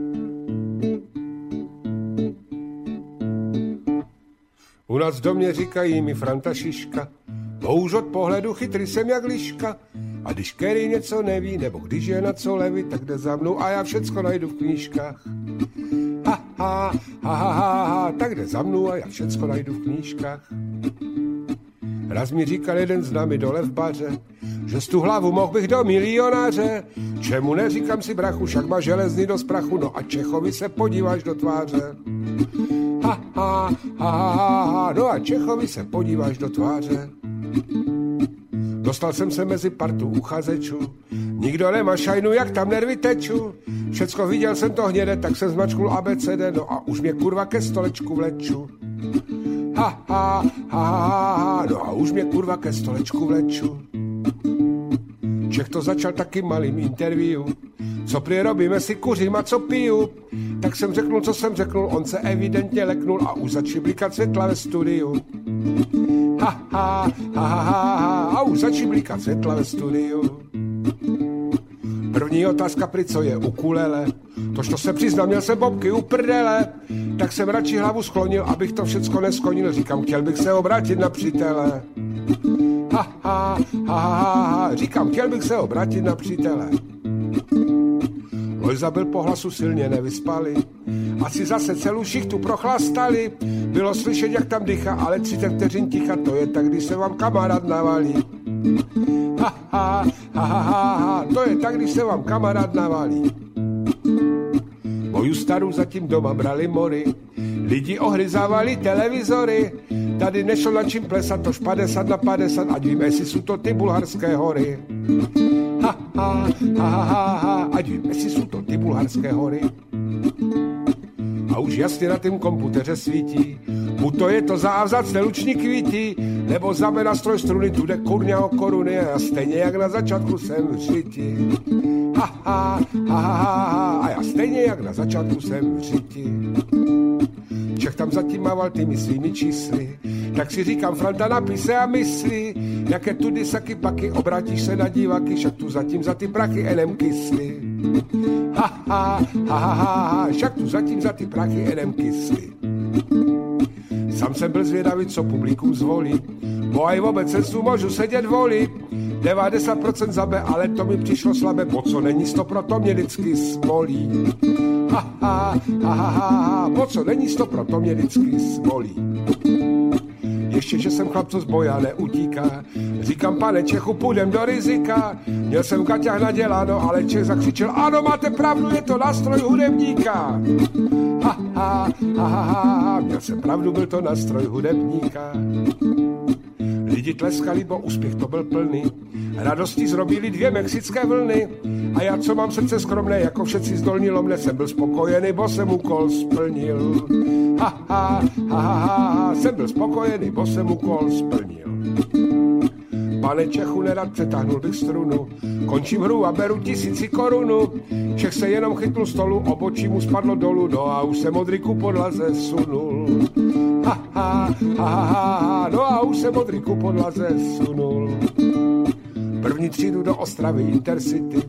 U nás v domě říkají mi Franta Šiška, Bouž od pohledu chytrý jsem jak liška. A když Kerry něco neví, nebo když je na co levy, tak jde za mnou a já všecko najdu v knížkách ha, ha, ha, ha, ha, ha, tak jde za mnou a já všecko najdu v knížkách. Raz mi říkal jeden z nami dole v baře, že z tu hlavu mohl bych do milionáře. Čemu neříkám si brachu, však má železný do sprachu, no a Čechovi se podíváš do tváře. Ha, ha, ha, ha, ha, no a Čechovi se podíváš do tváře. Dostal jsem se mezi partu uchazečů, nikdo nemá šajnu, jak tam nervy teču. Všecko viděl jsem to hněde, tak jsem zmačknul ABCD, no a už mě kurva ke stolečku vleču. Ha, ha, ha, no a už mě kurva ke stolečku vleču. Čech to začal taky malým interview. Co prý robíme si kuřím a co piju? Tak jsem řeknul, co jsem řeknul, on se evidentně leknul a už začal blikat světla ve studiu. Ha, ha, ha, ha, ha, ha, a už začal blikat světla ve studiu. První otázka, pri co je ukulele. Tož to se přiznám, měl jsem bobky u prdele. Tak jsem radši hlavu sklonil, abych to všecko neskonil. Říkám, chtěl bych se obrátit na přítele. Ha, ha, ha, ha, ha, říkám, chtěl bych se obrátit na přítele. Lojza byl po hlasu silně nevyspali. Asi zase celou šichtu prochlastali. Bylo slyšet, jak tam dýcha, ale 30 vteřin ticha, to je tak, když se vám kamarád navalí. Ha, ha, ha, ha, to je tak, když se vám kamarád navalí. Moju starou zatím doma brali mory. Lidi ohryzávali televizory. Tady nešlo na čím plesat, tož 50 na 50, ať víme, jestli jsou to ty bulharské hory. Ha, ha, ha, ha, ha, ať víme, jestli jsou to ty bulharské hory už jasně na tým komputeře svítí. Buď to je to za vzácné luční kvítí, nebo za na stroj struny, tu jde kurňa o koruny a stejně jak na začátku jsem řiti. Ha, ha, ha, ha, ha, a já stejně jak na začátku jsem řiti. Čech tam zatím mával tými svými čísly, tak si říkám, Franta napise a myslí, jaké tudy saky paky, obrátíš se na diváky, však tu zatím za ty prachy enem kysly. Ha, ha, ha, ha, ha, však tu zatím za ty prachy enem kysly. Sam jsem byl zvědavý, co publikum zvolí, bo aj v obecenstvu můžu sedět volit. 90% zabe, ale to mi přišlo slabé, bo co není 100 proto mě vždycky smolí. Ha, ha, ha, ha, ha, bo co není 100 proto mě vždycky smolí. Ještě, že jsem chlap, co z boja neutíká. Říkám, pane Čechu, půjdem do rizika. Měl jsem kaťah naděláno, ale Čech zakřičel, ano, máte pravdu, je to nástroj hudebníka. Ha, ha, ha, ha, ha, měl jsem pravdu, byl to nástroj hudebníka. Lidi tleskali, bo úspěch to byl plný. Radostí zrobili dvě mexické vlny. A já, co mám srdce skromné, jako všetci z dolní lomne, jsem byl spokojený, bo jsem úkol splnil. Ha, ha, ha, ha, ha, ha, jsem byl spokojený, bo jsem úkol splnil. Pane Čechu, nerad přetáhnul bych strunu. Končím hru a beru tisíci korunu. Čech se jenom chytnul stolu, obočí mu spadlo dolů, no a už se modrý ku podlaze sunul. No a už se modrý ku podlaze sunul. První třídu do Ostravy Intercity.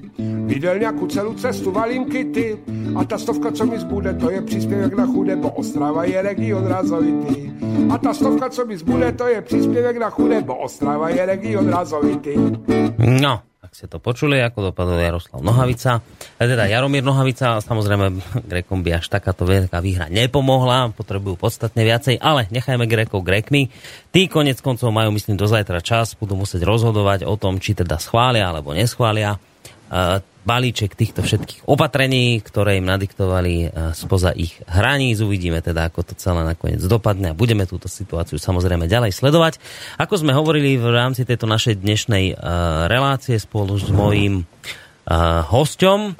Viděl nějakou celou cestu, valím kity. A ta stovka, co mi zbude, to je příspěvek na chudé, bo Ostrava je region razovitý. A ta stovka, co mi zbude, to je příspěvek na chudé, bo Ostrava je region razovitý. No, tak ste to počuli, ako dopadol Jaroslav Nohavica. E, teda Jaromír Nohavica, samozrejme Grekom by až takáto veľká výhra nepomohla, potrebujú podstatne viacej, ale nechajme Grekov Grekmi. Tí konec koncov majú, myslím, do zajtra čas, budú musieť rozhodovať o tom, či teda schvália alebo neschvália balíček týchto všetkých opatrení, ktoré im nadiktovali e, spoza ich hraníc. Uvidíme teda, ako to celé nakoniec dopadne a budeme túto situáciu samozrejme ďalej sledovať. Ako sme hovorili v rámci tejto našej dnešnej uh, relácie spolu s mojím hosťom, uh,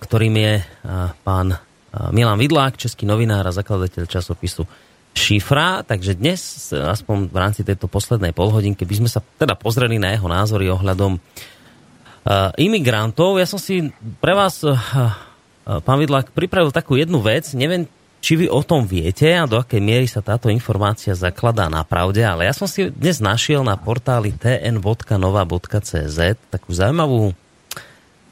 ktorým je pán Milan Vidlák, český novinár a zakladateľ časopisu Šifra, takže dnes, aspoň v rámci tejto poslednej polhodinky, by sme sa teda pozreli na jeho názory ohľadom imigrantov. Ja som si pre vás, uh, uh, pán Vidlák, pripravil takú jednu vec. Neviem, či vy o tom viete a do akej miery sa táto informácia zakladá na pravde, ale ja som si dnes našiel na portáli tn.nova.cz takú zaujímavú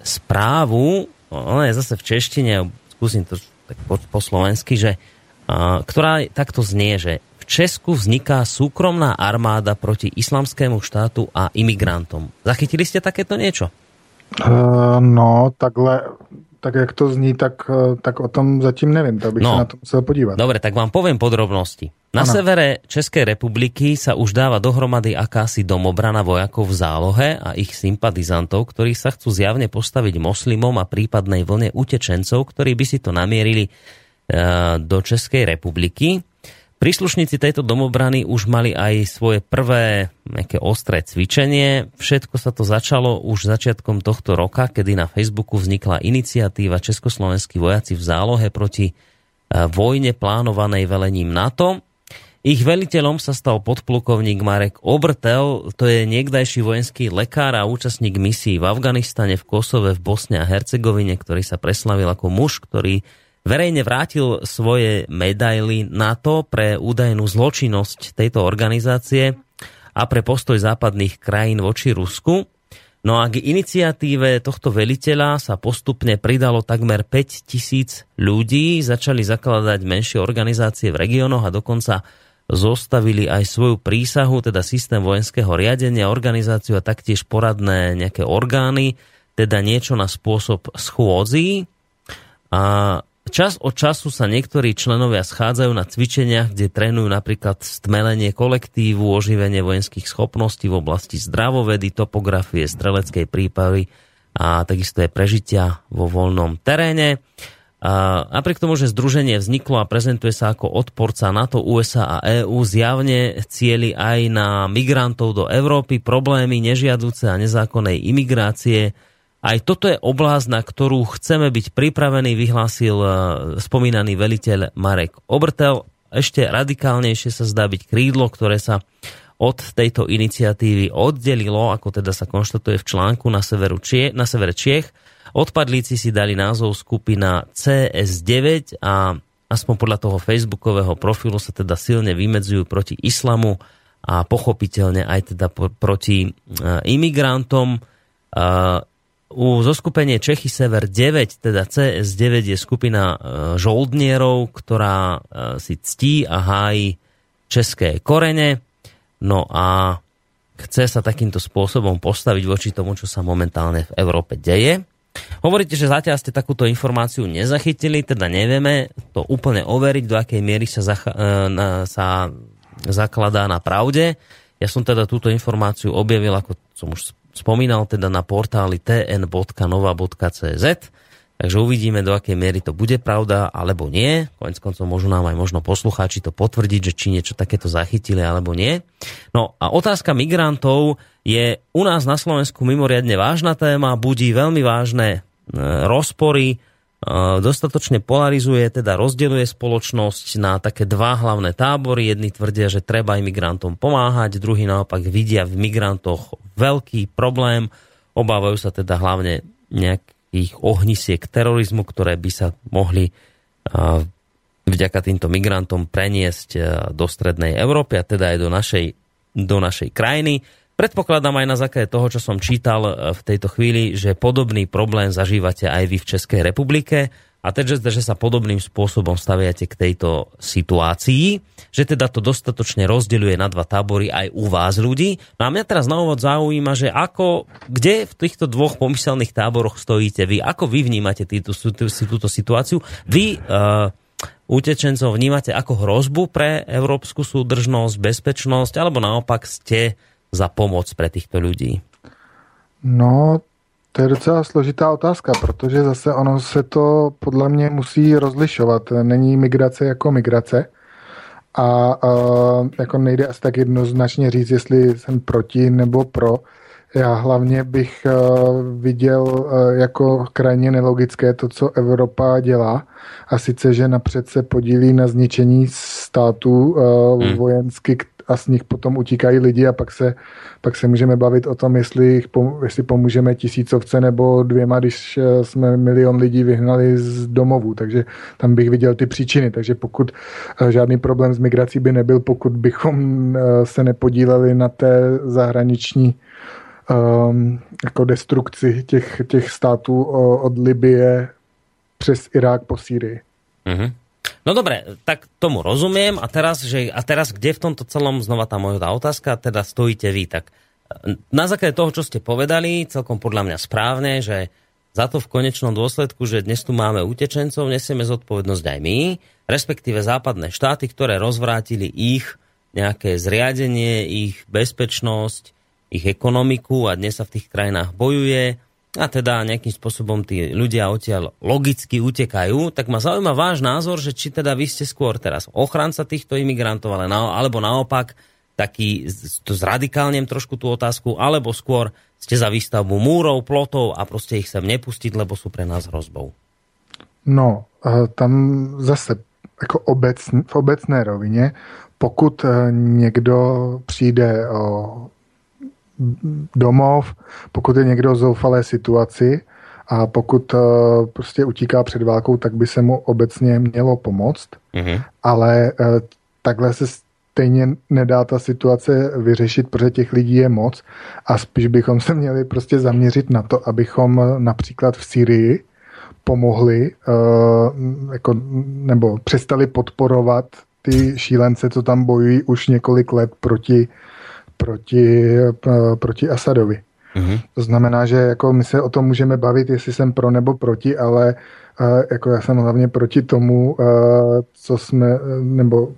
správu, ona je zase v češtine, skúsim to tak po, po slovensky, že, uh, ktorá takto znie, že Česku vzniká súkromná armáda proti islamskému štátu a imigrantom. Zachytili ste takéto niečo? Uh, no, takhle, tak jak to zní, tak, eh, tak o tom zatím nevím, tak bych no. sa na to musel podívať. Dobre, tak vám poviem podrobnosti. Na ano. severe Českej republiky sa už dáva dohromady akási domobrana vojakov v zálohe a ich sympatizantov, ktorí sa chcú zjavne postaviť moslimom a prípadnej vlne utečencov, ktorí by si to namierili uh, do Českej republiky. Príslušníci tejto domobrany už mali aj svoje prvé nejaké ostré cvičenie. Všetko sa to začalo už začiatkom tohto roka, kedy na Facebooku vznikla iniciatíva Československí vojaci v zálohe proti e, vojne plánovanej velením NATO. Ich veliteľom sa stal podplukovník Marek Obrtel, to je niekdajší vojenský lekár a účastník misií v Afganistane, v Kosove, v Bosne a Hercegovine, ktorý sa preslavil ako muž, ktorý verejne vrátil svoje medaily na to pre údajnú zločinnosť tejto organizácie a pre postoj západných krajín voči Rusku. No a k iniciatíve tohto veliteľa sa postupne pridalo takmer 5 tisíc ľudí, začali zakladať menšie organizácie v regiónoch a dokonca zostavili aj svoju prísahu, teda systém vojenského riadenia, organizáciu a taktiež poradné nejaké orgány, teda niečo na spôsob schôdzí. A Čas od času sa niektorí členovia schádzajú na cvičeniach, kde trénujú napríklad stmelenie kolektívu, oživenie vojenských schopností v oblasti zdravovedy, topografie, streleckej prípravy a takisto je prežitia vo voľnom teréne. A napriek tomu, že združenie vzniklo a prezentuje sa ako odporca NATO, USA a EÚ, zjavne cieli aj na migrantov do Európy, problémy nežiaduce a nezákonnej imigrácie. Aj toto je oblasť, na ktorú chceme byť pripravení, vyhlásil e, spomínaný veliteľ Marek Obrtel. Ešte radikálnejšie sa zdá byť krídlo, ktoré sa od tejto iniciatívy oddelilo, ako teda sa konštatuje v článku na, severu Čie, na severe Čiech, Odpadlíci si dali názov skupina CS9 a aspoň podľa toho facebookového profilu sa teda silne vymedzujú proti islamu a pochopiteľne aj teda proti e, imigrantom. E, u zoskupenie Čechy Sever 9, teda CS9 je skupina e, žoldnierov, ktorá si ctí a hájí české korene. No a chce sa takýmto spôsobom postaviť voči tomu, čo sa momentálne v Európe deje. Hovoríte, že zatiaľ ste takúto informáciu nezachytili, teda nevieme to úplne overiť, do akej miery sa, zach- e, na, sa zakladá na pravde. Ja som teda túto informáciu objavil, ako som už spomínal, teda na portáli tn.nova.cz. Takže uvidíme, do akej miery to bude pravda, alebo nie. Konec koncov môžu nám aj možno poslucháči to potvrdiť, že či niečo takéto zachytili, alebo nie. No a otázka migrantov je u nás na Slovensku mimoriadne vážna téma, budí veľmi vážne e, rozpory, dostatočne polarizuje, teda rozdeluje spoločnosť na také dva hlavné tábory. Jedni tvrdia, že treba imigrantom pomáhať, druhí naopak vidia v migrantoch veľký problém, obávajú sa teda hlavne nejakých ohnisiek terorizmu, ktoré by sa mohli e, vďaka týmto migrantom preniesť do strednej Európy a teda aj do našej, do našej krajiny. Predpokladám aj na základe toho, čo som čítal e, v tejto chvíli, že podobný problém zažívate aj vy v Českej republike a teda, že sa podobným spôsobom staviate k tejto situácii, že teda to dostatočne rozdeľuje na dva tábory aj u vás ľudí. No a mňa teraz na úvod zaujíma, že ako, kde v týchto dvoch pomyselných táboroch stojíte vy? Ako vy vnímate týto, túto situáciu? Vy uh, utečencov vnímate ako hrozbu pre európsku súdržnosť, bezpečnosť, alebo naopak ste za pomoc pre týchto ľudí? No, to je docela složitá otázka, protože zase ono se to podle mě musí rozlišovat. Není migrace jako migrace a, a jako nejde asi tak jednoznačně říct, jestli jsem proti nebo pro. Já hlavně bych uh, viděl uh, jako krajně nelogické to, co Evropa dělá. A sice, že napřed se podílí na zničení států uh, hmm. vojensky, a z nich potom utíkají lidi a pak se, pak se můžeme bavit o tom, jestli, jestli pomůžeme tisícovce nebo dvěma, když eh, jsme milion lidí vyhnali z domovů. Takže tam bych viděl ty příčiny. Takže pokud eh, žádný problém s migrací by nebyl, pokud bychom eh, se nepodíleli na té zahraniční um, jako destrukci těch, těch států od Libie přes Irák po Sýrii. Mm-hmm. No dobre, tak tomu rozumiem. A teraz, že, a teraz kde v tomto celom znova tá moja otázka, teda stojíte vy, tak e, na základe toho, čo ste povedali, celkom podľa mňa správne, že za to v konečnom dôsledku, že dnes tu máme utečencov, nesieme zodpovednosť aj my, respektíve západné štáty, ktoré rozvrátili ich nejaké zriadenie, ich bezpečnosť, ich ekonomiku a dnes sa v tých krajinách bojuje a teda nejakým spôsobom tí ľudia odtiaľ logicky utekajú, tak ma zaujíma váš názor, že či teda vy ste skôr teraz ochranca týchto imigrantov, ale na, alebo naopak taký, to zradikálnem trošku tú otázku, alebo skôr ste za výstavbu múrov, plotov a proste ich sem nepustiť, lebo sú pre nás hrozbou. No, tam zase jako obec, v obecné rovině, pokud e, někdo přijde o domov, pokud je někdo v zoufalé situaci a pokud uh, prostě utíká před válkou, tak by se mu obecně mělo pomoct. Mm-hmm. Ale uh, takhle se stejně nedá ta situace vyřešit, protože těch lidí je moc a spíš bychom se měli prostě zaměřit na to, abychom například v Syrii pomohli uh, jako, nebo přestali podporovat ty šílence, co tam bojují už několik let proti proti, eh, proti Asadovi. Mm-hmm. To znamená, že jako my se o tom můžeme bavit, jestli jsem pro nebo proti, ale uh, jako já jsem hlavně proti tomu, uh, co jsme, nebo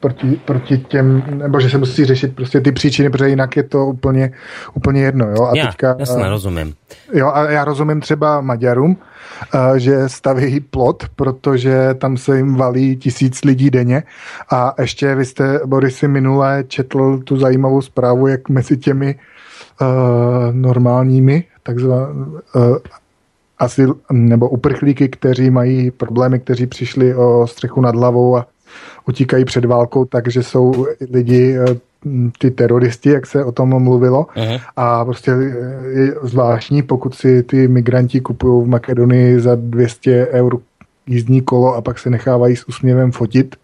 proti, proti těm, nebo že se musí řešit prostě ty příčiny, protože jinak je to úplně, úplně jedno. Jo? A já, teďka, jasně, rozumím. Jo, a já rozumím třeba Maďarům, že staví plot, protože tam se jim valí tisíc lidí denně a ještě vy jste, Borisy, minule četl tu zajímavou zprávu, jak mezi těmi uh, normálními takzvané uh, asi, nebo uprchlíky, kteří mají problémy, kteří přišli o střechu nad hlavou a utíkají před válkou, takže jsou lidi, eh, ty teroristi, jak se o tom mluvilo. Uh-huh. A prostě je zvláštní, pokud si ty migranti kupují v Makedonii za 200 eur jízdní kolo a pak se nechávají s úsměvem fotit.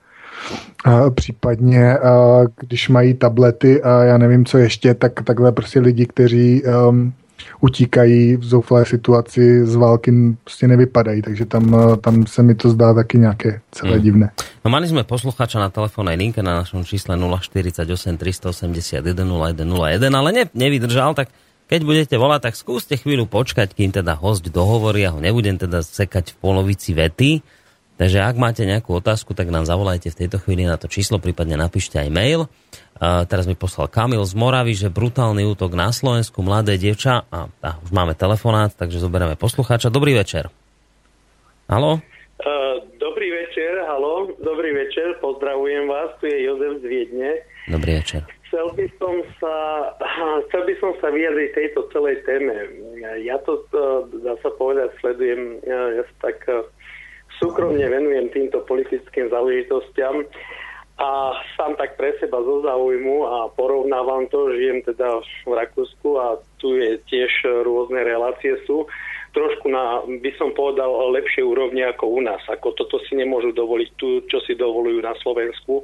A případně, a když mají tablety a já nevím, co ještě, tak takhle prostě lidi, kteří um, utíkají v zoufalé situaci z války prostě nevypadají, takže tam, eh, tam se mi to zdá taky nějaké celé mm. divné. No mali sme posluchača na telefónnej linke na našom čísle 048 381 0101, ale ne, nevydržal, tak keď budete volať, tak skúste chvíľu počkať, kým teda host dohovorí, ja ho nebudem teda sekať v polovici vety. Takže ak máte nejakú otázku, tak nám zavolajte v tejto chvíli na to číslo, prípadne napíšte aj mail. Uh, teraz mi poslal Kamil z Moravy, že brutálny útok na Slovensku, mladé dievča. A, a už máme telefonát, takže zoberieme poslucháča. Dobrý večer. Halo? Uh, dobrý večer, halo, dobrý večer, pozdravujem vás, tu je Jozef z Viedne. Dobrý večer. Chcel by som sa, chcel by som sa vyjadriť tejto celej téme. Ja to, uh, dá sa povedať, sledujem, ja sa tak súkromne venujem týmto politickým záležitostiam a sám tak pre seba zo záujmu a porovnávam to, žijem teda v Rakúsku a tu je tiež rôzne relácie sú trošku na, by som povedal, lepšie úrovni ako u nás. Ako toto si nemôžu dovoliť tu, čo si dovolujú na Slovensku,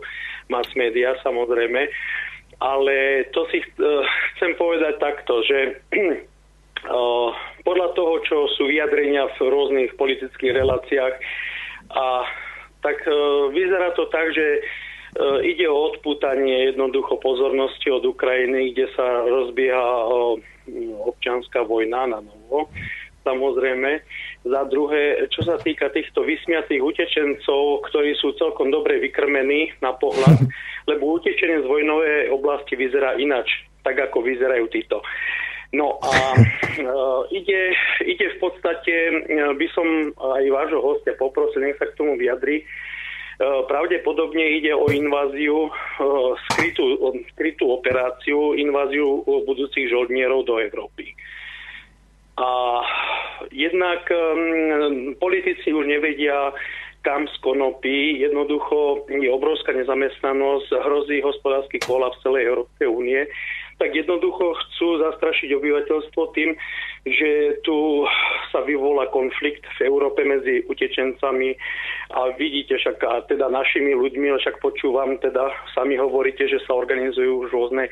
mass media samozrejme. Ale to si uh, chcem povedať takto, že podľa toho, čo sú vyjadrenia v rôznych politických reláciách, a tak vyzerá to tak, že ide o odputanie jednoducho pozornosti od Ukrajiny, kde sa rozbieha občianská vojna na novo. Samozrejme. Za druhé, čo sa týka týchto vysmiatých utečencov, ktorí sú celkom dobre vykrmení na pohľad, lebo utečenie z vojnovej oblasti vyzerá inač, tak ako vyzerajú títo. No a e, ide, ide v podstate, e, by som aj vášho hostia poprosil, nech sa k tomu vyjadri, Eh, pravdepodobne ide o inváziu, eh, skrytú, skrytú operáciu, inváziu budúcich žoldnierov do Európy. A jednak um, politici už nevedia, kam z. Jednoducho je obrovská nezamestnanosť, hrozí hospodársky kolaps celej Európskej únie tak jednoducho chcú zastrašiť obyvateľstvo tým, že tu sa vyvolá konflikt v Európe medzi utečencami a vidíte však a teda našimi ľuďmi, však počúvam, teda sami hovoríte, že sa organizujú už rôzne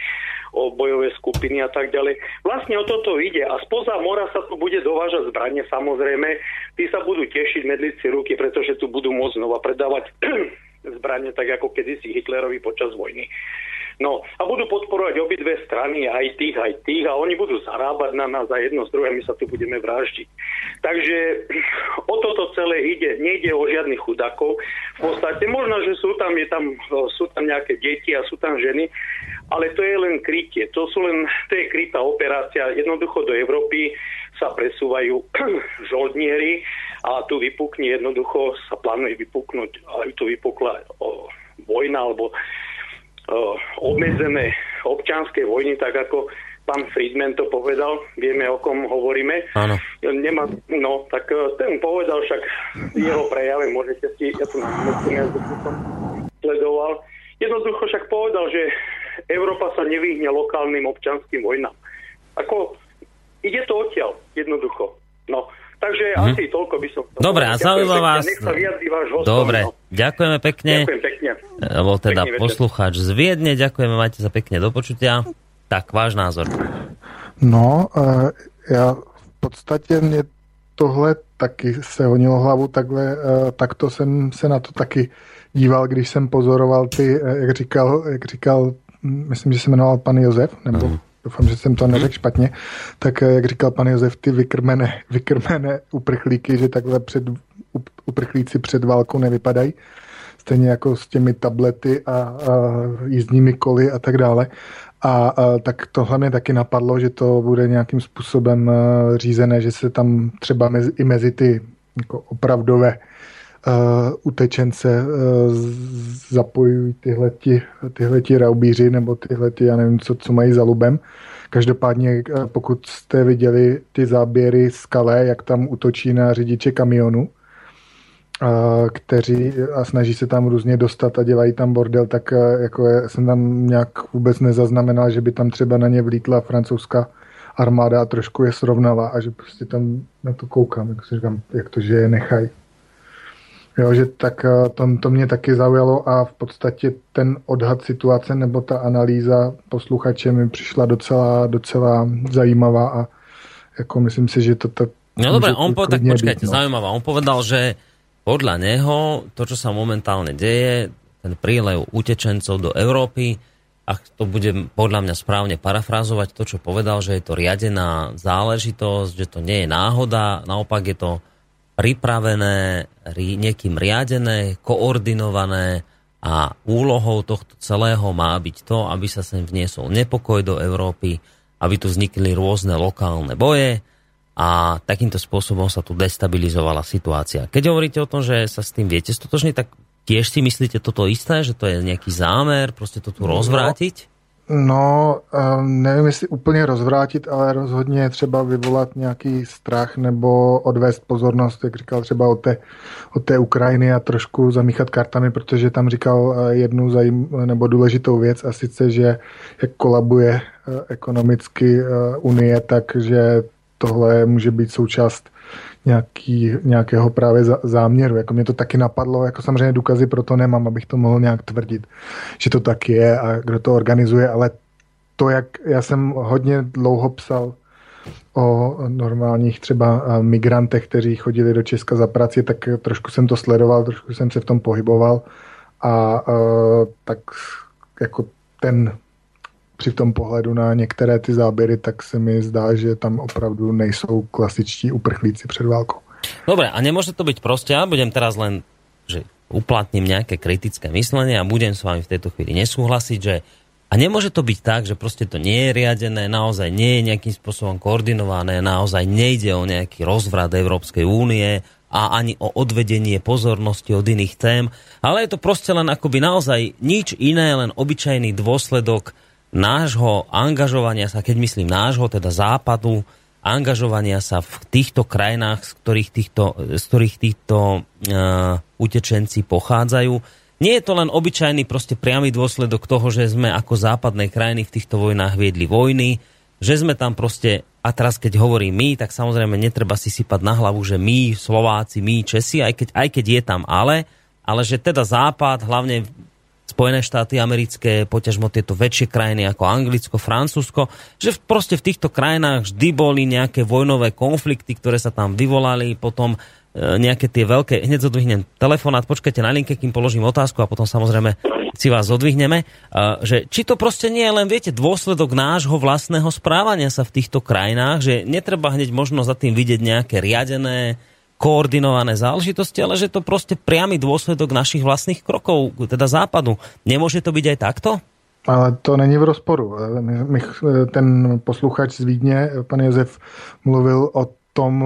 bojové skupiny a tak ďalej. Vlastne o toto ide a spoza mora sa tu bude dovážať zbranie samozrejme. Tí sa budú tešiť, medliť si ruky, pretože tu budú môcť znova predávať zbranie tak ako kedysi Hitlerovi počas vojny. No a budú podporovať obidve strany, aj tých, aj tých a oni budú zarábať na nás a jedno z druhé, my sa tu budeme vraždiť. Takže o toto celé ide, nejde o žiadnych chudakov. V podstate možno, že sú tam, je tam, sú tam nejaké deti a sú tam ženy, ale to je len krytie. To, sú len, to je krytá operácia. Jednoducho do Európy sa presúvajú žoldnieri a tu vypukne jednoducho, sa plánuje vypuknúť, aj tu vypukla o, vojna alebo obmedzené občianské vojny, tak ako pán Friedman to povedal, vieme o kom hovoríme. Áno. Nemá, no, tak e, ten povedal však jeho prejave, môžete si, ja to sledoval. Jednoducho však povedal, že Európa sa nevyhne lokálnym občanským vojnám. Ako, ide to odtiaľ, jednoducho. No, Takže mm-hmm. asi toľko by som... Dobre, a zaujíma vás... Dobre, no. ďakujeme pekne. Ďakujem pekne. Bol teda pekne poslucháč z Viedne, ďakujeme, majte sa pekne do počutia. Tak, váš názor. No, uh, já v podstatě mě tohle taky se honilo hlavu takhle, uh, takto jsem se na to taky díval, když jsem pozoroval ty, uh, jak říkal, jak říkal, myslím, že se jmenoval pan Josef, nebo mm doufám, že jsem to neřekl špatně, tak eh, jak říkal pan Josef, ty vykrmené, vykrmené uprchlíky, že takhle před, uprchlíci před válkou nevypadají. stejně jako s těmi tablety a, a jízdními koly a tak dále. A, a tak tohle mě taky napadlo, že to bude nějakým způsobem řízené, že se tam třeba mezi, i mezi ty jako opravdové utečence zapojují tyhleti, tyhleti raubíři nebo tyhleti, já nevím, co, co mají za lubem. Každopádně, pokud jste viděli ty záběry z Kalé, jak tam utočí na řidiče kamionu, kteří a snaží se tam různě dostat a dělají tam bordel, tak jako je, jsem tam nějak vůbec nezaznamenal, že by tam třeba na ně vlítla francouzská armáda a trošku je srovnala a že prostě tam na to koukám, jak říkám, jak to, že je nechají. Jo, že tak to, to mě taky zaujalo a v podstatě ten odhad situace nebo ta analýza posluchače mi přišla docela, docela zajímavá a jako myslím si, že to tak No dobre, on povedal, tak počkajte, no. zaujímavá. On povedal, že podľa neho to, čo sa momentálne deje, ten prílev utečencov do Európy, ak to bude podľa mňa správne parafrázovať to, čo povedal, že je to riadená záležitosť, že to nie je náhoda, naopak je to pripravené, niekým riadené, koordinované a úlohou tohto celého má byť to, aby sa sem vniesol nepokoj do Európy, aby tu vznikli rôzne lokálne boje, a takýmto spôsobom sa tu destabilizovala situácia. Keď hovoríte o tom, že sa s tým viete stotožniť, tak tiež si myslíte toto isté, že to je nejaký zámer, proste to tu no, rozvrátiť? No, um, nevím, jestli úplně rozvrátit, ale rozhodně třeba vyvolat nějaký strach nebo odvést pozornost, jak říkal třeba od té, od té Ukrajiny a trošku zamíchat kartami, protože tam říkal uh, jednu zajím, nebo důležitou věc a sice, že jak kolabuje uh, ekonomicky uh, Unie, takže tohle může být součást nějaký, nějakého právě záměru. Jako mě to taky napadlo, jako samozřejmě důkazy pro to nemám, abych to mohl nějak tvrdit, že to tak je a kdo to organizuje, ale to, jak já jsem hodně dlouho psal o normálních třeba migrantech, kteří chodili do Česka za prací, tak trošku jsem to sledoval, trošku jsem se v tom pohyboval a tak jako ten při tom pohledu na některé ty záběry, tak se mi zdá, že tam opravdu nejsou klasičtí uprchlíci před válkou. Dobre, a nemôže to byť proste, ja budem teraz len, že uplatním nejaké kritické myslenie a budem s vami v tejto chvíli nesúhlasiť, že a nemôže to byť tak, že proste to nie je riadené, naozaj nie je nejakým spôsobom koordinované, naozaj nejde o nejaký rozvrat Európskej únie a ani o odvedenie pozornosti od iných tém, ale je to proste len akoby naozaj nič iné, len obyčajný dôsledok nášho angažovania sa, keď myslím nášho, teda západu, angažovania sa v týchto krajinách, z ktorých týchto, z ktorých týchto uh, utečenci pochádzajú. Nie je to len obyčajný proste priamy dôsledok toho, že sme ako západné krajiny v týchto vojnách viedli vojny, že sme tam proste, a teraz keď hovorím my, tak samozrejme netreba si sypať na hlavu, že my, Slováci, my, Česi, aj keď, aj keď je tam ale, ale že teda Západ, hlavne Spojené štáty americké, poťažmo tieto väčšie krajiny ako Anglicko, Francúzsko, že proste v týchto krajinách vždy boli nejaké vojnové konflikty, ktoré sa tam vyvolali, potom e, nejaké tie veľké, hneď zodvihnem telefonát, počkajte na linke, kým položím otázku a potom samozrejme si vás zodvihneme, e, že či to proste nie je len, viete, dôsledok nášho vlastného správania sa v týchto krajinách, že netreba hneď možno za tým vidieť nejaké riadené koordinované záležitosti, ale že to proste priamy dôsledok našich vlastných krokov, teda západu. Nemôže to byť aj takto? Ale to není v rozporu. Ten posluchač z Vídně, pan Josef, mluvil o tom,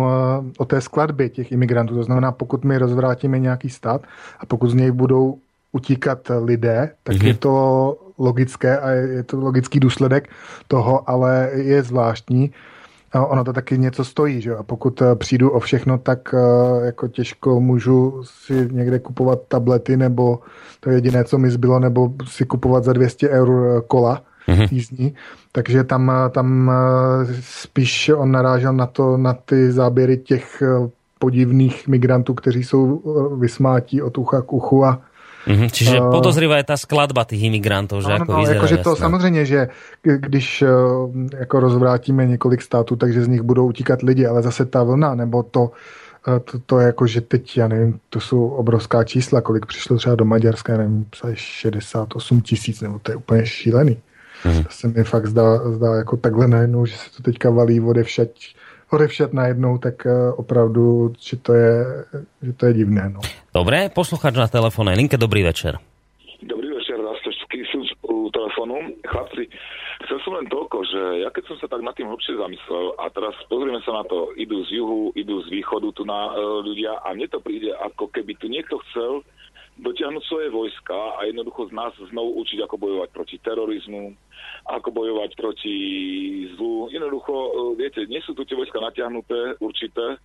o té skladbě těch imigrantů. To znamená, pokud my rozvrátíme nějaký stát a pokud z něj budou utíkat lidé, tak mm-hmm. je to logické a je to logický důsledek toho, ale je zvláštní, ono to taky něco stojí, že A pokud eh, přijdu o všechno, tak eh, jako těžko můžu si někde kupovat tablety, nebo to je jediné, co mi zbylo, nebo si kupovat za 200 eur eh, kola mm-hmm. jízdní. Takže tam, tam spíš on narážel na to, na ty záběry těch podivných migrantů, kteří jsou vysmátí od ucha k uchu a Mm-hmm, čiže uh, podozrivá je tá skladba tých imigrantov, že no, ako no, vyzerá že to samozřejmě, že když jako rozvrátíme několik států, takže z nich budou utíkat lidi, ale zase ta vlna, nebo to, uh, to, to je jako, že teď, já nevím, to jsou obrovská čísla, kolik přišlo třeba do Maďarska, nevím, 68 tisíc, nebo to je úplně šílený. Mm-hmm. To se mi fakt zdá, zdá jako takhle najednou, že se to teďka valí vode všať odevšet najednou, tak uh, opravdu, že to je, že to je divné. No. Dobre, posluchač na telefónnej linke, dobrý večer. Dobrý večer, Rastočský sú u telefónu. Chlapci, chcel som len toľko, že ja keď som sa tak nad tým hlbšie zamyslel a teraz pozrieme sa na to, idú z juhu, idú z východu tu na uh, ľudia a mne to príde ako keby tu niekto chcel dotiahnuť svoje vojska a jednoducho z nás znovu učiť, ako bojovať proti terorizmu, ako bojovať proti zlu. Jednoducho, e, viete, nie sú tu tie vojska natiahnuté, určité,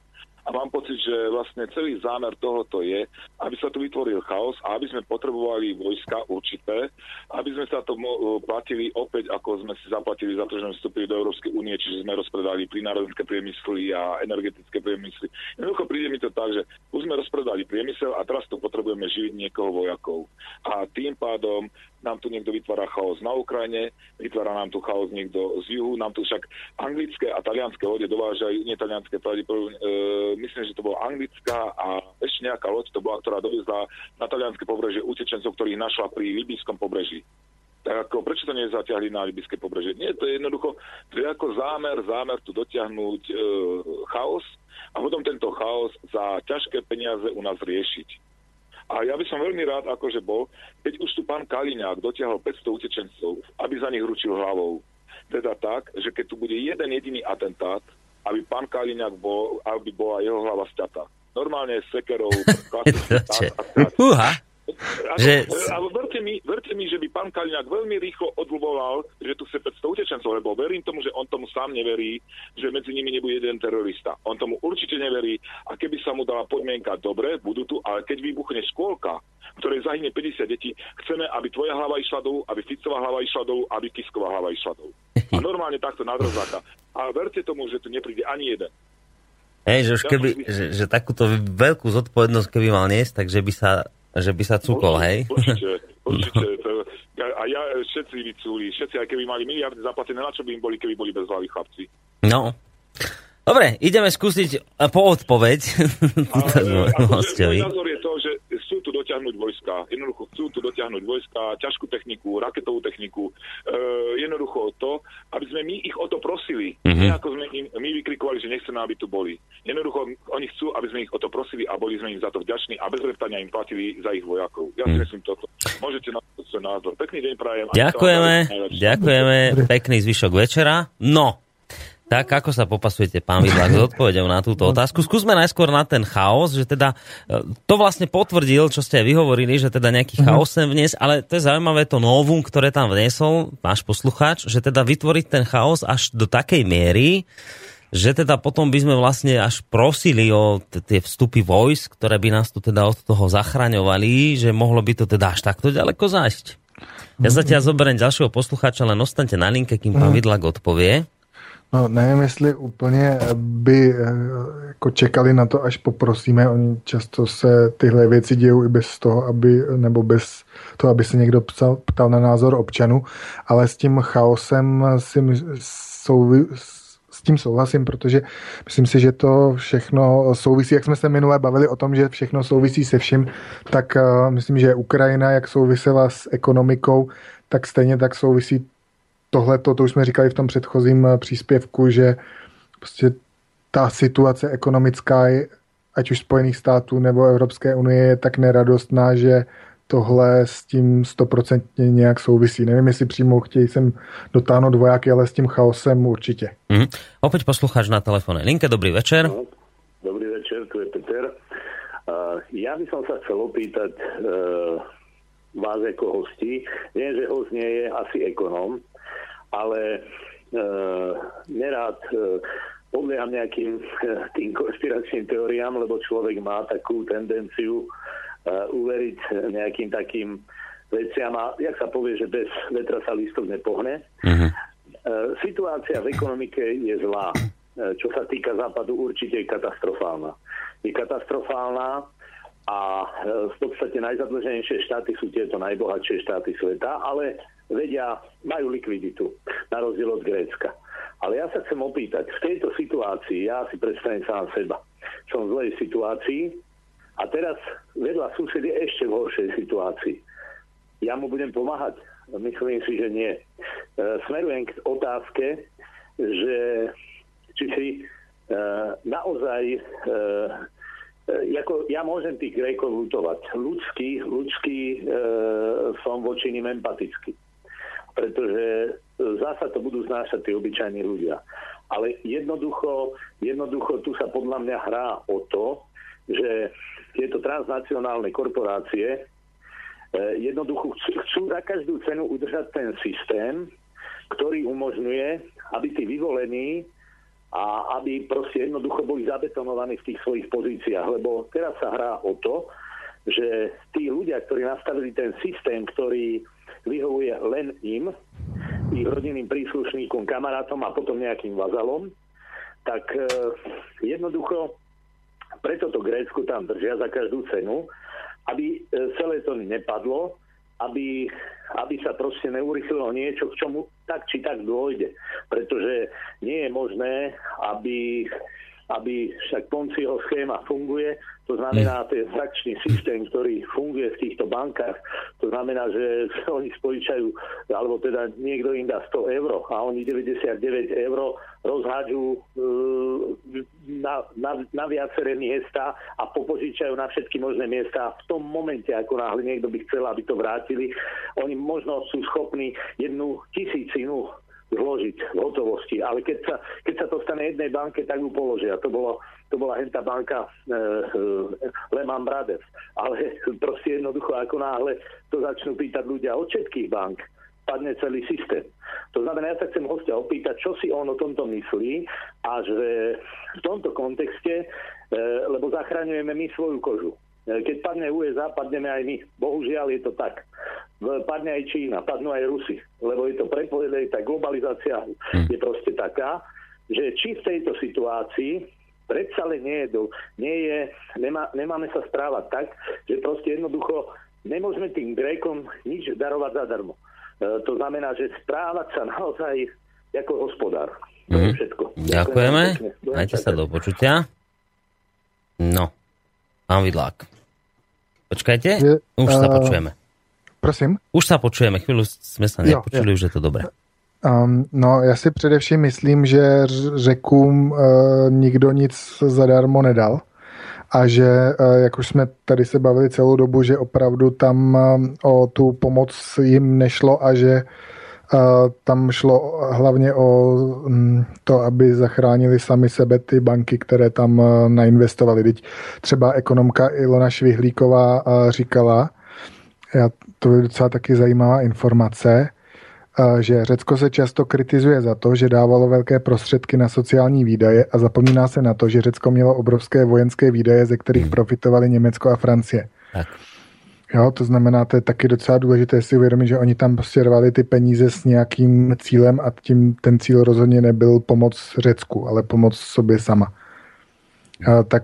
a mám pocit, že vlastne celý zámer tohoto je, aby sa tu vytvoril chaos a aby sme potrebovali vojska určité, aby sme sa to platili opäť, ako sme si zaplatili za to, že sme vstúpili do Európskej únie, čiže sme rozpredali plinárenské priemysly a energetické priemysly. Jednoducho príde mi to tak, že už sme rozpredali priemysel a teraz tu potrebujeme živiť niekoho vojakov. A tým pádom nám tu niekto vytvára chaos na Ukrajine, vytvára nám tu chaos niekto z juhu, nám tu však anglické a talianské lode dovážajú, nie talianské, pravdepodobne, e, myslím, že to bola anglická a ešte nejaká loď to bola, ktorá dovezla na talianské pobrežie utečencov, ktorých našla pri libyskom pobreží. Tak ako, prečo to nezatiahli na libyské pobrežie? Nie, to je jednoducho, to je ako zámer, zámer tu dotiahnuť e, chaos a potom tento chaos za ťažké peniaze u nás riešiť. A ja by som veľmi rád akože bol, keď už tu pán Kaliňák dotiahol 500 utečencov, aby za nich ručil hlavou. Teda tak, že keď tu bude jeden jediný atentát, aby pán Kaliňák bol, aby bola jeho hlava sťatá. Normálne s sekerou, Uha. Že... Ale verte mi, verte mi, že by pán Kaliňák veľmi rýchlo odľuboval, že tu chce 500 utečencov, lebo verím tomu, že on tomu sám neverí, že medzi nimi nebude jeden terorista. On tomu určite neverí a keby sa mu dala podmienka, dobre, budú tu, ale keď vybuchne škôlka, ktorej zahynie 50 detí, chceme, aby tvoja hlava išla dolu, aby Ficová hlava išla dolu, aby Kisková hlava išla dolu. A normálne takto na drozáka. A verte tomu, že tu nepríde ani jeden. Hej, že už keby, že, že takúto veľkú zodpovednosť keby mal niesť, takže by sa že by sa cúkol, hej? Určite, určite. To, a ja, všetci by cúli, všetci, aj keby mali miliardy zaplatené, na čo by im boli, keby boli bez hlavy chlapci? No. Dobre, ideme skúsiť po odpoveď. Ale, môj názor je to, že chcú tu dotiahnuť vojska. Jednoducho chcú tu dotiahnuť vojska, ťažkú techniku, raketovú techniku. E, jednoducho to, aby sme my ich o to prosili. Mm-hmm. Ako sme im, my vykrikovali, že nechceme, aby tu boli. Jednoducho oni chcú, aby sme ich o to prosili a boli sme im za to vďační a bez reptania im platili za ich vojakov. Ja si mm. myslím toto. Môžete na to svoj názor. Pekný deň prajem. Ďakujeme, ďakujeme. Pekný zvyšok večera. No, tak ako sa popasujete, pán Vidlák, s odpovedou na túto otázku? Skúsme najskôr na ten chaos, že teda e, to vlastne potvrdil, čo ste aj vyhovorili, že teda nejaký mhm. chaos sem vnies, ale to je zaujímavé to novum, ktoré tam vniesol náš poslucháč, že teda vytvoriť ten chaos až do takej miery, že teda potom by sme vlastne až prosili o tie vstupy vojsk, ktoré by nás tu teda od toho zachraňovali, že mohlo by to teda až takto ďaleko zájsť. Ja zatiaľ zoberiem ďalšieho poslucháča, len ostaňte na linke, kým pán mhm. Vidlak odpovie. No, nevím, jestli úplně by eh, jako čekali na to, až poprosíme. Oni často se tyhle věci dějou i bez toho, aby, nebo bez toho, aby se někdo ptal, ptal na názor občanů, ale s tím chaosem si souvi, s tím souhlasím, protože myslím si, že to všechno souvisí, jak jsme se minule bavili o tom, že všechno souvisí se vším, tak myslím, že Ukrajina, jak souvisela s ekonomikou, tak stejně tak souvisí tohle, to už jsme říkali v tom předchozím eh, příspěvku, že prostě ta situace ekonomická, ať už Spojených států nebo Evropské unie, je tak neradostná, že tohle s tím stoprocentně nějak souvisí. Nevím, jestli přímo chtějí sem dotáhnout vojáky, ale s tím chaosem určitě. Mm. Opět poslucháš na telefóne. Linke, dobrý večer. No, dobrý večer, tu je Peter. Uh, ja by som sa chcel opýtať uh, vás ako hosti. Viem, že host nie je asi ekonóm, ale e, nerád e, podlieham nejakým e, tým konšpiračným teóriám, lebo človek má takú tendenciu e, uveriť nejakým takým veciam a jak sa povie, že bez vetra sa listok nepohne. Uh-huh. E, situácia v ekonomike je zlá. E, čo sa týka západu, určite je katastrofálna. Je katastrofálna a e, v podstate najzadlženejšie štáty sú tieto najbohatšie štáty sveta, ale vedia, majú likviditu, na rozdiel od Grécka. Ale ja sa chcem opýtať, v tejto situácii, ja si predstavím sám seba, som v zlej situácii a teraz vedľa sused ešte v horšej situácii. Ja mu budem pomáhať? Myslím si, že nie. E, smerujem k otázke, že či si e, naozaj e, e, ako ja môžem tých Grékov lutovať. Ľudský, ľudský e, som voči nim empatický. Pretože zasa to budú znášať tí obyčajní ľudia. Ale jednoducho, jednoducho tu sa podľa mňa hrá o to, že tieto transnacionálne korporácie e, jednoducho chcú, chcú za každú cenu udržať ten systém, ktorý umožňuje, aby tí vyvolení a aby proste jednoducho boli zabetonovaní v tých svojich pozíciách. Lebo teraz sa hrá o to, že tí ľudia, ktorí nastavili ten systém, ktorý vyhovuje len im, ich rodinným príslušníkom, kamarátom a potom nejakým vazalom, tak e, jednoducho preto to Grécku tam držia za každú cenu, aby e, celé to nepadlo, aby, aby sa proste neurychlilo niečo, k čomu tak či tak dôjde. Pretože nie je možné, aby aby však Ponciho schéma funguje, to znamená, to je frakčný systém, ktorý funguje v týchto bankách. To znamená, že oni spojičajú, alebo teda niekto im dá 100 eur a oni 99 eur rozhádžu e, na, na, na viaceré miesta a popožičajú na všetky možné miesta. V tom momente, ako náhle niekto by chcel, aby to vrátili, oni možno sú schopní jednu tisícinu zložiť v hotovosti. Ale keď sa, keď sa to stane jednej banke, tak ju položia. To, bolo, to bola henta banka e, e, Lehman Brothers. Ale proste jednoducho, ako náhle to začnú pýtať ľudia od všetkých bank, padne celý systém. To znamená, ja sa chcem hostia opýtať, čo si on o tomto myslí a že v tomto kontexte, e, lebo zachraňujeme my svoju kožu. E, keď padne USA, padneme aj my. Bohužiaľ je to tak. Padne aj Čína, padnú aj Rusy, lebo je to prepojené, tá globalizácia hm. je proste taká, že či v tejto situácii predsa len nie je, do, nie je nemá, nemáme sa správať tak, že proste jednoducho nemôžeme tým Grékom nič darovať zadarmo. E, to znamená, že správať sa naozaj ako hospodár. To je mhm. všetko. Ďakujeme. Majte sa do počutia. No, pán Vidlák. Počkajte, je, už sa uh, počujeme. Prosím? Už sa počujeme, chvíľu sme sa nepočuli, už je to dobré. Um, no, já si především myslím, že řekům uh, nikdo nic zadarmo nedal a že, uh, jak už jsme tady se bavili celou dobu, že opravdu tam uh, o tu pomoc jim nešlo a že tam šlo hlavně o mm, to, aby zachránili sami sebe ty banky, které tam nainvestovaly. Teď třeba ekonomka Ilona Švihlíková říkala, já, to je docela taky zajímavá informace, že Řecko se často kritizuje za to, že dávalo velké prostředky na sociální výdaje a zapomíná se na to, že Řecko mělo obrovské vojenské výdaje, ze kterých profitovali Německo a Francie. Tak. Jo, to znamená, to je taky docela důležité si uvědomit, že oni tam prostě rvali ty peníze s nějakým cílem a tím ten cíl rozhodně nebyl pomoc Řecku, ale pomoc sobě sama. A, tak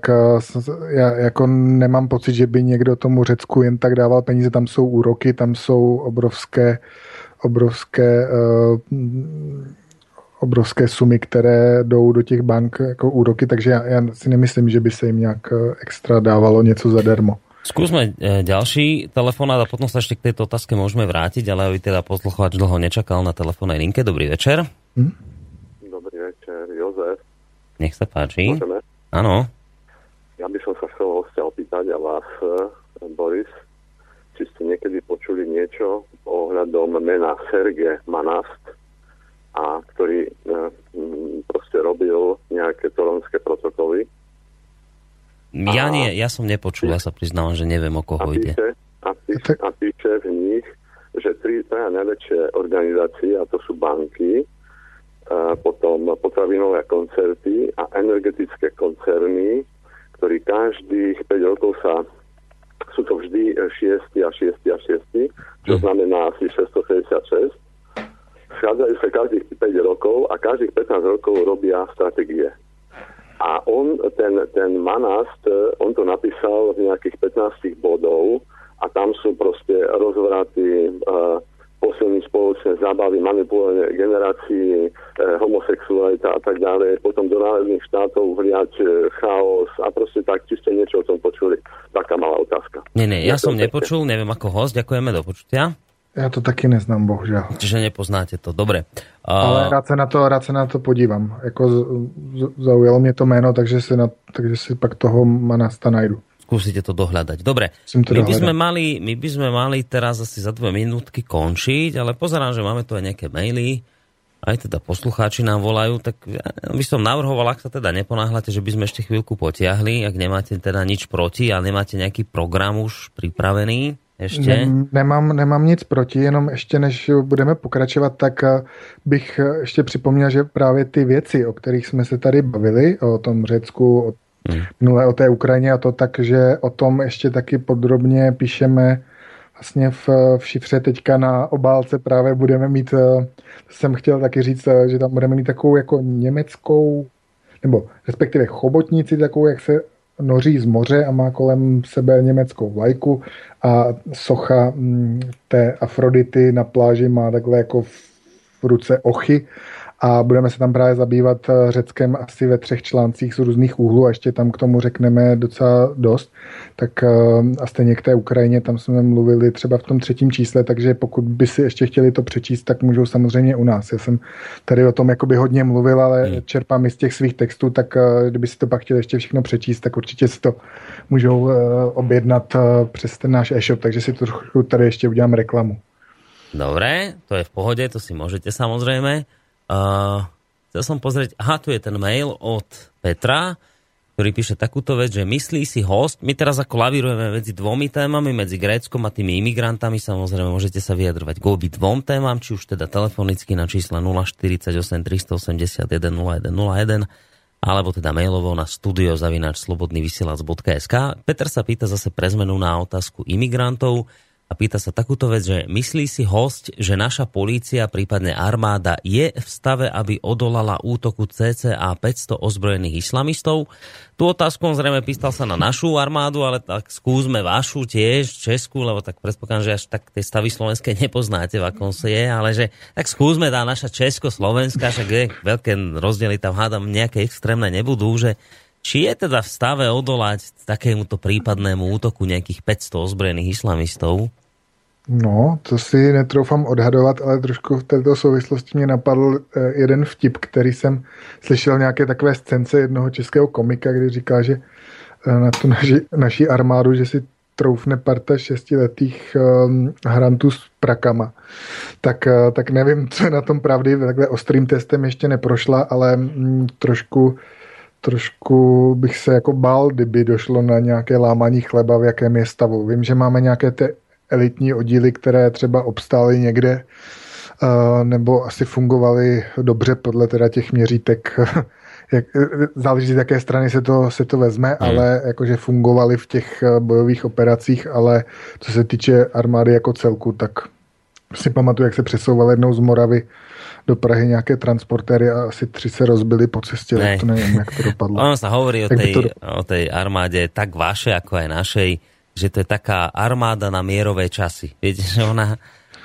já jako nemám pocit, že by někdo tomu Řecku jen tak dával peníze, tam jsou úroky, tam jsou obrovské, obrovské uh, obrovské sumy, které jdou do těch bank jako úroky, takže já, já si nemyslím, že by se jim nějak extra dávalo něco zadarmo. Skúsme e, ďalší telefonát a potom sa ešte k tejto otázke môžeme vrátiť, ale aby teda poslucháč dlho nečakal na telefónnej linke. Dobrý večer. Hm? Dobrý večer, Jozef. Nech sa páči. Môžeme? Áno. Ja by som sa chcel hostia opýtať a vás, Boris, či ste niekedy počuli niečo ohľadom mena Serge Manast, a ktorý e, proste robil nejaké toronské protokoly ja nie, ja som nepočul, ja sa priznávam, že neviem, o koho a ide. A píše, a píše v nich, že tri, tri najväčšie organizácie, a to sú banky, a potom potravinové koncerty a energetické koncerny, ktorí každých 5 rokov sa sú to vždy 6 a 6 a 6, čo hm. znamená asi 666. Schádzajú sa každých 5 rokov a každých 15 rokov robia stratégie. A on, ten, ten Manast, e, on to napísal v nejakých 15 bodov a tam sú proste rozvraty, uh, posilní spoločné zábavy, manipulovanie generácií, e, homosexualita a tak ďalej, potom do národných štátov vliať e, chaos a proste tak, či ste niečo o tom počuli. Taká malá otázka. Nie, nie, ja som nepočul, neviem ako host, ďakujeme, do počutia. Já to taky neznám, bohužel. Čiže nepoznáte to, dobre. Ale rád se na to, rád se na to podívám. Jako z, z, zaujalo mě to jméno, takže si, na, takže si pak toho manasta najdu. Skúsite to dohľadať. Dobre, to my by, sme mali, my by sme mali teraz asi za dve minútky končiť, ale pozerám, že máme tu aj nejaké maily, aj teda poslucháči nám volajú, tak ja by som navrhoval, ak sa teda neponáhľate, že by sme ešte chvíľku potiahli, ak nemáte teda nič proti a nemáte nejaký program už pripravený ešte. Ne, nemám, nemám nic proti, jenom ještě než budeme pokračovat, tak eh, bych ještě připomněl, že právě ty věci, o kterých jsme se tady bavili, o tom Řecku, o. minule o té Ukrajině a to, takže o tom ještě taky podrobně píšeme vlastně v, v šifře. Teďka na obálce právě budeme mít, eh, jsem chtěl taky říct, že tam budeme mít takovou jako německou, nebo respektive chobotnici takovou, jak se noří z moře a má kolem sebe německou vlajku a socha mm, té Afrodity na pláži má takhle jako v ruce ochy a budeme se tam právě zabývat eh, Řeckem asi ve třech článcích z různých úhlů a ještě tam k tomu řekneme docela dost. Tak eh, a stejně k té Ukrajině, tam jsme mluvili třeba v tom třetím čísle, takže pokud by si ještě chtěli to přečíst, tak můžou samozřejmě u nás. Já jsem tady o tom jakoby hodně mluvil, ale hmm. čerpám i z těch svých textů, tak eh, kdyby si to pak chtěli ještě všechno přečíst, tak určitě si to můžou objednat přes ten náš e-shop, takže si trochu tady ještě udělám reklamu. Dobre, to je v pohode, to si môžete samozrejme. Uh, chcel som pozrieť, aha, tu je ten mail od Petra, ktorý píše takúto vec, že myslí si host, my teraz ako lavírujeme medzi dvomi témami, medzi Gréckom a tými imigrantami, samozrejme môžete sa vyjadrovať k obi dvom témam, či už teda telefonicky na čísle 048 381 0101, alebo teda mailovo na studiozavinačslobodnyvysielac.sk. Peter sa pýta zase pre zmenu na otázku imigrantov a pýta sa takúto vec, že myslí si host, že naša polícia, prípadne armáda je v stave, aby odolala útoku CCA 500 ozbrojených islamistov? Tu otázku on zrejme pýtal sa na našu armádu, ale tak skúsme vašu tiež, Česku, lebo tak predpokladám, že až tak tie stavy slovenské nepoznáte, v akom sa je, ale že tak skúsme tá naša Česko-Slovenská, však je veľké rozdiely tam hádam nejaké extrémne nebudú, že či je teda v stave odolať takémuto prípadnému útoku nejakých 500 ozbrojených islamistov? No, to si netroufám odhadovat, ale trošku v této souvislosti mě napadl eh, jeden vtip, který jsem slyšel nějaké takové scénce jednoho českého komika, kdy říká, že eh, na tu naši, naší armádu, že si troufne parta šestiletých um, hrantů s prakama. Tak, uh, tak nevím, co je na tom pravdy, takhle ostrým testem ještě neprošla, ale mm, trošku trošku bych se jako bál, kdyby došlo na nějaké lámaní chleba, v jakém je stavu. Vím, že máme nějaké ty elitní oddíly, které třeba obstály někde nebo asi fungovaly dobře podle teda těch měřítek, jak, záleží z jaké strany se to, se to vezme, hmm. ale jakože fungovaly v těch bojových operacích, ale co se týče armády jako celku, tak si pamatuju, jak se přesouval jednou z Moravy do Prahy nějaké transportéry a asi tři se rozbili po cestě, ne. to nevím, jak to dopadlo. Ono sa hovorí o tej, to... o tej armáde tak vašej, ako aj našej, že to je taká armáda na mierové časy. Viete, že ona,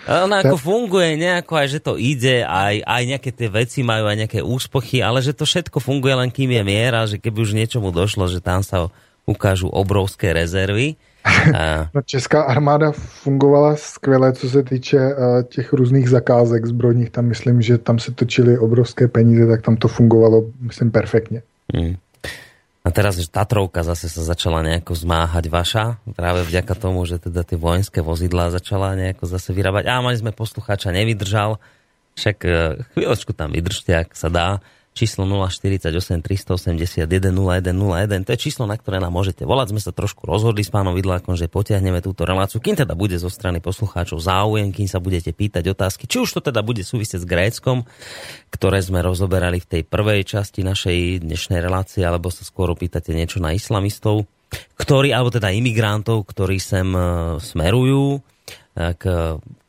ona ako funguje nejako, aj že to ide, aj, aj nejaké tie veci majú, aj nejaké úspochy, ale že to všetko funguje len kým je miera, že keby už niečomu došlo, že tam sa ukážu obrovské rezervy. A... No, Česká armáda fungovala skvěle, co se týče uh, těch různých zakázek zbrojních. Tam myslím, že tam se točily obrovské peníze, tak tam to fungovalo, myslím, perfektně. Hmm. A teraz že Tatrovka zase sa začala nejako zmáhať vaša, práve vďaka tomu, že teda tie vojenské vozidlá začala nejako zase vyrábať. A mali sme poslucháča, nevydržal, však e, chvíľočku tam vydržte, ak sa dá číslo 048 381 0101. To je číslo, na ktoré nám môžete volať. Sme sa trošku rozhodli s pánom Vidlákom, že potiahneme túto reláciu, kým teda bude zo strany poslucháčov záujem, kým sa budete pýtať otázky, či už to teda bude súvisieť s Gréckom, ktoré sme rozoberali v tej prvej časti našej dnešnej relácie, alebo sa skôr pýtate niečo na islamistov, ktorí, alebo teda imigrantov, ktorí sem e, smerujú. Ak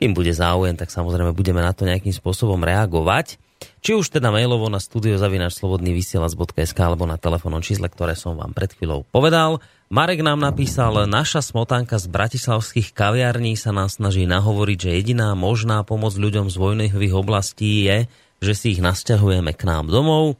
im bude záujem, tak samozrejme budeme na to nejakým spôsobom reagovať. Či už teda mailovo na studiozavinačslobodnyvysielac.sk alebo na telefónnom čísle, ktoré som vám pred chvíľou povedal. Marek nám napísal, naša smotanka z bratislavských kaviarní sa nás snaží nahovoriť, že jediná možná pomoc ľuďom z vojnových oblastí je, že si ich nasťahujeme k nám domov.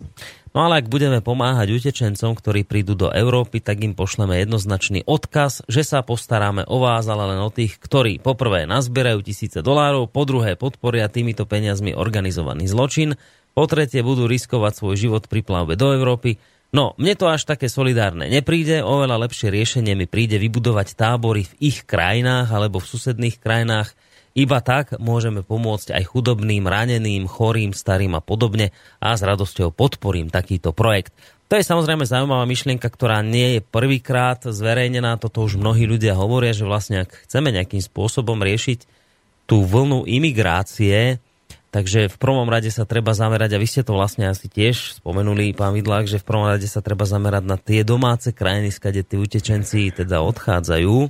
No ale ak budeme pomáhať utečencom, ktorí prídu do Európy, tak im pošleme jednoznačný odkaz, že sa postaráme o vás, ale len o tých, ktorí poprvé nazbierajú tisíce dolárov, po druhé podporia týmito peniazmi organizovaný zločin, po tretie budú riskovať svoj život pri plavbe do Európy. No, mne to až také solidárne nepríde, oveľa lepšie riešenie mi príde vybudovať tábory v ich krajinách alebo v susedných krajinách, iba tak môžeme pomôcť aj chudobným, raneným, chorým, starým a podobne a s radosťou podporím takýto projekt. To je samozrejme zaujímavá myšlienka, ktorá nie je prvýkrát zverejnená. Toto už mnohí ľudia hovoria, že vlastne ak chceme nejakým spôsobom riešiť tú vlnu imigrácie, takže v prvom rade sa treba zamerať, a vy ste to vlastne asi tiež spomenuli, pán Vidlák, že v prvom rade sa treba zamerať na tie domáce krajiny, skade tí utečenci teda odchádzajú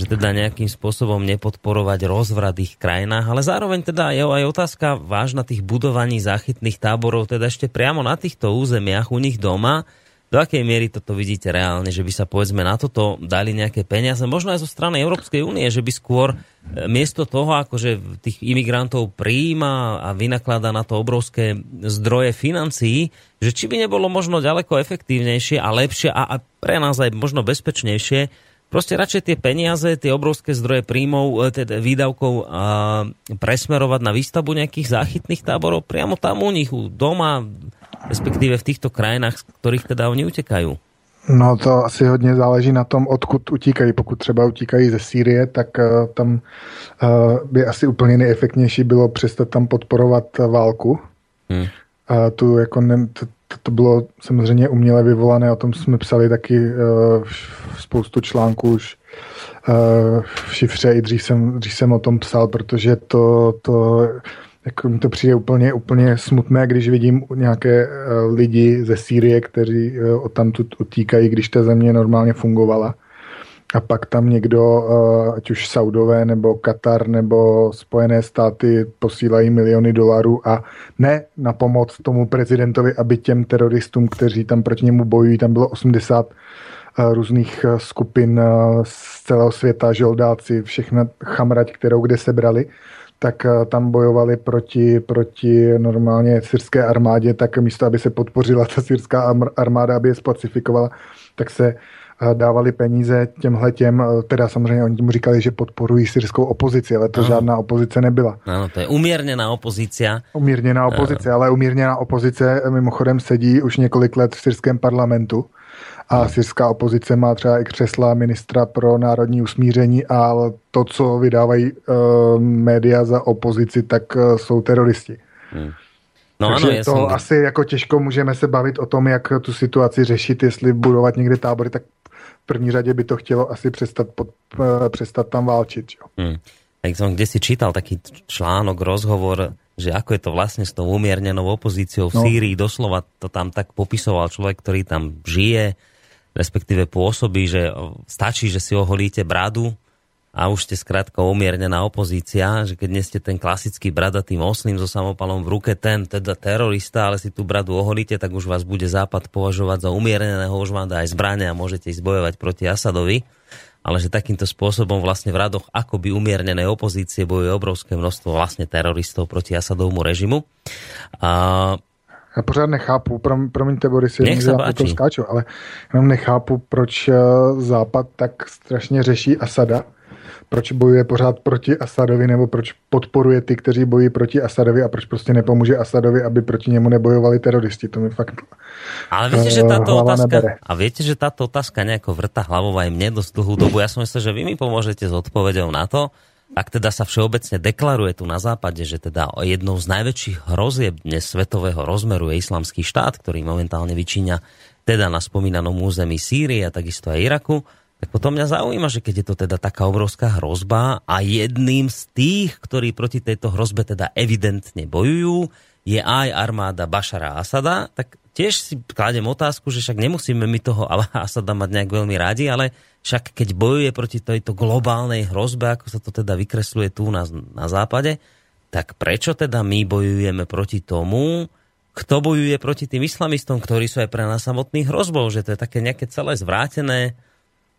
že teda nejakým spôsobom nepodporovať rozvrat ich krajinách, ale zároveň teda je aj otázka vážna tých budovaní záchytných táborov, teda ešte priamo na týchto územiach u nich doma, do akej miery toto vidíte reálne, že by sa povedzme na toto dali nejaké peniaze, možno aj zo strany Európskej únie, že by skôr e, miesto toho, akože tých imigrantov prijíma a vynaklada na to obrovské zdroje financií, že či by nebolo možno ďaleko efektívnejšie a lepšie a, a pre nás aj možno bezpečnejšie Proste radšej tie peniaze, tie obrovské zdroje príjmov, e, teda výdavkov a presmerovať na výstavbu nejakých záchytných táborov priamo tam u nich, u doma, respektíve v týchto krajinách, z ktorých teda oni utekajú. No to asi hodně záleží na tom, odkud utíkají. Pokud třeba utíkají ze Sýrie, tak uh, tam uh, by asi úplně nejefektnější bylo přestat tam podporovat válku. Hmm. A tu jako ne, to, bylo samozřejmě uměle vyvolané, o tom jsme psali taky uh, spoustu článků už uh, v šifře, i dřív jsem, dřív jsem o tom psal, protože to, to jako mi to přijde úplně, úplně smutné, když vidím nějaké uh, lidi ze Sýrie, kteří uh, tam utíkají, když ta země normálně fungovala a pak tam někdo, eh, ať už Saudové nebo Katar nebo Spojené státy posílají miliony dolarů a ne na pomoc tomu prezidentovi, aby těm teroristům, kteří tam proti němu bojují, tam bylo 80 eh, různých eh, skupin z celého světa, žoldáci, všechna chamrať, kterou kde sebrali, tak tam bojovali proti, proti normálně syrské armádě, tak místo, aby se podpořila ta syrská armáda, aby je spacifikovala, tak se dávali peníze těmhle těm, e, teda samozřejmě oni mu říkali, že podporují syrskou opozici, ale to ano. žádná opozice nebyla. Ano, to je umírněná opozícia. Umírněná opozice, ale umírněná opozice mimochodem sedí už několik let v syrském parlamentu a syrská opozice má třeba i křesla ministra pro národní usmíření a to, co vydávají uh, média za opozici, tak uh, jsou teroristi. Hmm. No Takže ano, to som... asi jako těžko můžeme se bavit o tom, jak tu situaci řešit, jestli budovat někde tábory, tak první řadě by to chtělo asi přestat, pod, eh, přestat tam válčit. Jo. Hmm. Tak som kde si čítal taký článok, rozhovor, že ako je to vlastne s tou umiernenou opozíciou v no. Sýrii, doslova to tam tak popisoval človek, ktorý tam žije, respektíve pôsobí, že stačí, že si oholíte bradu a už ste skrátka umiernená opozícia, že keď nie ste ten klasický bradatý moslim so samopalom v ruke, ten teda terorista, ale si tú bradu oholíte, tak už vás bude Západ považovať za umierneného, už vám dá aj zbrane a môžete ísť bojovať proti Asadovi. Ale že takýmto spôsobom vlastne v radoch akoby umiernenej opozície bojuje obrovské množstvo vlastne teroristov proti Asadovmu režimu. A já pořád nechápu, prom, promiňte Boris, Nech se to skáču, ale jenom nechápu, proč eh, Západ tak strašně řeší Asada proč bojuje pořád proti Asadovi, nebo proč podporuje ty, kteří bojí proti Asadovi a proč prostě nepomůže Asadovi, aby proti němu nebojovali teroristi. To mi fakt Ale viete, že táto otázka, nebere. a viete, že táto otázka nejako vrta hlavou aj mne dosť dlhú dobu. Ja som myslel, že vy mi pomôžete s odpovedou na to, ak teda sa všeobecne deklaruje tu na západe, že teda jednou z najväčších hrozieb dnes svetového rozmeru je islamský štát, ktorý momentálne vyčíňa teda na spomínanom území Sýrie a takisto aj Iraku, tak potom mňa zaujíma, že keď je to teda taká obrovská hrozba a jedným z tých, ktorí proti tejto hrozbe teda evidentne bojujú, je aj armáda Bašara Asada, tak tiež si kladem otázku, že však nemusíme my toho Asada mať nejak veľmi radi, ale však keď bojuje proti tejto globálnej hrozbe, ako sa to teda vykresluje tu na, na západe, tak prečo teda my bojujeme proti tomu, kto bojuje proti tým islamistom, ktorí sú aj pre nás samotných hrozbou, že to je také nejaké celé zvrátené,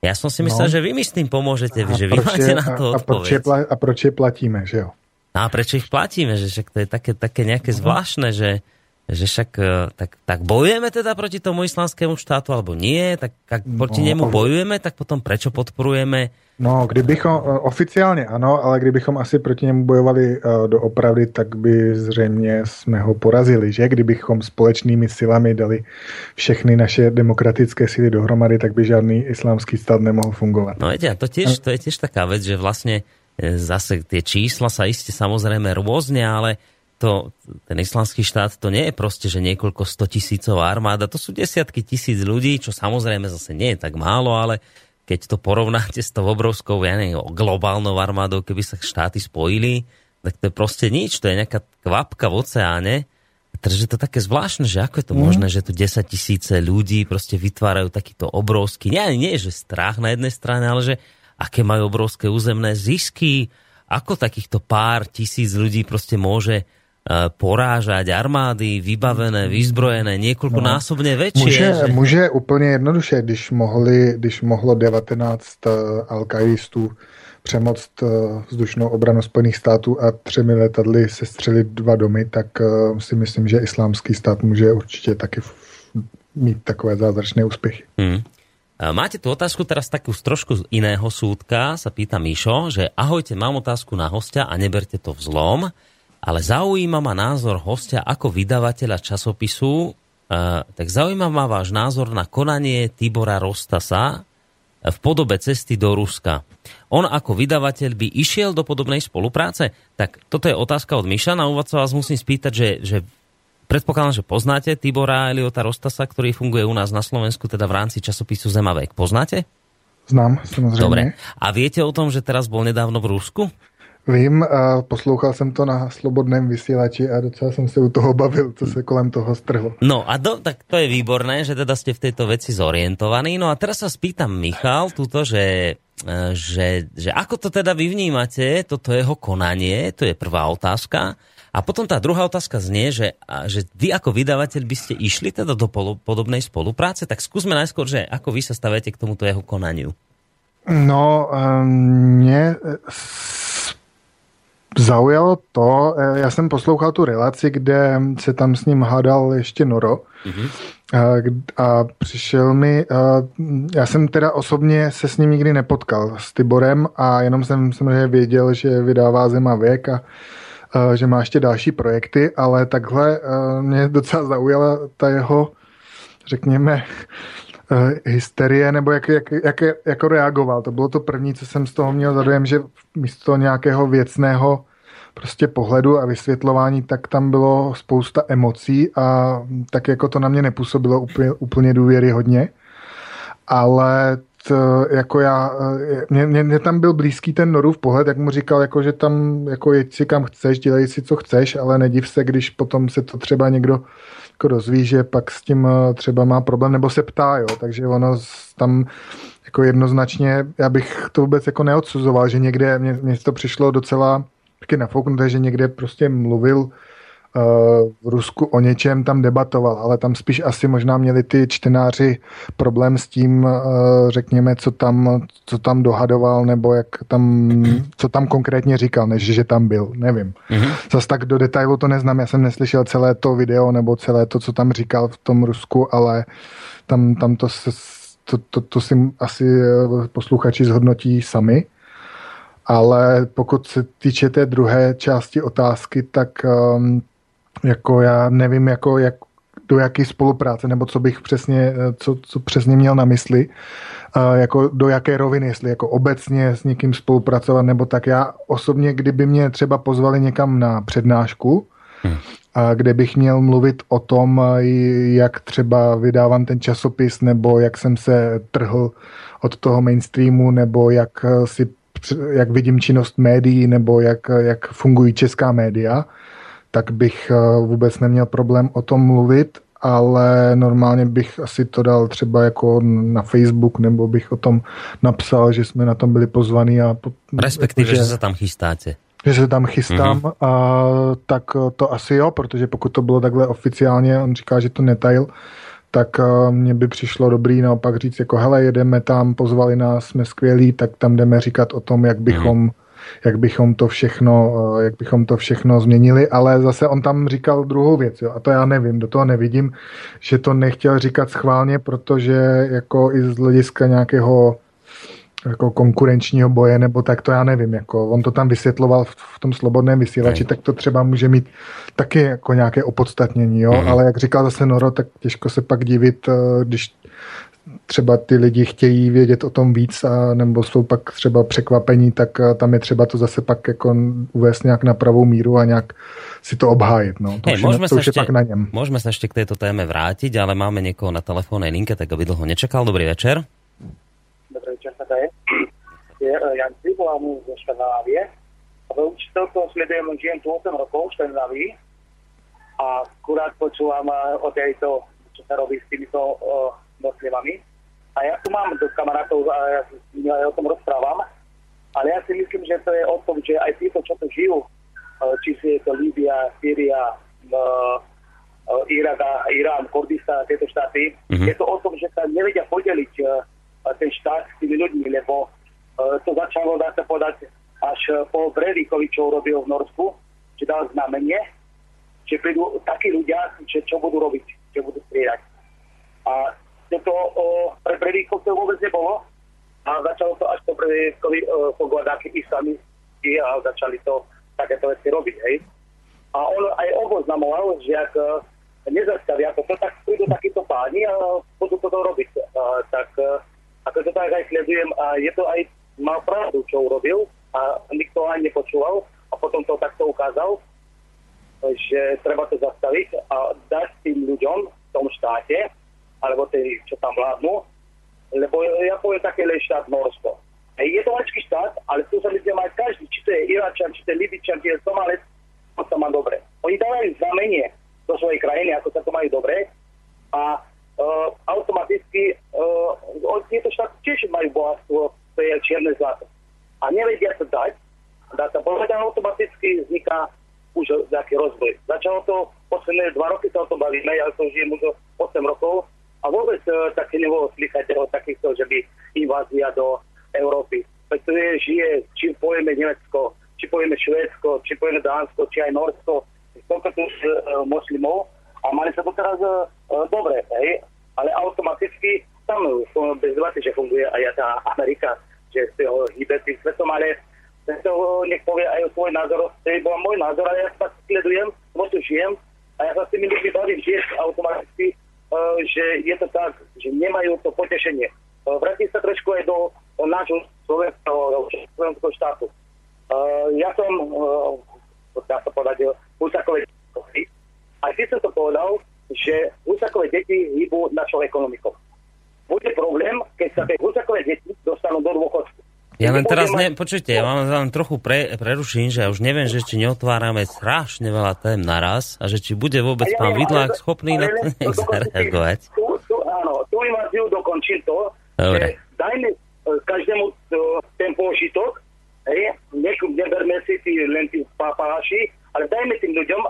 ja som si myslel, no. že vy mi s tým pomôžete, a že vy máte je, na to a, odpoveď. A proč je platíme, že jo? A prečo ich platíme? Že však to je také, také nejaké uh-huh. zvláštne, že, že však e, tak, tak bojujeme teda proti tomu islamskému štátu alebo nie, tak ak proti no, nemu bojujeme, tak potom prečo podporujeme No, kdybychom, e, oficiálně ano, ale kdybychom asi proti němu bojovali uh, doopravdy, tak by zřejmě jsme ho porazili, že? Kdybychom společnými silami dali všechny naše demokratické síly dohromady, tak by žádný islámský stát nemohl fungovat. No viete, to, tiež, to je tiež taká vec, že vlastne zase tie čísla sa iste samozrejme rôzne, ale to, ten islamský štát to nie je proste, že niekoľko sto tisícov armáda, to sú desiatky tisíc ľudí, čo samozrejme zase nie je tak málo, ale keď to porovnáte s tou obrovskou, ja neviem, globálnou armádou, keby sa štáty spojili, tak to je proste nič, to je nejaká kvapka v oceáne. Takže to také zvláštne, že ako je to mm. možné, že tu 10 tisíce ľudí proste vytvárajú takýto obrovský, nie, nie že strach na jednej strane, ale že aké majú obrovské územné zisky, ako takýchto pár tisíc ľudí proste môže porážať armády vybavené, vyzbrojené, niekoľkonásobne no. väčšie. Může, že... může úplně jednoduše, když, mohli, když mohlo 19 e, al přemoct e, vzdušnou obranu Spojených států a třemi letadly se střelit dva domy, tak si myslím, že islámský stát může určitě taky mít takové zázračné úspěchy. Hmm. Máte tu otázku teraz takú z trošku iného súdka, sa pýta Mišo, že ahojte, mám otázku na hostia a neberte to v zlom ale zaujíma ma názor hostia ako vydavateľa časopisu, uh, tak zaujíma ma váš názor na konanie Tibora Rostasa v podobe cesty do Ruska. On ako vydavateľ by išiel do podobnej spolupráce? Tak toto je otázka od Miša. Na úvod sa vás musím spýtať, že, že predpokladám, že poznáte Tibora Eliota Rostasa, ktorý funguje u nás na Slovensku, teda v rámci časopisu Zemavek. Poznáte? Znám, samozrejme. Dobre. A viete o tom, že teraz bol nedávno v Rusku? Vím, a poslouchal jsem to na slobodném vysílači a docela jsem se u toho bavil, co se kolem toho strhlo. No a do, tak to je výborné, že teda ste v tejto veci zorientovaní. No a teraz sa spýtam Michal tuto, že, e, že, že ako to teda vy vnímate, toto jeho konanie, to je prvá otázka. A potom tá druhá otázka znie, že, že vy ako vydavateľ by ste išli teda do podobnej spolupráce, tak skúsme najskôr, že ako vy sa staviate k tomuto jeho konaniu. No, um, mne zaujalo to, eh, já jsem poslouchal tu relaci, kde se tam s ním hádal ještě Noro mm-hmm. a, a přišel mi, a, já jsem teda osobně se s ním nikdy nepotkal, s Tiborem a jenom jsem samozřejmě věděl, že vydává Zema věk a, a že má ještě další projekty, ale takhle mě docela zaujala ta jeho, řekněme, hysterie, nebo jak, jak, jak, jako reagoval. To bylo to první, co jsem z toho měl za dojem, že místo nějakého věcného prostě pohledu a vysvětlování, tak tam bylo spousta emocí a tak jako to na mě nepůsobilo úplně, úplně důvěryhodně. Ale to, jako já, mě, mě, mě, tam byl blízký ten Norův pohled, jak mu říkal, jako, že tam jako jeď si kam chceš, dělej si co chceš, ale nediv se, když potom se to třeba někdo jako dozví, že pak s tím eh, třeba má problém, nebo se ptá, jo, takže ono tam jako jednoznačně, já bych to vůbec jako neodsuzoval, že někde mě, mě to přišlo docela taky nafouknuté, že někde prostě mluvil v Rusku o něčem, tam debatoval, ale tam spíš asi možná měli ty čtenáři problém s tím, uh, řekněme, co tam, co tam dohadoval, nebo jak tam, co tam konkrétně říkal, než že tam byl, nevím. Mm-hmm. Zas tak do detailu to neznám, já jsem neslyšel celé to video, nebo celé to, co tam říkal v tom Rusku, ale tam, tam to, to, to, to si asi eh, posluchači zhodnotí sami. Ale pokud se týče té druhé části otázky, tak um, jako já nevím, jako jak, do jaké spolupráce, nebo co bych přesně, co, co přesně měl na mysli, uh, jako do jaké roviny, jestli jako obecně s někým spolupracovat, nebo tak já osobně, kdyby mě třeba pozvali někam na přednášku, hmm. a kde bych měl mluvit o tom, jak třeba vydávám ten časopis, nebo jak jsem se trhl od toho mainstreamu, nebo jak si jak vidím činnost médií nebo jak, jak fungují česká média, tak bych eh, vůbec neměl problém o tom mluvit, ale normálně bych asi to dal třeba jako na Facebook, nebo bych o tom napsal, že jsme na tom byli pozvaní. A, Respektive, že, že se tam chystáte. Že se tam chystám, mm-hmm. a, tak to asi jo, protože pokud to bylo takhle oficiálně, on říká, že to netajil, tak eh, mně by přišlo dobrý naopak říct, jako hele, jedeme tam, pozvali nás, jsme skvělí, tak tam jdeme říkat o tom, jak bychom, mm. Jak bychom to všechno, eh, jak bychom to všechno změnili, ale zase on tam říkal druhou věc, jo, a to já nevím, do toho nevidím, že to nechtěl říkat schválně, protože jako i z hlediska nějakého jako konkurenčního boje, nebo tak to já nevím. Jako on to tam vysvětloval v, v tom slobodném vysílači, tak to třeba může mít taky jako nějaké opodstatnění, jo? Mm. ale jak říkal zase Noro, tak těžko se pak divit, eh, když třeba ty lidi chtějí vědět o tom víc a nebo jsou pak třeba překvapení, tak eh, tam je třeba to zase pak jako uvést nějak na pravou míru a nějak si to obhájit. No. To, hey, môžeme, to už ešte, je pak na něm. môžeme sa ešte k tejto téme vrátiť, ale máme niekoho na telefónnej linke, tak aby dlho nečakal. Dobrý večer. Dobrý večer, to je. Je eh, Jan volám zo Škandinávie. A už celkom sledujem, žijem tu 8 rokov v Škandinávii a akurát počúvam eh, o tejto, čo sa robí s týmito uh, moslimami. A ja tu mám do kamarátov a ja, ja o tom rozprávam, ale ja si myslím, že to je o tom, že aj títo, čo tu žijú, uh, či si je to Líbia, Sýria, uh, Irak a Irán, Kurdistan a tieto štáty, mm-hmm. je to o tom, že sa nevedia podeliť ten štát s tými ľuďmi, lebo to začalo, dá sa povedať, až po Breivikovi, čo urobil v Norsku, že dal znamenie, že prídu takí ľudia, že čo budú robiť, že budú strieľať. A to o, pre Breivikov to vôbec nebolo a začalo to až po Breivikovi po Guadáky islamisti a začali to takéto veci robiť, hej. A on aj oboznamoval, že ak nezastavia to, tak prídu takíto páni a budú to robiť. A, tak ako to tak aj sledujem, a je to aj mal pravdu, čo urobil a nikto ani nepočúval a potom to takto ukázal, že treba to zastaviť a dať tým ľuďom v tom štáte, alebo tí, čo tam vládnu, lebo ja poviem také štát Norsko. Je to maličký štát, ale tu sa ľudia mať každý, či to je Iračan, či to je Libičan, či je Somalec, on sa má dobre. Oni dávajú znamenie do svojej krajiny, ako sa to majú dobre a uh, automaticky uh, tieto štáty tiež majú bohatstvo, to je čierne zlato. A nevedia to dať, dá sa povedať, automaticky vzniká už nejaký rozvoj. Začalo to posledné dva roky sa o tom bavíme, ja som žijem 8 rokov a vôbec uh, také nebolo slychať o takýchto, že by invázia do Európy. Pretože žije, či povieme Nemecko, či povieme Švédsko, či povieme Dánsko, či aj Norsko, toľko tu uh, moslimov a mali sa to teraz uh, dobre, hej? ale automaticky tam uh, bez debaty, že funguje aj tá Amerika, že z toho hýbe tým svetom, ale to nech povie aj svoj názor, to je bol môj názor a ja sa sledujem, lebo tu žijem a ja sa s tými ľuďmi bavím tiež automaticky Eh, že je to tak, že nemajú to potešenie. Eh, vrátim sa trošku aj do, nášho slovenského, slovenského štátu. Eh, ja som, dá sa povedať, Husakové deti. A ty som to povedal, že Husakové deti hýbu našou ekonomikou. Bude problém, keď sa tie Husakové deti dostanú do dôchodku. Ja ne, počujte, ja vám len trochu pre, preruším, že ja už neviem, že či neotvárame strašne veľa tém naraz a že či bude vôbec ja pán Vidlák schopný na to zareagovať. Tu, tu, áno, tu dokončím to, Dobre. že dajme e, každému e, ten požitok, hej, nech neberme si tí, len tí papáši, ale dajme tým ľuďom,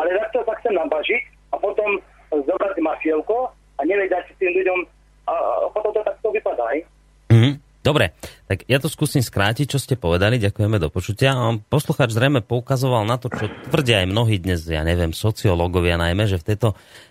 ale takto sa chcem nabažiť a potom zobrať mafielko a nevedať si tým ľuďom a, a potom to takto vypadá, hej. Mm-hmm. Dobre, tak ja to skúsim skrátiť, čo ste povedali, ďakujeme do počutia. Posluchač zrejme poukazoval na to, čo tvrdia aj mnohí dnes, ja neviem, sociológovia najmä, že v tejto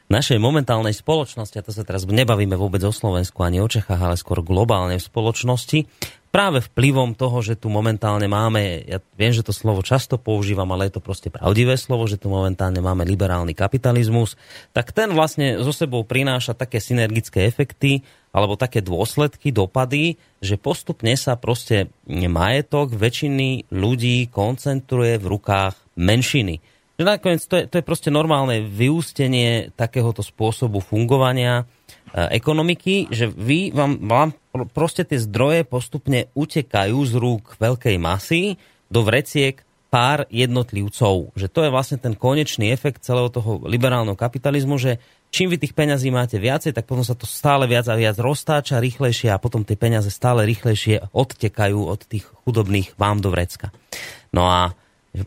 našej momentálnej spoločnosti, a to sa teraz nebavíme vôbec o Slovensku ani o Čechách, ale skôr globálne v spoločnosti, práve vplyvom toho, že tu momentálne máme, ja viem, že to slovo často používam, ale je to proste pravdivé slovo, že tu momentálne máme liberálny kapitalizmus, tak ten vlastne zo sebou prináša také synergické efekty, alebo také dôsledky, dopady, že postupne sa proste majetok väčšiny ľudí koncentruje v rukách menšiny. Že nakoniec to je, to je proste normálne vyústenie takéhoto spôsobu fungovania e, ekonomiky, že vy vám, vám proste tie zdroje postupne utekajú z rúk veľkej masy do vreciek pár jednotlivcov. Že to je vlastne ten konečný efekt celého toho liberálneho kapitalizmu, že čím vy tých peňazí máte viacej, tak potom sa to stále viac a viac roztáča rýchlejšie a potom tie peniaze stále rýchlejšie odtekajú od tých chudobných vám do vrecka. No a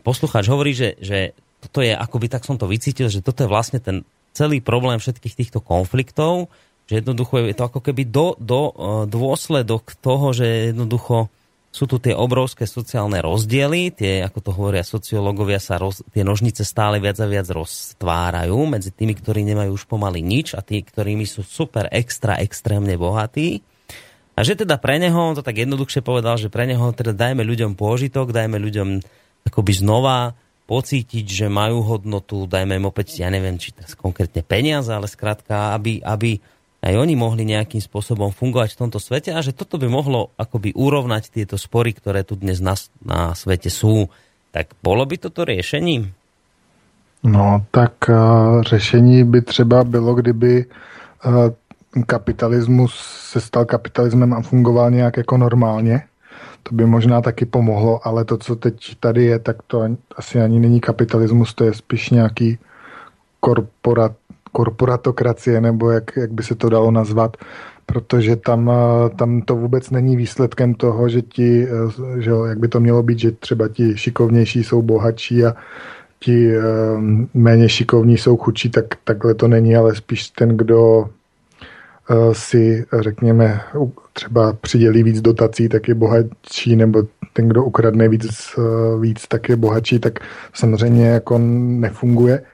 poslucháč hovorí, že, že toto je, akoby tak som to vycítil, že toto je vlastne ten celý problém všetkých týchto konfliktov, že jednoducho je to ako keby do, do, e, dôsledok toho, že jednoducho sú tu tie obrovské sociálne rozdiely, tie, ako to hovoria sociológovia, sa roz, tie nožnice stále viac a viac roztvárajú medzi tými, ktorí nemajú už pomaly nič a tí, ktorými sú super extra, extrémne bohatí. A že teda pre neho, on to tak jednoduchšie povedal, že pre neho teda dajme ľuďom pôžitok, dajme ľuďom akoby znova pocítiť, že majú hodnotu, dajme im opäť, ja neviem, či teraz konkrétne peniaze, ale skrátka, aby, aby aj oni mohli nejakým spôsobom fungovať v tomto svete a že toto by mohlo akoby urovnať tieto spory, ktoré tu dnes na, na svete sú. Tak bolo by toto riešením? No, tak uh, řešení by třeba bylo, kdyby uh, kapitalismus se stal kapitalismem a fungoval nějak jako normálně. To by možná taky pomohlo, ale to, co teď tady je, tak to asi ani není kapitalismus, to je spíš nějaký korporat, korporatokracie, nebo jak, jak by se to dalo nazvat, protože tam, eh, tam to vůbec není výsledkem toho, že ti, eh, že jak by to mělo být, že třeba ti šikovnější jsou bohatší a ti eh, méně šikovní jsou chudší, tak takhle to není, ale spíš ten, kdo si, řekněme, třeba přidělí víc dotací, tak je bohatší, nebo ten, kdo ukradne víc, víc tak je bohatší, tak samozřejmě jako nefunguje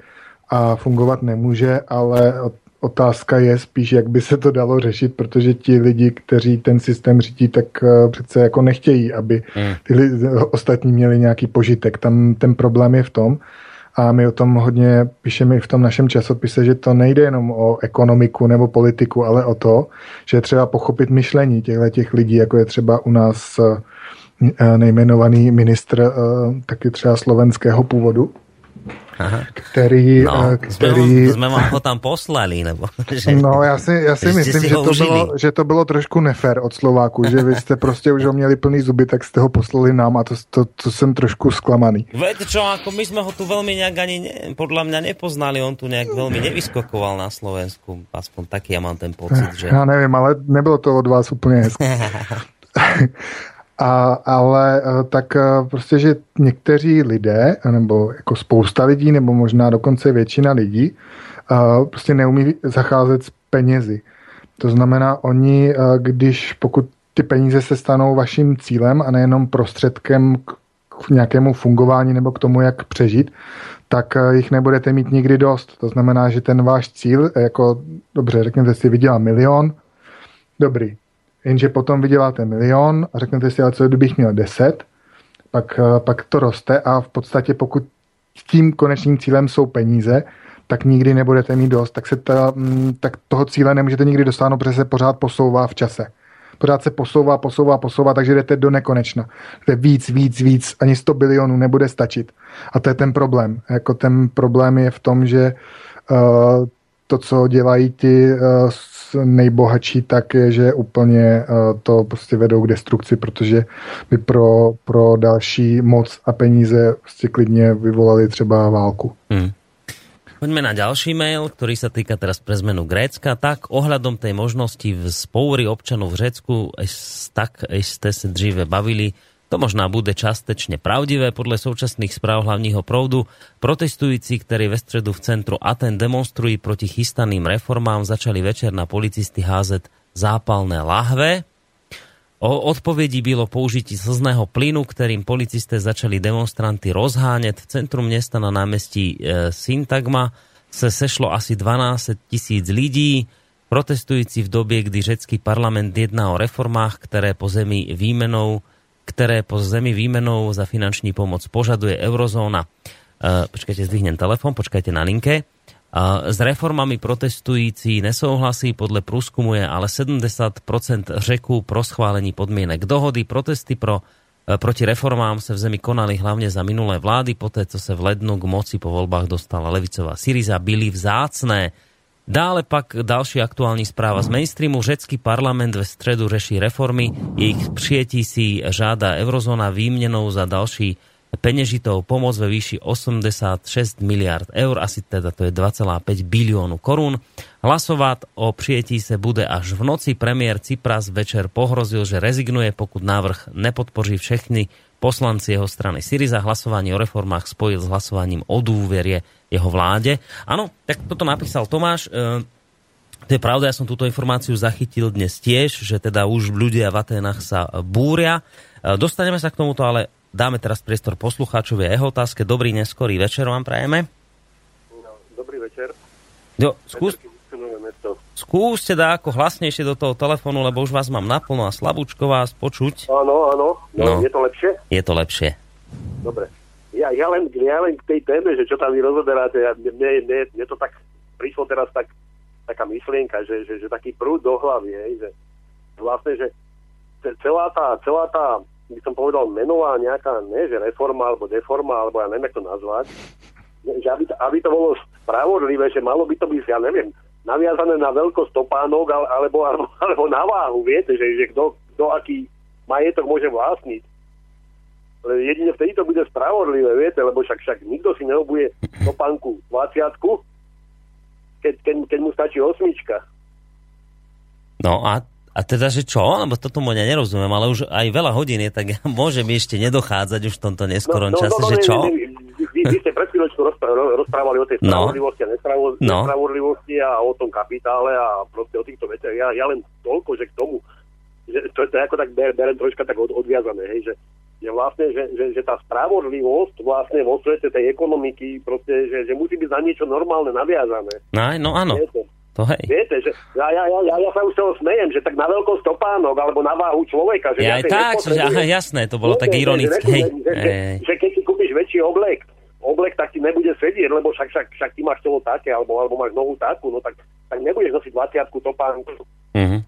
a fungovat nemůže, ale otázka je spíš, jak by se to dalo řešit, protože ti lidi, kteří ten systém řídí, tak eh, přece jako nechtějí, aby hmm. ty lidi, ostatní měli nějaký požitek. Tam ten problém je v tom, a my o tom hodně píšeme i v tom našem časopise, že to nejde jenom o ekonomiku nebo politiku, ale o to, že je třeba pochopit myšlení těchto těch lidí, jako je třeba u nás eh, nejmenovaný ministr eh, taky třeba slovenského púvodu, Aha. který... No, který... Jsme, vám ho tam poslali, nebo... Že... No, já si, já si myslím, si že, to bylo, že to bylo trošku nefér od Slováku, že vy jste prostě už ho měli plný zuby, tak jste ho poslali nám a to, to, to jsem trošku zklamaný. Viete čo, ako my jsme ho tu velmi nějak ani, ne, podľa mňa nepoznali, on tu nějak velmi nevyskokoval na Slovensku, aspoň taky já mám ten pocit, že... Já nevím, ale nebylo to od vás úplně hezké. A, ale eh, tak eh, prostě, že někteří lidé, nebo jako spousta lidí, nebo možná dokonce většina lidí, eh, prostě neumí zacházet s penězi. To znamená, oni, když pokud ty peníze se stanou vaším cílem a nejenom prostředkem k nějakému fungování nebo k tomu, jak přežít, tak jich nebudete mít nikdy dost. To znamená, že ten váš cíl, jako dobře, řekněte si, vydělám milion, dobrý, jenže potom vyděláte milion a řeknete si, ale co kdybych měl 10, pak, eh, pak to roste a v podstatě pokud tím konečným cílem jsou peníze, tak nikdy nebudete mít dost, tak, se ta, mm, tak toho cíle nemůžete nikdy dosáhnout, protože se pořád posouvá v čase. Pořád se posouvá, posouvá, posouvá, takže jdete do nekonečna. To víc, víc, víc, ani 100 bilionů nebude stačit. A to je ten problém. Jako ten problém je v tom, že uh, to, co dělají ty uh, nejbohatší, tak je, že úplně eh, to prostě vedou k destrukci, protože by pro, pro další moc a peníze prostě klidně vyvolali třeba válku. Hmm. Poďme na ďalší mail, ktorý sa týka teraz pre zmenu Grécka. Tak ohľadom tej možnosti v spoury občanov v Řecku, tak ste sa dříve bavili, to možná bude častečne pravdivé podľa súčasných správ hlavního proudu. Protestujúci, ktorí ve středu v centru Aten demonstrují proti chystaným reformám, začali večer na policisty házet zápalné lahve. O odpovědi bylo použití slzného plynu, ktorým policisté začali demonstranty rozháňať. V centru města na námestí e, Syntagma se sešlo asi 12 tisíc lidí. Protestující v době, kdy řecký parlament jedná o reformách, které po zemi výmenou ktoré po zemi výmenou za finanční pomoc požaduje eurozóna. Uh, počkajte, zdvihnem telefon, počkajte na linke. Uh, s reformami protestující nesouhlasí, podle průzkumu je ale 70% řeků pro schválení podmienek dohody. Protesty pro, uh, proti reformám se v zemi konali hlavně za minulé vlády, poté co se v lednu k moci po voľbách dostala levicová Syriza, byli vzácné. Dále pak další aktuální zpráva z mainstreamu. Řecký parlament ve středu řeší reformy. Jejich přijetí si žáda eurozóna výměnou za další peněžitou pomoc ve výši 86 miliard eur, asi teda to je 2,5 biliónu korún. Hlasovat o přijetí se bude až v noci. Premiér Cipras večer pohrozil, že rezignuje, pokud návrh nepodpoří všechny poslanci jeho strany Syriza. Hlasovanie o reformách spojil s hlasovaním o dôverie jeho vláde. Áno, tak toto napísal Tomáš. E, To je pravda, ja som túto informáciu zachytil dnes tiež, že teda už ľudia v Atenách sa búria. E, dostaneme sa k tomuto, ale dáme teraz priestor poslucháčovi a jeho otázke. Dobrý neskorý večer vám prajeme. No, dobrý večer. Jo, skús, skúste dá ako hlasnejšie do toho telefónu, lebo už vás mám naplno a slabúčko vás počuť. Áno, áno. No, No. Je to lepšie? Je to lepšie. Dobre. Ja, ja, len, ja len k tej téme, že čo tam vy rozoberáte, ja, mne, mne, mne to tak prišlo teraz tak, taká myšlienka, že, že, že taký prúd do hlavy, hej, že vlastne, že ce- celá tá, celá tá, by som povedal, menová nejaká, ne, že reforma alebo deforma, alebo ja neviem, jak to nazvať, že aby to, aby to bolo spravodlivé, že malo by to byť, ja neviem, naviazané na veľkosť topánok ale- alebo, alebo, alebo na váhu, viete, že, že kto, kto aký majetok môže vlastniť. Ale jedine vtedy to bude spravodlivé, viete, lebo však, však nikto si neobuje topánku 20 keď, keď, keď mu stačí osmička. No a, a teda, že čo? Lebo toto mu ja nerozumiem, ale už aj veľa hodín je, tak ja môže mi ešte nedochádzať už v tomto neskorom čase, že nie, čo? nie, nie, vy, vy ste pred chvíľočkou rozpr- ro- rozprávali o tej No. spravodlivosti a nespravo- No. nespravodlivosti a o tom kapitále a proste o týchto veciach. Ja, ja len toľko, že k tomu, že to, to je ako tak ber, berem troška tak od, odviazané, hej, že, že vlastne, že, že, že tá spravodlivosť vlastne vo svete tej ekonomiky proste, že, že musí byť na niečo normálne naviazané. No, no áno, Viete? to hej. Viete, že ja, ja, ja, ja, ja sa už toho smejem, že tak na veľkosť topánok alebo na váhu človeka. Že Ja aj tak, že, aha, jasné, to bolo Viete, tak ironické, že-. Že, že, že keď si kúpiš väčší oblek, oblek, tak ti nebude sedieť, lebo však, však, však ty máš telo také, alebo, alebo máš nohu takú, no tak, tak nebudeš nosiť 20 topánku. Mhm.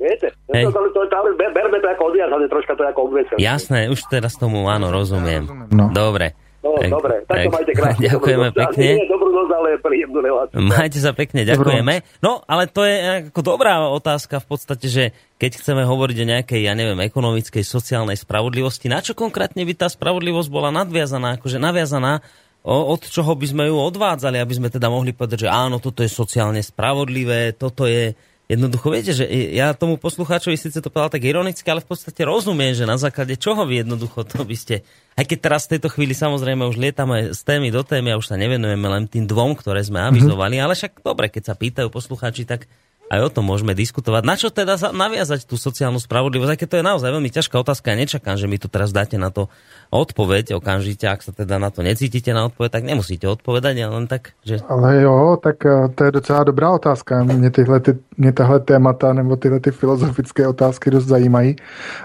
Viete? Hej. To, to, to, to, ber, berme to ako odviazané, troška to ako odvesené. Jasné, už teraz tomu áno, rozumiem. No. Dobre. No, dobre, tak, to majte krásne. Ďakujeme dobrú pekne. Nie, dobrú noc, ale príjemnú reláciu. Majte sa pekne, ďakujeme. No, ale to je ako dobrá otázka v podstate, že keď chceme hovoriť o nejakej, ja neviem, ekonomickej, sociálnej spravodlivosti, na čo konkrétne by tá spravodlivosť bola nadviazaná, akože naviazaná, od čoho by sme ju odvádzali, aby sme teda mohli povedať, že áno, toto je sociálne spravodlivé, toto je Jednoducho viete, že ja tomu poslucháčovi síce to povedal tak ironicky, ale v podstate rozumiem, že na základe čoho vy jednoducho to by ste... Aj keď teraz v tejto chvíli samozrejme už lietame z témy do témy a už sa nevenujeme len tým dvom, ktoré sme avizovali, ale však dobre, keď sa pýtajú poslucháči, tak aj o tom môžeme diskutovať. Na čo teda za- naviazať tú sociálnu spravodlivosť? Aj keď to je naozaj veľmi ťažká otázka, ja nečakám, že mi tu teraz dáte na to odpoveď okamžite, ak sa teda na to necítite na odpoveď, tak nemusíte odpovedať, ale len tak, že... Ale jo, tak eh, to je docela dobrá otázka. Mě, tyhle, ty, mě tahle témata nebo tyhle ty filozofické otázky dost zajímají.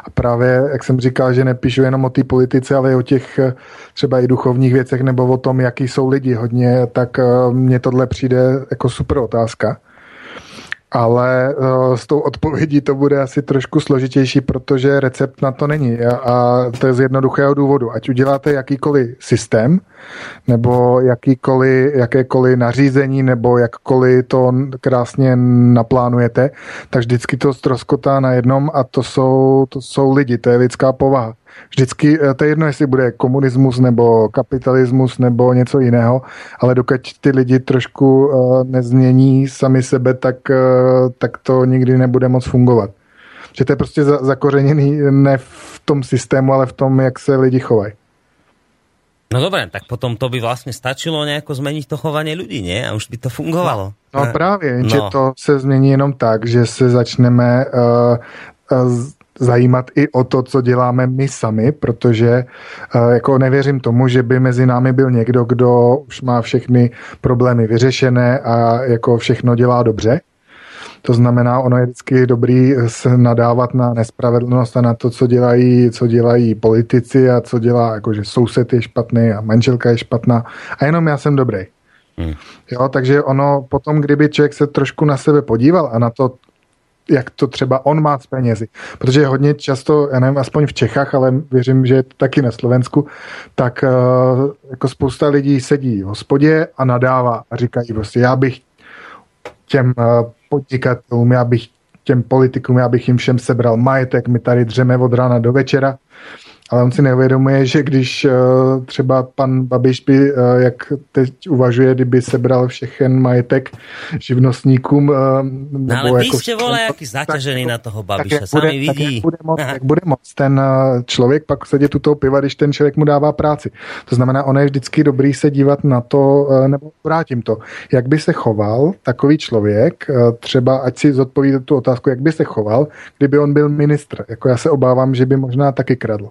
A právě, jak jsem říkal, že nepíšu jenom o té politice, ale i o těch eh, třeba i duchovních věcech nebo o tom, jaký jsou lidi hodně, tak eh, mně tohle přijde jako super otázka. Ale uh, s tou odpovědí to bude asi trošku složitější, protože recept na to není. A, to je z jednoduchého důvodu. Ať uděláte jakýkoliv systém, nebo jakýkoliv, jakékoliv nařízení, nebo jakkoliv to krásně naplánujete, tak vždycky to ztroskotá na jednom a to jsou, to jsou lidi, to je lidská povaha. Vždycky, eh, to je jedno, jestli bude komunismus nebo kapitalismus nebo něco jiného, ale dokud ty lidi trošku uh, nezmění sami sebe, tak, uh, tak to nikdy nebude moc fungovat. Že to je prostě za, zakořeněný ne v tom systému, ale v tom, jak se lidi chovají. No dobre, tak potom to by vlastne stačilo nejako zmeniť to chovanie ľudí, nie? A už by to fungovalo. No A- právě, no. že to se změní jenom tak, že se začneme uh, uh, zajímat i o to, co děláme my sami, protože uh, jako nevěřím tomu, že by mezi námi byl někdo, kdo už má všechny problémy vyřešené a jako všechno dělá dobře. To znamená, ono je vždycky dobrý nadávat na nespravedlnost a na to, co dělají, co dělají politici a co dělá, jakože soused je špatný a manželka je špatná a jenom já jsem dobrý. Hmm. Jo, takže ono potom, kdyby člověk se trošku na sebe podíval a na to, jak to třeba on má s penězi. Protože hodně často, já nevím, aspoň v Čechách, ale věřím, že je to taky na Slovensku, tak uh, jako spousta lidí sedí v hospodě a nadává a říkají prostě, já bych těm uh, podnikatelům, já bych těm politikům, já bych jim všem sebral majetek, my tady dřeme od rána do večera ale on si neuvědomuje, že když uh, třeba pan Babiš by, uh, jak teď uvažuje, kdyby sebral všechen majetek živnostníkům. Uh, no ale vy jako jste vole, jaký zaťažený na toho Babiša, tak sami vidí. Tak bude, moc, jak bude moc ten člověk pak sedět u toho piva, když ten člověk mu dává práci. To znamená, ono je vždycky dobrý se dívat na to, nebo vrátím to, jak by se choval takový člověk, třeba ať si zodpoví tu otázku, jak by se choval, kdyby on byl ministr. Jako já se obávám, že by možná taky kradl.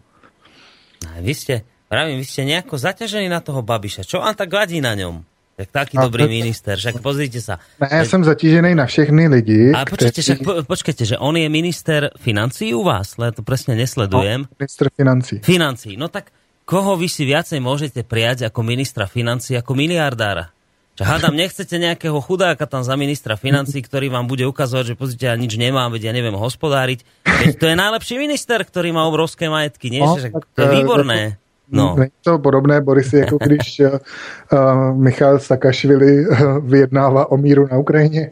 Vy ste, pravím, vy ste nejako zaťažení na toho Babiša. Čo vám tak vadí na ňom? Tak taký a dobrý to... minister, však pozrite sa. Ne, ja som zatížený na všechny lidi. A počkajte, však, po, počkajte, že on je minister financí u vás? Le to presne nesledujem. No, minister financí. Financí. No tak koho vy si viacej môžete prijať ako ministra financí, ako miliardára? Čo hádam, nechcete nejakého chudáka tam za ministra financí, ktorý vám bude ukazovať, že pozrite, ja nič nemám, veď ja neviem hospodáriť. Veď to je najlepší minister, ktorý má obrovské majetky, nie? No, že, to je eh, výborné. No. Není to podobné, Boris, jako když uh, Michal Sakašvili uh, vyjednává o míru na Ukrajině.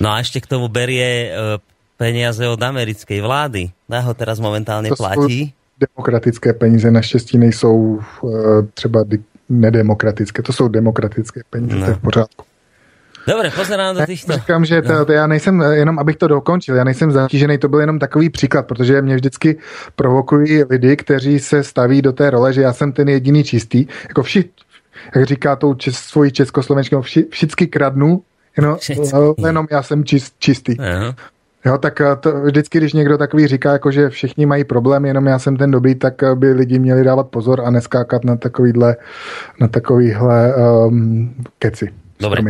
No a ešte k tomu berie uh, peniaze od americkej vlády. Na ho teraz momentálne to platí. demokratické peníze, naštěstí nejsou uh, třeba nedemokratické. To jsou demokratické peníze, no. to je v pořádku. Dobre, pozerám do těchto. Říkám, že to, to já nejsem, jenom abych to dokončil, já nejsem zatížený, to byl jenom takový příklad, protože mě vždycky provokují lidi, kteří se staví do té role, že já jsem ten jediný čistý, jako vši, jak říká tou čes, svoji československou, vši, všichni kradnu, jenom, jenom já jsem čist, čistý. Aha. Jo, tak eh, to vždycky, když někdo takový říká, jako že všichni mají problém, jenom já jsem ten dobrý, tak eh, by lidi měli dávat pozor a neskákat na takovýhle, na takovýhle um, keci. Dobre,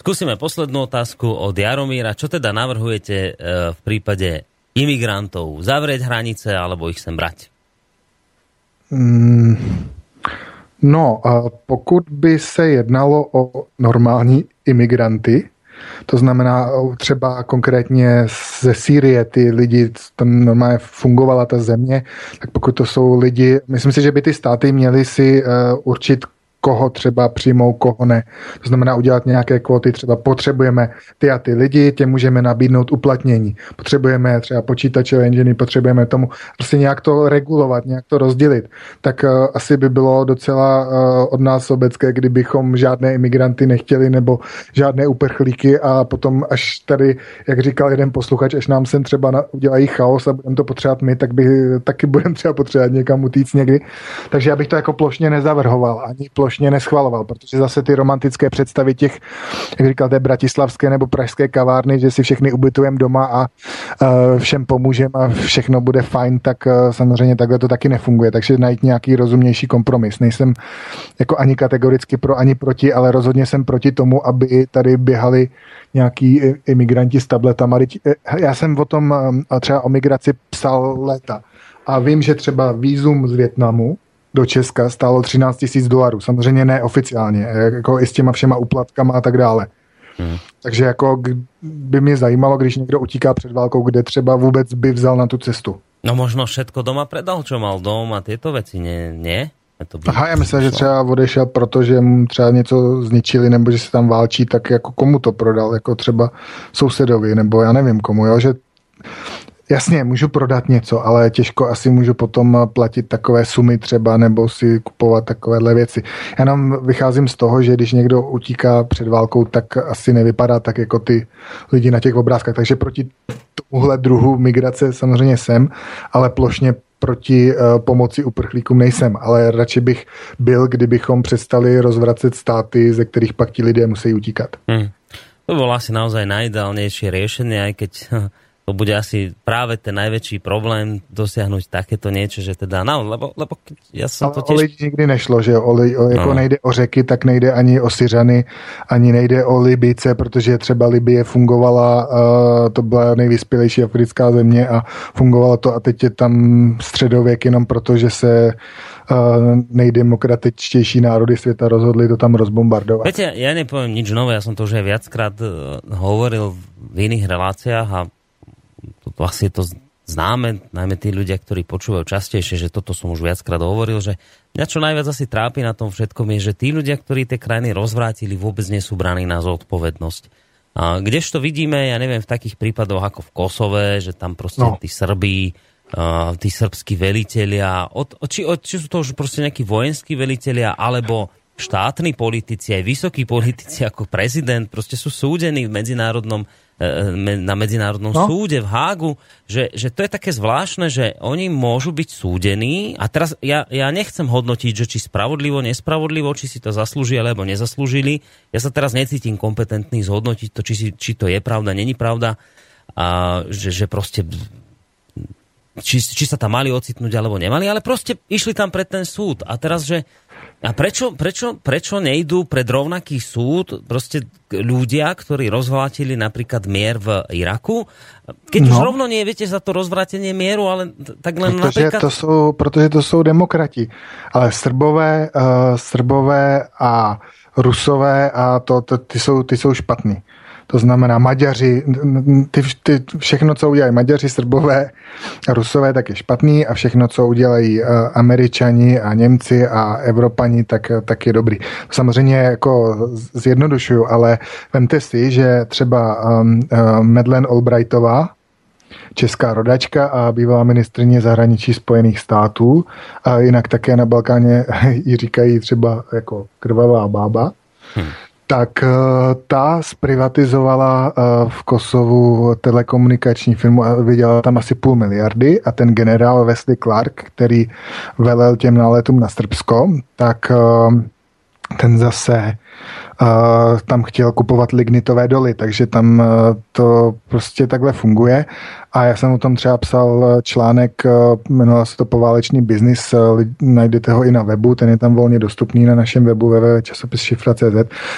skúsime poslednú otázku od Jaromíra. Čo teda navrhujete uh, v prípade imigrantov? Zavrieť hranice alebo ich sem brať? Mm, no, pokud by se jednalo o normální imigranty, to znamená třeba konkrétně ze Sýrie, ty lidi, tam normálně fungovala ta země, tak pokud to jsou lidi, myslím si, že by ty státy měly si uh, určit koho třeba přijmou, koho ne. To znamená udělat nějaké kvóty, třeba potřebujeme ty a ty lidi, tě můžeme nabídnout uplatnění. Potřebujeme třeba počítačové inžiny, potřebujeme tomu prostě nějak to regulovat, nějak to rozdělit. Tak uh, asi by bylo docela uh, od nás obecké, kdybychom žádné imigranty nechtěli nebo žádné uprchlíky a potom až tady, jak říkal jeden posluchač, až nám sem třeba na, udělají chaos a budeme to potřebovat my, tak by taky budeme třeba potřebovat někam utíct někdy. Takže já bych to jako plošně nezavrhoval, ani plošně plošně neschvaloval, protože zase ty romantické představy těch, jak říkal, té bratislavské nebo pražské kavárny, že si všechny ubytujeme doma a uh, všem pomůžeme a všechno bude fajn, tak uh, samozřejmě takhle to taky nefunguje. Takže najít nějaký rozumnější kompromis. Nejsem jako ani kategoricky pro, ani proti, ale rozhodně jsem proti tomu, aby tady běhali nějaký imigranti s tabletama. Eh, já jsem o tom třeba o migraci psal léta. A vím, že třeba výzum z Větnamu, do Česka stálo 13 tisíc dolarů. Samozřejmě neoficiálně, jako i s těma všema uplatkama a tak dále. Hmm. Takže jako by mě zajímalo, když někdo utíká před válkou, kde třeba vůbec by vzal na tu cestu. No možno všetko doma predal, čo mal dom a tyto věci, ne? nie? To by Aha, já myslím, že třeba odešel, protože mu třeba něco zničili, nebo že se tam válčí, tak jako komu to prodal, jako třeba sousedovi, nebo já nevím komu, jo, že Jasně, můžu prodat něco, ale těžko asi můžu potom platit takové sumy třeba nebo si kupovat takovéhle věci. Já nám vycházím z toho, že když někdo utíká před válkou, tak asi nevypadá tak jako ty lidi na těch obrázkách. Takže proti tomuhle druhu migrace samozřejmě jsem, ale plošně proti uh, pomoci uprchlíkům nejsem, ale radši bych byl, kdybychom přestali rozvracet státy, ze kterých pak ti lidé musí utíkat. Hmm. To bolo asi naozaj najideálnejšie riešenie, aj keď to bude asi práve ten najväčší problém dosiahnuť takéto niečo, že teda, no, lebo, lebo ja som to tiež... o lidi nikdy nešlo, že o, o, jako no. nejde o řeky, tak nejde ani o Syřany, ani nejde o Libice, protože třeba Libie fungovala, uh, to byla nejvyspělejší africká země a fungovalo to a teď je tam středověk jenom proto, že se uh, nejdemokratičtější národy světa rozhodli to tam rozbombardovat. Viete, ja nepoviem nič nové, ja som to už aj viackrát uh, hovoril v iných reláciách a je to známe, najmä tí ľudia, ktorí počúvajú častejšie, že toto som už viackrát hovoril, že mňa čo najviac asi trápi na tom všetkom je, že tí ľudia, ktorí tie krajiny rozvrátili, vôbec nie sú braní na zodpovednosť. A kdežto vidíme, ja neviem, v takých prípadoch ako v Kosove, že tam proste no. tí Srbí uh, tí srbskí velitelia, od, či, od, či sú to už proste nejakí vojenskí velitelia, alebo štátni politici, aj vysokí politici ako prezident, proste sú súdení v medzinárodnom na Medzinárodnom no. súde v Hágu, že, že to je také zvláštne, že oni môžu byť súdení a teraz ja, ja nechcem hodnotiť, že či spravodlivo, nespravodlivo, či si to zaslúžili alebo nezaslúžili. Ja sa teraz necítim kompetentný zhodnotiť to, či, si, či to je pravda, není pravda a že, že proste či, či sa tam mali ocitnúť alebo nemali, ale proste išli tam pred ten súd a teraz, že a prečo, prečo, prečo nejdú pred rovnaký súd proste ľudia, ktorí rozvrátili napríklad mier v Iraku? Keď no. už rovno nie viete za to rozvrátenie mieru, ale tak len protože napríklad... To sú, protože to sú demokrati. Ale Srbové, uh, Srbové a Rusové a to, to, ty, jsou, ty jsou špatní. To znamená Maďaři, ty, ty, všechno, co udělají Maďaři, Srbové a Rusové, tak je špatný a všechno, co udělají eh, Američani a Němci a Evropani, tak, tak je dobrý. Samozřejmě jako zjednodušuju, ale vemte si, že třeba um, Albrightová, česká rodačka a bývalá ministrině zahraničí Spojených států. A jinak také na Balkáně ji říkají třeba jako krvavá bába. Hmm tak eh, ta zprivatizovala eh, v Kosovu telekomunikační firmu a vydělala tam asi půl miliardy a ten generál Wesley Clark, který velel těm náletům na Srbsko, tak eh, ten zase tam chtěl kupovat lignitové doly, takže tam to prostě takhle funguje. A já jsem o tom třeba psal článek, jmenoval se to Poválečný biznis, najdete ho i na webu, ten je tam volně dostupný na našem webu www.časopis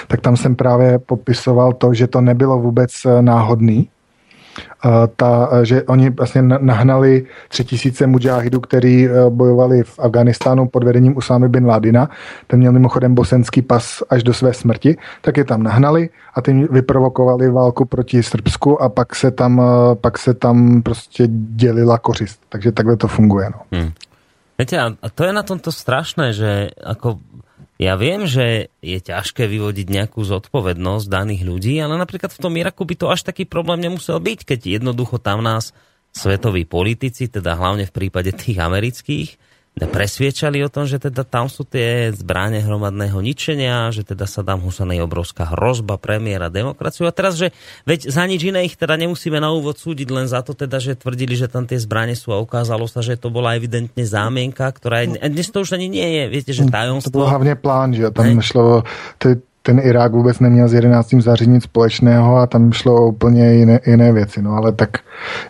tak tam jsem právě popisoval to, že to nebylo vůbec náhodný, ta, že oni vlastně nahnali tři tisíce mujahidů, který e, bojovali v Afganistánu pod vedením Usámy bin Ládina. Ten měl mimochodem bosenský pas až do své smrti, tak je tam nahnali a tím vyprovokovali válku proti Srbsku a pak se tam, e, pak se tam prostě dělila kořist. Takže takhle to funguje. No. Hmm. Viete, a to je na tomto strašné, že ako ja viem, že je ťažké vyvodiť nejakú zodpovednosť daných ľudí, ale napríklad v tom Iraku by to až taký problém nemusel byť, keď jednoducho tam nás svetoví politici, teda hlavne v prípade tých amerických, presviečali o tom, že teda tam sú tie zbráne hromadného ničenia, že teda Saddam Hussein je obrovská hrozba premiéra demokraciu. A teraz, že veď za nič iné ich teda nemusíme na úvod súdiť len za to teda, že tvrdili, že tam tie zbranie sú a ukázalo sa, že to bola evidentne zámienka, ktorá je, dnes to už ani nie je, viete, že tajomstvo. To bol hlavne plán, že tam šlo, to, ten Irák vůbec neměl s 11. září nic společného a tam šlo o úplně jiné, jiné věci. No ale tak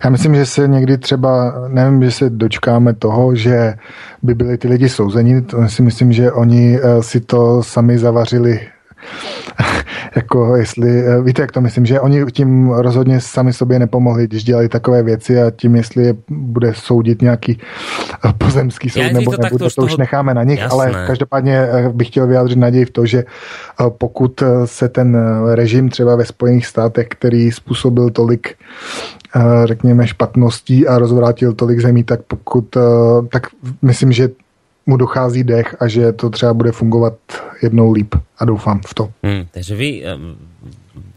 já myslím, že se někdy třeba, nevím, že se dočkáme toho, že by byli ty lidi souzeni, to si myslím, že oni eh, si to sami zavařili jako jestli, eh, víte, jak to myslím, že oni tím rozhodně sami sobě nepomohli, když dělali takové věci a tím, jestli je bude soudit nějaký eh, pozemský soud Já nebo to nebude, to, to už necháme na nich, Jasné. ale každopádně eh, bych chtěl vyjádřit naději v to, že pokud se ten režim třeba ve Spojených státech, který způsobil tolik řekněme špatností a rozvrátil tolik zemí, tak pokud, tak myslím, že mu dochází dech a že to třeba bude fungovat jednou líp a doufám v to. Hmm, takže vy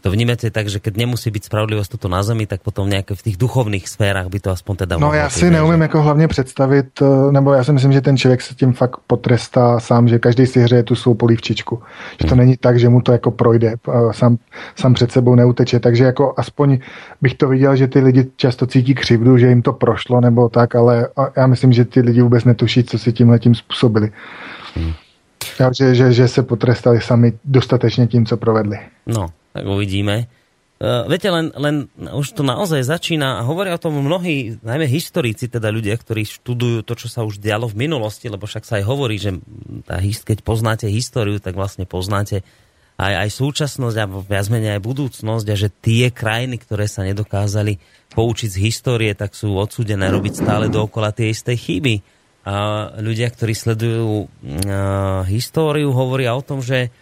to vnímate tak, že keď nemusí byť spravodlivosť toto na zemi, tak potom nejaké v tých duchovných sférach by to aspoň teda No já si neumím jako hlavně představit, eh, nebo já si myslím, že ten člověk se tím fakt potrestá sám, že každý si hřeje tu svou polívčičku. Že to hmm. není tak, že mu to jako projde, eh, sám, sám před sebou neuteče. Takže jako aspoň bych to viděl, že ty lidi často cítí křivdu, že jim to prošlo nebo tak, ale já myslím, že ty lidi vůbec netuší, co si tímhle tím způsobili. Hmm. Že, že, že se potrestali sami dostatečne tým, co provedli. No, tak uvidíme. Uh, viete, len, len už to naozaj začína a hovoria o tom mnohí, najmä historici, teda ľudia, ktorí študujú to, čo sa už dialo v minulosti, lebo však sa aj hovorí, že tá, keď poznáte históriu, tak vlastne poznáte aj, aj súčasnosť a viac menej aj budúcnosť a že tie krajiny, ktoré sa nedokázali poučiť z histórie, tak sú odsúdené robiť stále dookola tie isté chyby. A ľudia, ktorí sledujú uh, históriu, hovoria o tom, že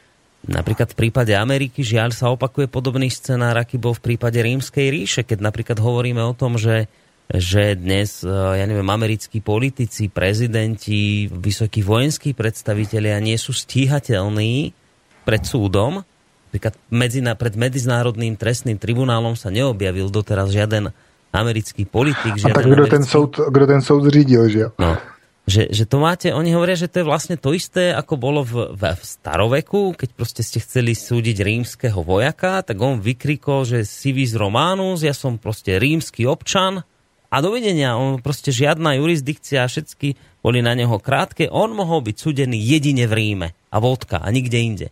Napríklad v prípade Ameriky žiaľ sa opakuje podobný scenár, aký bol v prípade Rímskej ríše, keď napríklad hovoríme o tom, že, že dnes, e, ja neviem, americkí politici, prezidenti, vysokí vojenskí predstavitelia nie sú stíhateľní pred súdom. Napríklad medzina, pred Medzinárodným trestným tribunálom sa neobjavil doteraz žiaden americký politik. A tak kdo, americký... ten soud, kdo ten soud zřídil, že jo? No. Že, že to máte, oni hovoria, že to je vlastne to isté, ako bolo v, v, v staroveku, keď proste ste chceli súdiť rímskeho vojaka, tak on vykrikol, že civis Románus, ja som proste rímsky občan a dovidenia, on proste žiadna jurisdikcia, všetky boli na neho krátke, on mohol byť súdený jedine v Ríme a vodka a nikde inde.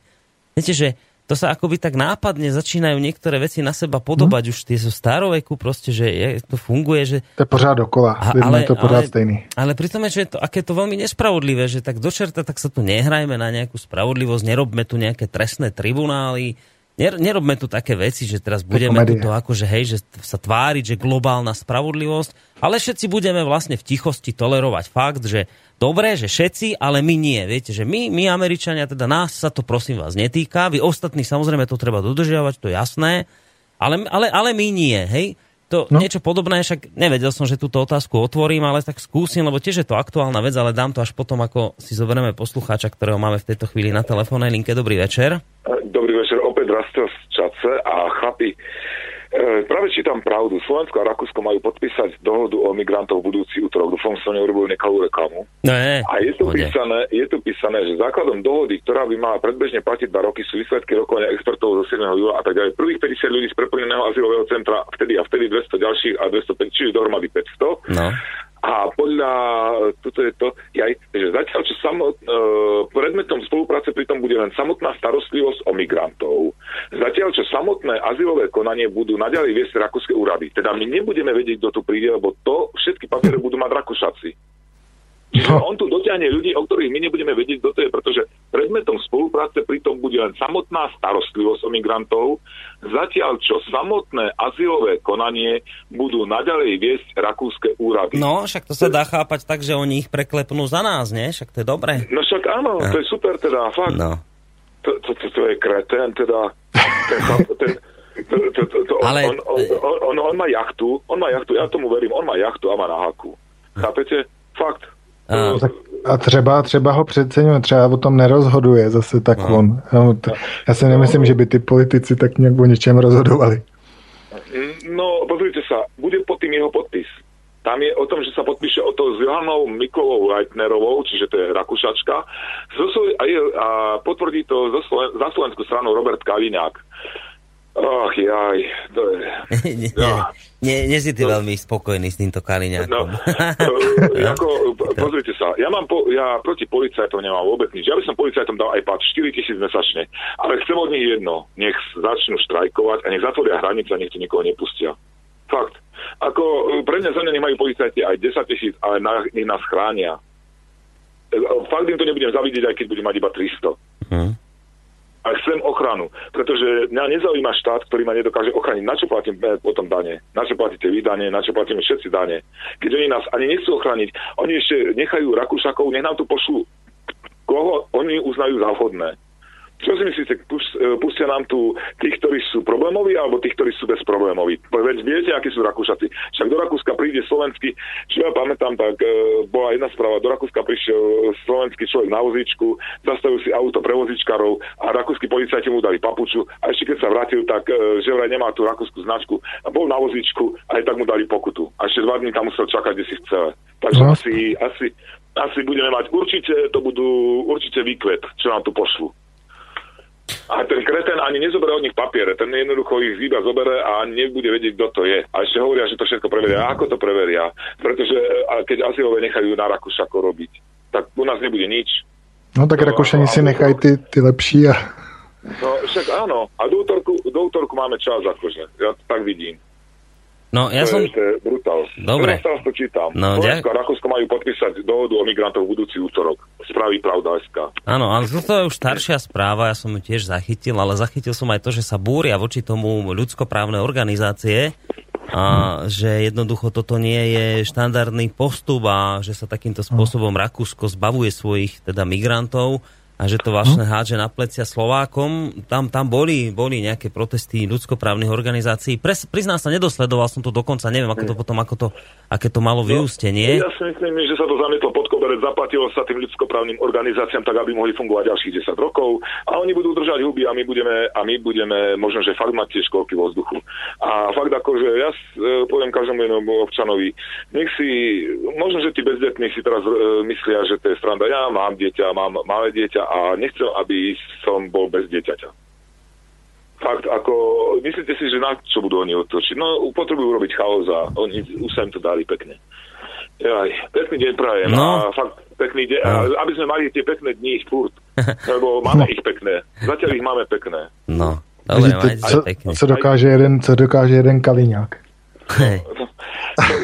Viete, že to sa akoby tak nápadne začínajú niektoré veci na seba podobať, hmm. už tie zo staroveku proste, že je, to funguje, že... To je pořád dokola, a, ale, je to pořád ale, stejný. Ale pritom je, že je to, aké to veľmi nespravodlivé, že tak dočerta, tak sa tu nehrajme na nejakú spravodlivosť, nerobme tu nejaké trestné tribunály, nerobme tu také veci, že teraz budeme tu to akože hej, že sa tváriť, že globálna spravodlivosť, ale všetci budeme vlastne v tichosti tolerovať fakt, že dobre, že všetci, ale my nie. Viete, že my, my Američania, teda nás sa to prosím vás netýka, vy ostatní samozrejme to treba dodržiavať, to je jasné, ale, ale, ale my nie, hej. To no. niečo podobné, však nevedel som, že túto otázku otvorím, ale tak skúsim, lebo tiež je to aktuálna vec, ale dám to až potom, ako si zoberieme poslucháča, ktorého máme v tejto chvíli na telefónnej linke. Dobrý večer. Dobrý večer, Rastel z Čace a chlapi, E, práve čítam pravdu. Slovensko a Rakúsko majú podpísať dohodu o migrantov v budúci útorok. Dúfam, som neurobil nekalú reklamu. Ne, a je tu, písané, je tu písané, že základom dohody, ktorá by mala predbežne platiť dva roky, sú výsledky rokovania expertov zo 7. júla a tak ďalej. Prvých 50 ľudí z preplneného azylového centra, vtedy a vtedy 200 ďalších a 205, čiže dohromady 500. No. A podľa, toto je to, aj, že zatiaľ, čo samot, e, predmetom spolupráce pritom bude len samotná starostlivosť o migrantov, zatiaľ, čo samotné azylové konanie budú naďalej viesť rakúske úrady. Teda my nebudeme vedieť, kto tu príde, lebo to všetky papiere budú mať Rakúšaci. Čiže no. on tu dotiahne ľudí, o ktorých my nebudeme vedieť, kto to je, pretože predmetom spolupráce pritom bude len samotná starostlivosť o migrantov, zatiaľ čo samotné azylové konanie budú naďalej viesť rakúske úrady. No, však to sa dá chápať tak, že oni ich preklepnú za nás, nie? Však to je dobré. No však áno, to je super teda, fakt. No. To, to, to, to je kretén, teda. Ten, ten, to, to, to, to, Ale... on, on, on, on, on má jachtu, on má jachtu, ja tomu verím, on má jachtu a má na haku. Chápete? Fakt. A, tak, a třeba, třeba ho přeceňuje, třeba o tom nerozhoduje zase tak no. on. No, já si nemyslím, že by ty politici tak nějak o něčem rozhodovali. No, pozrite sa, bude pod tým jeho podpis. Tam je o tom, že sa podpíše o to s Johannou Mikolovou Leitnerovou, čiže to je Rakušačka, a, je, a potvrdí to za slovenskú stranu Robert Kaliňák. Ach, jaj, to je... ja. nie, nie si ty veľmi spokojný s týmto Kaliňákom. No, no, ako, pozrite sa, ja, mám po, ja proti policajtom nemám vôbec nič. Ja by som policajtom dal aj pát 4 tisíc mesačne, ale chcem od nich jedno, nech začnú štrajkovať a nech zatvoria hranice a nech to nikoho nepustia. Fakt. Ako pre mňa za mňa nemajú policajti aj 10 tisíc, ale na, nech nás chránia. Fakt im to nebudem zavidieť, aj keď budem mať iba 300. Hmm a chcem ochranu, pretože mňa nezaujíma štát, ktorý ma nedokáže ochrániť. Na čo platím eh, potom dane? Na čo platíte vy dane? Na čo platíme všetci dane? Keď oni nás ani nechcú ochrániť, oni ešte nechajú Rakúšakov, nech nám tu pošlú koho oni uznajú za vhodné. Čo si myslíte, e, pustia nám tu tých, ktorí sú problémoví, alebo tých, ktorí sú bezproblémoví? Veď viete, akí sú Rakúšaci. Však do Rakúska príde slovenský, čo ja pamätám, tak e, bola jedna správa, do Rakúska prišiel slovenský človek na vozíčku, zastavil si auto pre vozičkarov a rakúsky policajti mu dali papuču a ešte keď sa vrátil, tak e, že vraj nemá tú rakúsku značku a bol na vozíčku a aj tak mu dali pokutu. A ešte dva dní tam musel čakať, kde si chcel. Takže no. asi, asi, asi budeme mať určite, to budú určite výkvet, čo nám tu pošlu. A ten kreten ani nezoberie od nich papiere, ten jednoducho ich iba zobere a nebude vedieť, kto to je. A ešte hovoria, že to všetko preveria. A ako to preveria? Pretože keď asilové nechajú na Rakúšako robiť, tak u nás nebude nič. No tak Rakúšani si nechajú ty, ty lepší a... No však áno. A do útorku, do útorku máme čas akože. Ja to tak vidím. No, ja to som... je brutál. Dobre. Teraz to čítam. No, Slovensko a Rakúsko majú podpísať dohodu o migrantov v budúci útorok. Správy Pravda SK. Áno, ale toto je už staršia správa, ja som ju tiež zachytil, ale zachytil som aj to, že sa búria voči tomu ľudskoprávne organizácie, a že jednoducho toto nie je štandardný postup a že sa takýmto spôsobom Rakúsko zbavuje svojich teda migrantov a že to vlastne hádže na plecia Slovákom. Tam, tam boli, boli nejaké protesty ľudskoprávnych organizácií. Pres, priznám sa, nedosledoval som to dokonca, neviem, ako to potom, ako to, aké to malo vyústenie. No, ja si myslím, že sa to zamietlo pod koberec, zaplatilo sa tým ľudskoprávnym organizáciám tak, aby mohli fungovať ďalších 10 rokov a oni budú držať huby a my budeme, a my budeme možno, že fakt mať tie školky vo vzduchu. A fakt ako, že ja e, poviem každému jednému občanovi, nech si, možno, že tí bezdetní si teraz e, myslia, že to je stranda. Ja mám dieťa, mám malé dieťa a nechcem, aby som bol bez dieťaťa fakt, ako, myslíte si, že na čo budú oni otočiť? No, potrebujú robiť chaos a oni už sa im to dali pekne. Jaj, pekný deň prajem. No. A fakt pekný deň. No. Aby sme mali tie pekné dni furt. Lebo máme ich pekné. Zatiaľ ich máme pekné. No. Dobre, Vidíte, co, co, dokáže jeden, co dokáže jeden Kaliňák. No, to,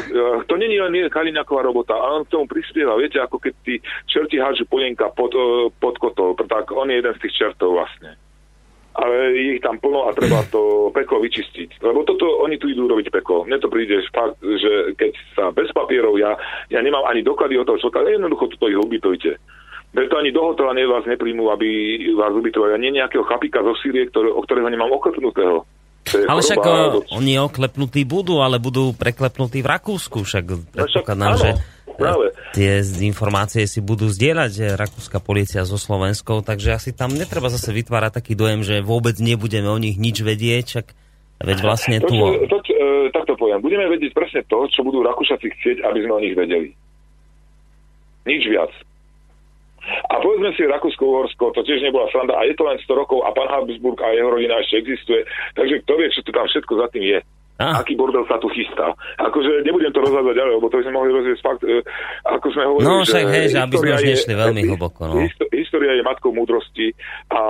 to není len Kaliňáková robota, ale on k tomu prispieva. Viete, ako keď tí čerti hádžu polienka pod, pod kotol, tak on je jeden z tých čertov vlastne ale je ich tam plno a treba to peklo vyčistiť. Lebo toto, oni tu idú robiť peklo. Mne to príde fakt, že keď sa bez papierov, ja, ja nemám ani doklady od toho človeka, jednoducho toto ich ubytujte. Preto ani do hotela vás nepríjmu, aby vás ubytovali. A nie nejakého chapika zo Sýrie, ktoré, o ktorého nemám oklepnutého. Ale však o, oni oklepnutí budú, ale budú preklepnutí v Rakúsku. Však predpokladám, že Práve. tie informácie si budú zdieľať rakúska policia so Slovenskou, takže asi tam netreba zase vytvárať taký dojem, že vôbec nebudeme o nich nič vedieť, čak veď vlastne to, tu... Čo, to, e, takto poviem, budeme vedieť presne to, čo budú Rakúšaci chcieť, aby sme o nich vedeli. Nič viac. A povedzme si Rakúsko-Uhorsko, to tiež nebola sranda a je to len 100 rokov a pán Habsburg a jeho rodina ešte existuje, takže kto vie, čo tu tam všetko za tým je. Ah. Aký bordel sa tu chystá. Akože nebudem to rozhádzať ďalej, lebo to by sme mohli rozviesť fakt, e, ako sme hovorili, No však hej, že aby sme už nešli veľmi hlboko. No. História je matkou múdrosti a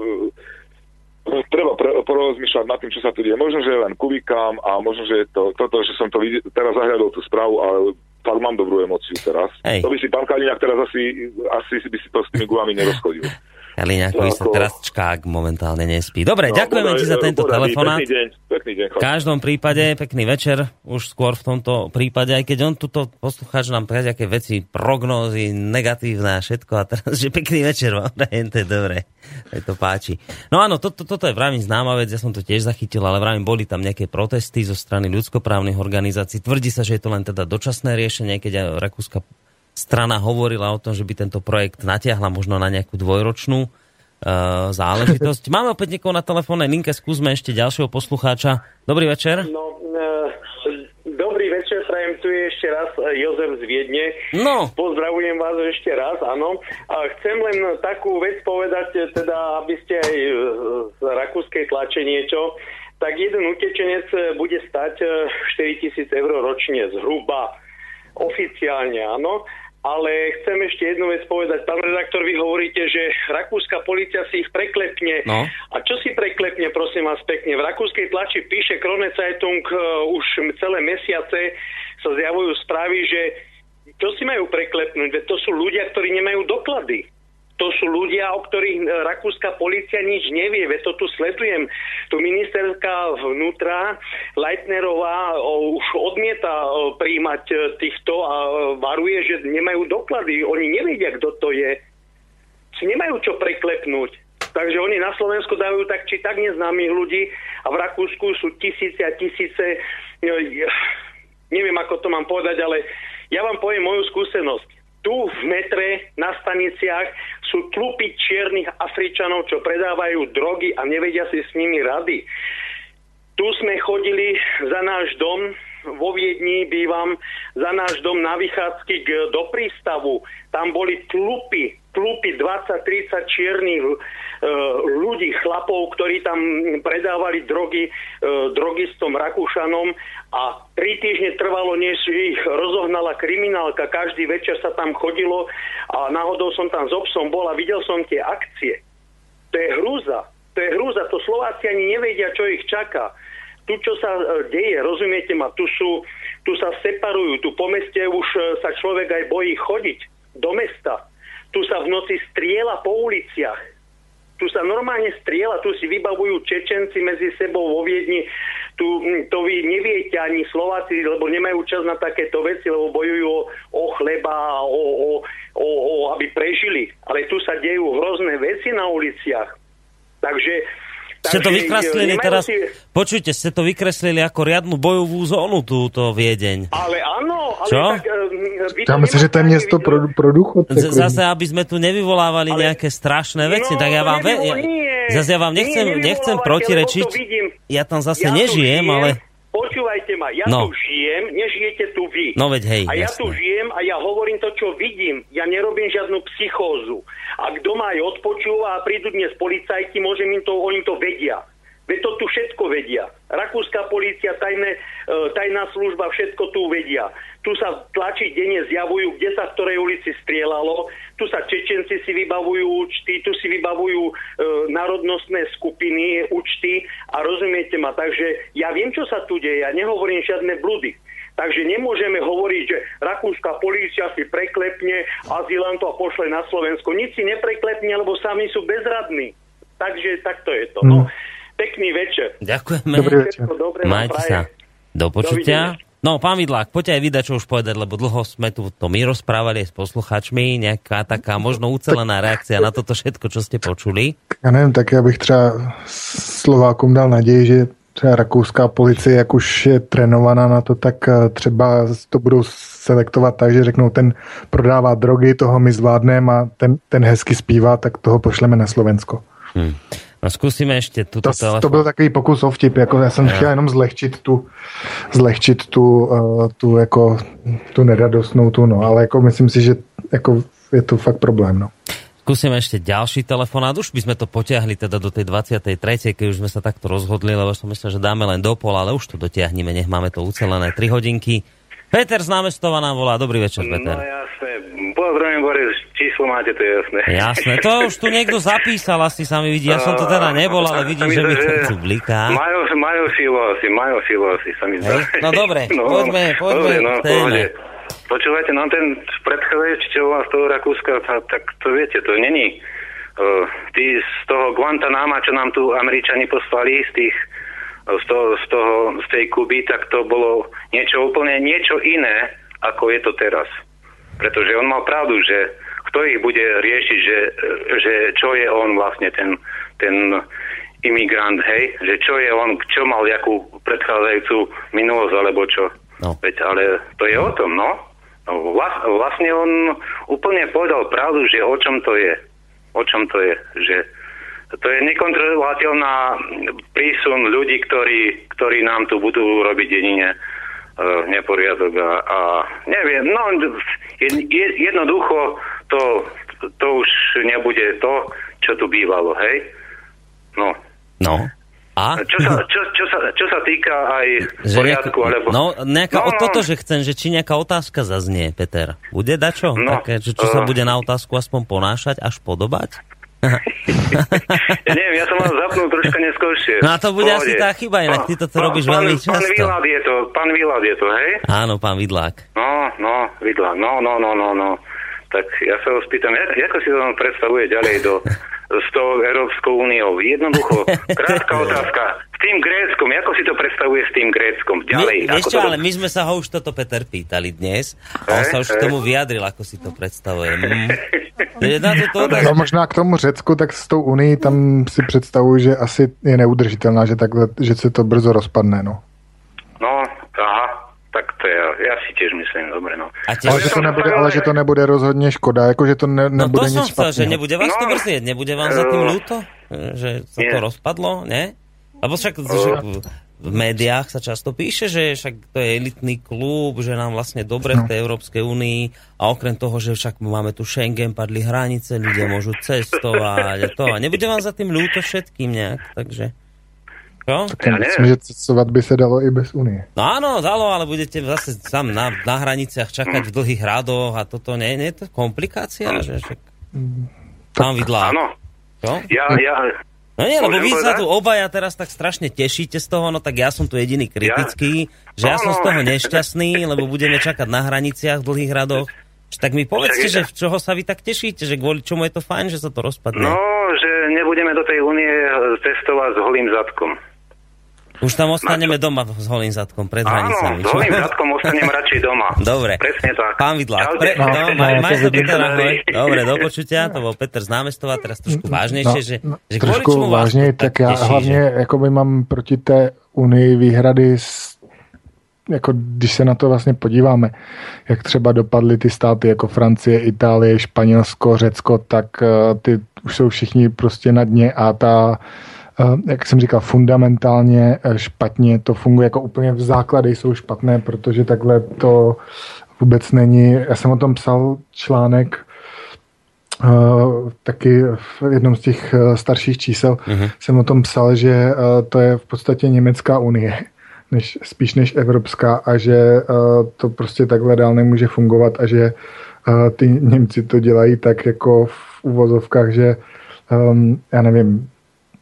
e, treba pre, porozmýšľať nad tým, čo sa tu deje. Možno, že len kubikám a možno, že je to toto, že som to videl, teraz zahľadol tú správu, ale fakt mám dobrú emociu teraz. Hej. To by si pán Kaliňák teraz asi, asi by si to s tými gulami nerozchodil. Kaliňák no, sa teraz čkák momentálne nespí. Dobre, no, ďakujeme ti za tento telefonát. Pekný deň, pekný deň. V každom prípade, pekný večer, už skôr v tomto prípade, aj keď on tuto poslucháč nám povedia, aké veci, prognózy, negatívne a všetko, a teraz, že pekný večer vám to je dobre, to, to páči. No áno, to, to, toto je vravím známa vec, ja som to tiež zachytil, ale vravím, boli tam nejaké protesty zo strany ľudskoprávnych organizácií. Tvrdí sa, že je to len teda dočasné riešenie, keď aj Rakúska strana hovorila o tom, že by tento projekt natiahla možno na nejakú dvojročnú uh, záležitosť. Máme opäť niekoho na telefónnej linke, skúsme ešte ďalšieho poslucháča. Dobrý večer. No, uh, dobrý večer, prajem tu je ešte raz e, Jozef z Viedne. No. Pozdravujem vás ešte raz, áno. A chcem len takú vec povedať, teda, aby ste aj z rakúskej tlače niečo tak jeden utečenec bude stať 4 tisíc eur ročne zhruba oficiálne, áno. Ale chcem ešte jednu vec povedať. Pán redaktor, vy hovoríte, že rakúska policia si ich preklepne. No. A čo si preklepne, prosím vás pekne? V rakúskej tlači píše Krone Zeitung uh, už celé mesiace sa zjavujú správy, že čo si majú preklepnúť? Veď to sú ľudia, ktorí nemajú doklady to sú ľudia, o ktorých e, rakúska policia nič nevie. Veď to tu sledujem. Tu ministerka vnútra Leitnerová už odmieta príjmať e, týchto a e, varuje, že nemajú doklady. Oni nevedia, kto to je. Nemajú čo preklepnúť. Takže oni na Slovensku dajú tak či tak neznámych ľudí a v Rakúsku sú tisíce a tisíce, neviem ako to mám povedať, ale ja vám poviem moju skúsenosť tu v metre na staniciach sú tlupy čiernych Afričanov, čo predávajú drogy a nevedia si s nimi rady. Tu sme chodili za náš dom, vo Viedni bývam, za náš dom na vychádzky k, do prístavu. Tam boli tlupy, tlupy 20-30 čiernych ľudí, chlapov, ktorí tam predávali drogy e, drogistom Rakúšanom a tri týždne trvalo, než ich rozohnala kriminálka. Každý večer sa tam chodilo a náhodou som tam s obsom bol a videl som tie akcie. To je hrúza. To je hrúza. To Slováci ani nevedia, čo ich čaká. Tu, čo sa e, deje, rozumiete ma, tu, sú, tu sa separujú, tu po meste už sa človek aj bojí chodiť do mesta. Tu sa v noci striela po uliciach tu sa normálne striela, tu si vybavujú Čečenci medzi sebou vo Viedni, tu, hm, to vy neviete ani Slováci, lebo nemajú čas na takéto veci, lebo bojujú o, o chleba, o, o, o, o, aby prežili. Ale tu sa dejú hrozné veci na uliciach. Takže Ste to vykreslili teraz, si- počujte, ste to vykreslili ako riadnu bojovú zónu túto Viedeň. Ale áno, ale Čo? tak... eh, vy Já myslím, že to je město pro, pro důchodce. Z- Zase, aby sme tu nevyvolávali nejaké strašné veci, No, tak ja vám... Ve, nevyvo- ja, nie. zase ja vám nechcem, Nie, nechcem nevyvolávajte, protirečiť. Ja tam zase Ja nežijem, žijem, ale... Počúvajte ma, ja No. tu žijem, nežijete tu vy. No veď hej, A ja jasné. tu žijem a ja hovorím to, čo vidím. Ja nerobím žiadnu psychózu. A kto ma aj odpočúva a prídu dnes policajti, môžem im to, oni to vedia. Veď to tu všetko vedia. Rakúska polícia, tajné, e, tajná služba, všetko tu vedia. Tu sa tlačí denne zjavujú, kde sa v ktorej ulici strieľalo. Tu sa Čečenci si vybavujú účty, tu si vybavujú e, národnostné skupiny účty a rozumiete ma. Takže ja viem, čo sa tu deje. Ja nehovorím žiadne bludy. Takže nemôžeme hovoriť, že rakúska polícia si preklepne azylantov a pošle na Slovensko. Nič si nepreklepne, lebo sami sú bezradní. Takže takto je to. No, pekný večer. Ďakujeme. Dobrý večer. Vám Majte sa. Do počutia. Dovidenia. No, pán Vidlák, poďte aj vydať, čo už povedať, lebo dlho sme tu to my rozprávali aj s posluchačmi, nejaká taká možno ucelená reakcia na toto všetko, čo ste počuli. Já nevím, tak já bych třeba Slovákům dal naději, že třeba rakouská policie, jak už je trénovaná na to, tak eh, třeba to budou selektovat tak, že řeknou, ten prodává drogy, toho my zvládneme a ten, ten hezky zpívá, tak toho pošleme na Slovensko. Hm. No skúsime ešte túto To, telefón. to byl takový pokus o vtip, jako já jsem Jo. chtěl jenom zlehčit tu, zlehčit tu, eh, tu, jako, tu neradostnou tu, no, ale jako myslím si, že jako je to fakt problém, no. Skúsime ešte ďalší telefonát. Už by sme to potiahli teda do tej 23. keď už sme sa takto rozhodli, lebo som myslel, že dáme len do pola, ale už to dotiahneme, nech máme to ucelené 3 hodinky. Peter z námestova nám volá. Dobrý večer, No Peter. jasné. Pozdravím, Boris, číslo máte, to je jasné. Jasné, to už tu niekto zapísal, asi sa mi vidí. Ja som to teda nebol, ale vidím, že mi to tu bliká. Majú, majú silu asi, majú silu asi, sa mi zdá. No dobre, poďme, poďme dobre, no, k téme. pohode. Počúvajte, no ten predchádzajúci, čo z toho Rakúska, tak to viete, to není. Uh, tí z toho Guantanama, čo nám tu Američani poslali, z tých z, toho, z, toho, z tej Kuby, tak to bolo niečo úplne niečo iné, ako je to teraz. Pretože on mal pravdu, že kto ich bude riešiť, že, že čo je on vlastne ten, ten imigrant, hej, že čo je on, čo mal jakú predchádzajúcu minulosť, alebo čo. No. Veď, ale to je o tom, no. no vlas, vlastne on úplne povedal pravdu, že o čom to je. O čom to je, že to je nekontrolovateľná prísun ľudí, ktorí, ktorí nám tu budú robiť jedine uh, neporiadok a, a neviem, no je, je, jednoducho to, to už nebude to, čo tu bývalo, hej? No. No. A? Čo sa, čo, čo sa, čo sa týka aj Že poriadku, alebo... no, nejaká, No, no, no. toto, že chcem, že či nejaká otázka zaznie, Peter. Bude dačo? No, Také, že čo sa eh. bude na otázku aspoň ponášať, až podobať? Ja neviem, ja som mal zapnul troška neskôršie. No a to bude pohode. asi tá chyba, inak ty toto Pán- robíš pán, veľmi Pán často. Výlad je to, pán Výlad je to, hej? Áno, pán Vidlák. No, no, Výlad, no, no, no, no, no. Tak ja sa ho spýtam, ako si to predstavuje ďalej do, s tou Európskou úniou? Jednoducho, krátka otázka. S tým Gréckom, ako si to predstavuje s tým Gréckom? Ďalej, My, ako čo, to... ale my sme sa ho už toto Peter pýtali dnes a on Eh, sa už k eh. tomu vyjadril, ako si to predstavuje. Mm. To, to, No možná k tomu Řecku, tak s tou Unii tam si představuji, že asi je neudržitelná, že, takhle, že se to brzo rozpadne. No. No, aha, tak to ja, ja si tiež myslím, dobre, no. A Ale, že to nebude, ale že to nebude rozhodně škoda, jako že to ne, No nebude to som chcel, že nebude vás to No. brzieť, nebude vám za tým Eh, ľúto, že sa to nie. rozpadlo, ne? Lebo však, však v médiách sa často píše, že však to je elitný klub, že nám vlastne dobre v tej Európskej únii a okrem toho, že však máme tu Schengen, padli hranice, ľudia môžu cestovať a to. A nebude vám za tým ľúto všetkým nejak, takže... Čo? Tak ja myslím, že cestovat by se dalo i bez Unie. No áno, dalo, ale budete zase tam na, na hraniciach čakať v dlhých radoch a toto nie, nie je to komplikácia, že však... Pán Vidlák. Áno. Čo? Ja, ja, No nie, lebo vy sa tu obaja teraz tak strašne tešíte z toho, no tak ja som tu jediný kritický, že ja som z toho nešťastný, lebo budeme čakať na hraniciach v dlhých radoch. Tak mi povedzte, že v čoho sa vy tak tešíte, že kvôli čomu je to fajn, že sa to rozpadne. No, že nebudeme do tej únie cestovať s holým zadkom. Už tam ostaneme doma s holým zadkom pred hranicami. Áno, s holým zadkom ostanem radšej doma. Dobre. Presne tak. Pán Vidlák, pre, no, no, maj, maj sa Peter, ahoj. Dobre, do počutia, to bol Peter z námestova, teraz trošku vážnejšie, No, že, no, že trošku vážně, to tak já teší, hlavně že... jakoby mám proti té unii výhrady s jako když se na to vlastně podíváme, jak třeba dopadly ty státy jako Francie, Itálie, Španělsko, Řecko, tak eh, ty už jsou všichni prostě na dně a ta, jak jsem říkal, fundamentálně eh, špatně to funguje, jako úplně v základy jsou špatné, protože takhle to vůbec není. Já jsem o tom psal článek Uh, taky v jednom z těch starších čísel Mhm. jsem o tom psal, že uh, to je v podstatě Německá unie, než, spíš než Evropská a že uh, to prostě takhle dál nemůže fungovat a že ty Němci to dělají tak jako v uvozovkách, že um, já nevím,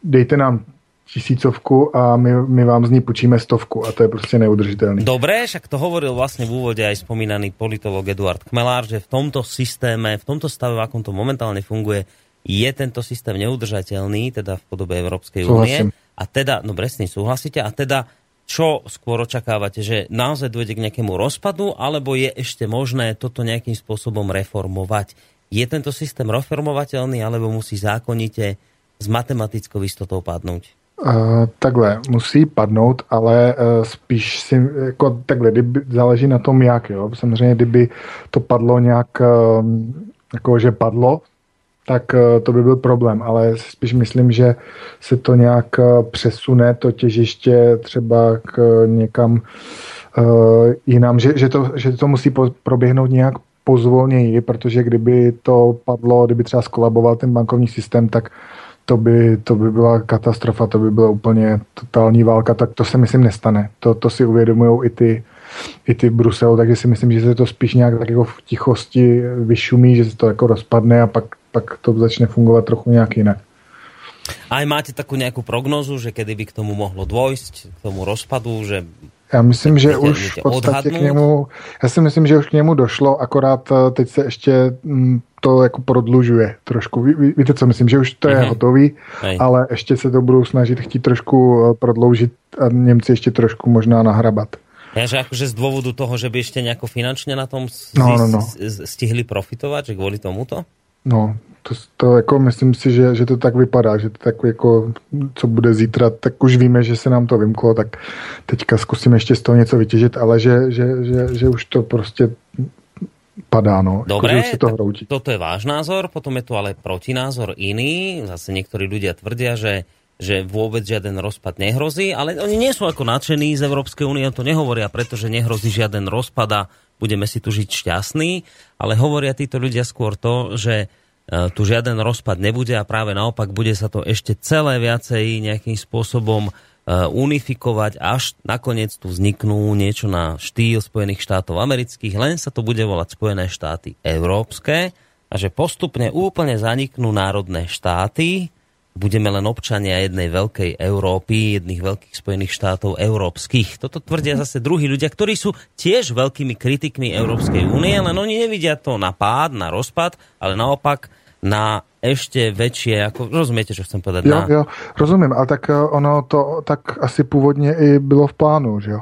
dejte nám tisícovku a my, my vám z ní počíme stovku a to je prostě neudržitelný. Dobre, však to hovoril vlastne v úvode aj spomínaný politolog Eduard Kmelár, že v tomto systéme, v tomto stave, v akom to momentálne funguje, je tento systém neudržateľný, teda v podobe Európskej únie. A teda, no presne súhlasíte, a teda čo skôr očakávate, že naozaj dôjde k nejakému rozpadu, alebo je ešte možné toto nejakým spôsobom reformovať? Je tento systém reformovateľný, alebo musí zákonite s matematickou istotou padnúť? Uh, takhle, musí padnout, ale uh, spíš si, jako takhle, kdyby, záleží na tom jak, jo. Samozřejmě, kdyby to padlo nějak, uh, jako že padlo, tak uh, to by byl problém, ale spíš myslím, že se to nějak uh, přesune, to těžiště třeba k uh, někam uh, jinam, že, že, to, že to musí proběhnout nějak pozvolněji, protože kdyby to padlo, kdyby třeba skolaboval ten bankovní systém, tak to by, to by byla katastrofa, to by byla úplně totální válka, tak to se myslím nestane. To, to si uvědomují i ty, i ty v Bruselu, takže si myslím, že se to spíš nějak tak jako v tichosti vyšumí, že se to jako rozpadne a pak, pak to začne fungovat trochu nějak jinak. Aj máte takú nejakú prognozu, že kedy by k tomu mohlo dôjsť, k tomu rozpadu, že Já myslím, že už viete v podstatě k němu, já si myslím, že už k němu došlo, akorát eh, teď se ještě mm, to jako prodlužuje trošku. Ví, ví- víte, co myslím, že už to je Mhm. hotový, Hej. ale ještě se to budou snažit chtít trošku eh, prodloužit a Němci ještě trošku možná nahrabat. Ja, že akože z dôvodu toho, že by ešte nejako finančne na tom No, no, no. s- stihli profitovať, že kvôli tomuto? No, to, to jako myslím si, že, že to tak vypadá, že to tak jako, co bude zítra, tak už víme, že se nám to vymklo, tak teďka zkusíme ještě z toho něco vytěžit, ale že, že, že, že už to prostě padá, no. Dobre, se to hroutí. toto je váš názor, potom je tu ale protinázor iný. Zase niektorí ľudia tvrdia, že, že vôbec žiaden rozpad nehrozí, ale oni nie sú ako nadšení z Európskej únie, to nehovoria, pretože nehrozí žiaden rozpad a budeme si tu žiť šťastní, ale hovoria títo ľudia skôr to, že tu žiaden rozpad nebude a práve naopak bude sa to ešte celé viacej nejakým spôsobom e, unifikovať, až nakoniec tu vzniknú niečo na štýl Spojených štátov amerických, len sa to bude volať Spojené štáty európske a že postupne úplne zaniknú národné štáty, budeme len občania jednej veľkej Európy, jedných veľkých Spojených štátov európskych. Toto tvrdia zase druhí ľudia, ktorí sú tiež veľkými kritikmi Európskej únie, len oni nevidia to na pád, na rozpad, ale naopak na ešte väčšie, ako rozumiete, čo chcem povedať? Jo, na, jo, rozumím, ale tak eh, ono to tak asi původně i bylo v plánu, že jo.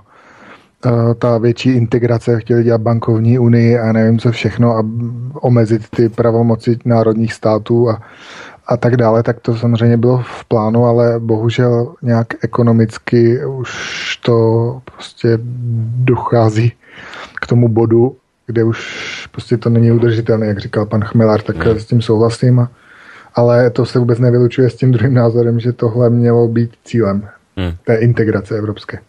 Eh, Ta větší integrace, chtěli dělat bankovní unii a nevím co všechno a omezit ty pravomoci národních států a, a tak dále, tak to samozřejmě bylo v plánu, ale bohužel nějak ekonomicky už to prostě dochází k tomu bodu, kde už prostě to není udržitelné, jak říkal pan Chmelar, tak Hmm. s tím souhlasím. A, ale to se vůbec nevylučuje s tím druhým názorem, že tohle mělo být cílem Hmm. té integrace evropské.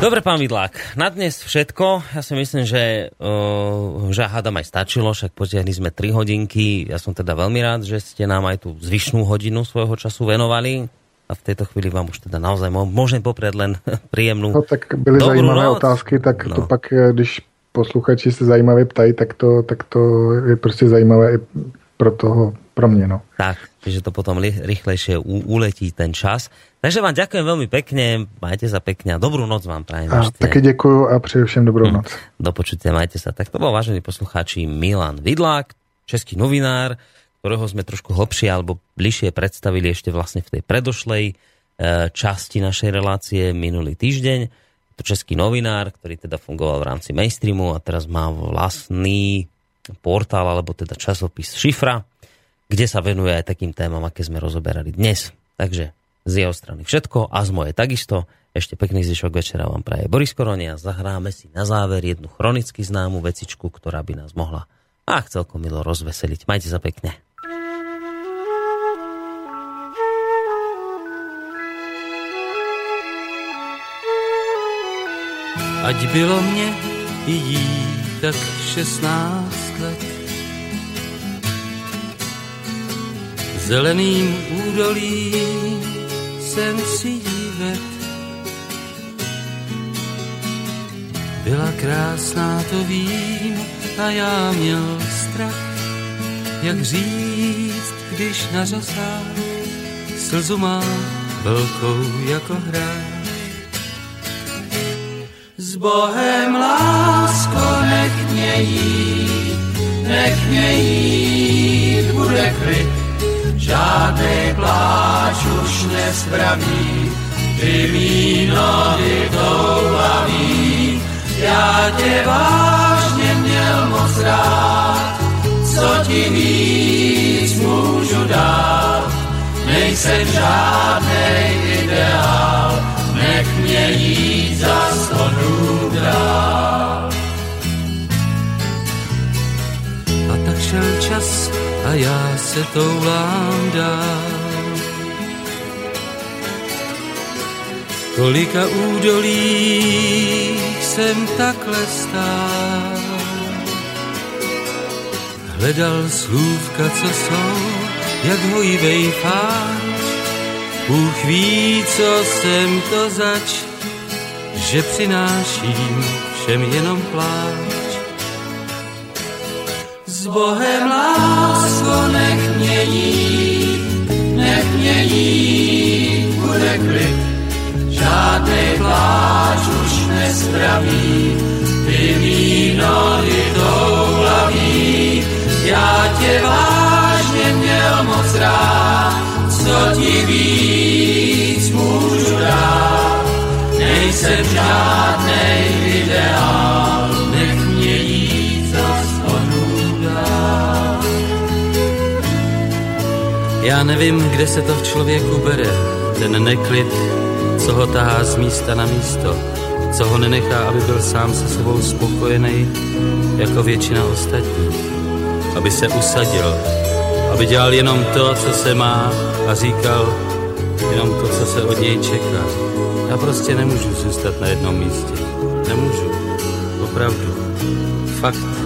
Dobre, pán Vidlák, na dnes všetko. Ja si myslím, že, uh, že hádam aj stačilo, však potiahli sme 3 hodinky. Ja som teda veľmi rád, že ste nám aj tú zvyšnú hodinu svojho času venovali. A v tejto chvíli vám už teda naozaj môžem poprieť len príjemnú No tak byly dobrú zajímavé noc. otázky, tak No. to pak, eh, když posluchači se zajímavě ptají, tak to, tak to je prostě zajímavé i pro toho, pro mě, no. Tak, čiže to potom rýchlejšie uletí ten čas. Takže vám ďakujem veľmi pekne, majte sa pekne a dobrú noc vám prajem A ešte. taky děkuju a přeju všem dobrou noc. Do počutia, majte sa. Tak to bol vážený poslucháči Milan Vidlák, český novinár, ktorého sme trošku hlbšie alebo bližšie predstavili ešte vlastne v tej predošlej časti našej relácie minulý týždeň. To český novinár, ktorý teda fungoval v rámci mainstreamu a teraz má vlastný portál, alebo teda časopis Šifra, kde sa venuje aj takým témam, aké sme rozoberali dnes. Takže z jeho strany všetko a z mojej takisto. Ešte pekný zvyšok večera vám praje Boris Koronia. Zahráme si na záver jednu chronicky známu vecičku, ktorá by nás mohla a celkom milo rozveseliť. Majte sa pekne. Ať bylo mě i jí tak 16 let. Zeleným údolím jsem si jí ved. Byla krásná, to vím, a já měl strach, jak říct, když na řasách slzu má velkou jako hrách. S Bohem lásko nech mě jít, nech mě jít, bude klid, žádný pláč už nespraví, ty mý nohy toulavý, já tě vážně měl moc rád, co ti víc můžu dát, nejsem žádnej ideál, nech mě jít za sto dál. A tak šel čas a já se toulám dál. Kolika údolí jsem takhle stál. Hledal slůvka, co jsou, jak hojivej fáč. Bůh ví, co jsem to zač, že přináším všem jenom pláč. S Bohem lásko nech mě jít, nech mě jít, bude klid, žádný pláč už nespraví, ty mý nohy toulaví, já tě vážně měl moc rád, co ti víc můžu dát, nejsem žádnej ideál, Já nevím, kde se to v člověku bere, ten neklid, co ho tahá z místa na místo, co ho nenechá, aby byl sám se sebou spokojený, jako většina ostatních, aby se usadil, aby dělal jenom to, co se má a říkal jenom to, co se od něj čeká. Já prostě nemůžu zůstat na jednom místě. Nemůžu. Opravdu. Fakt.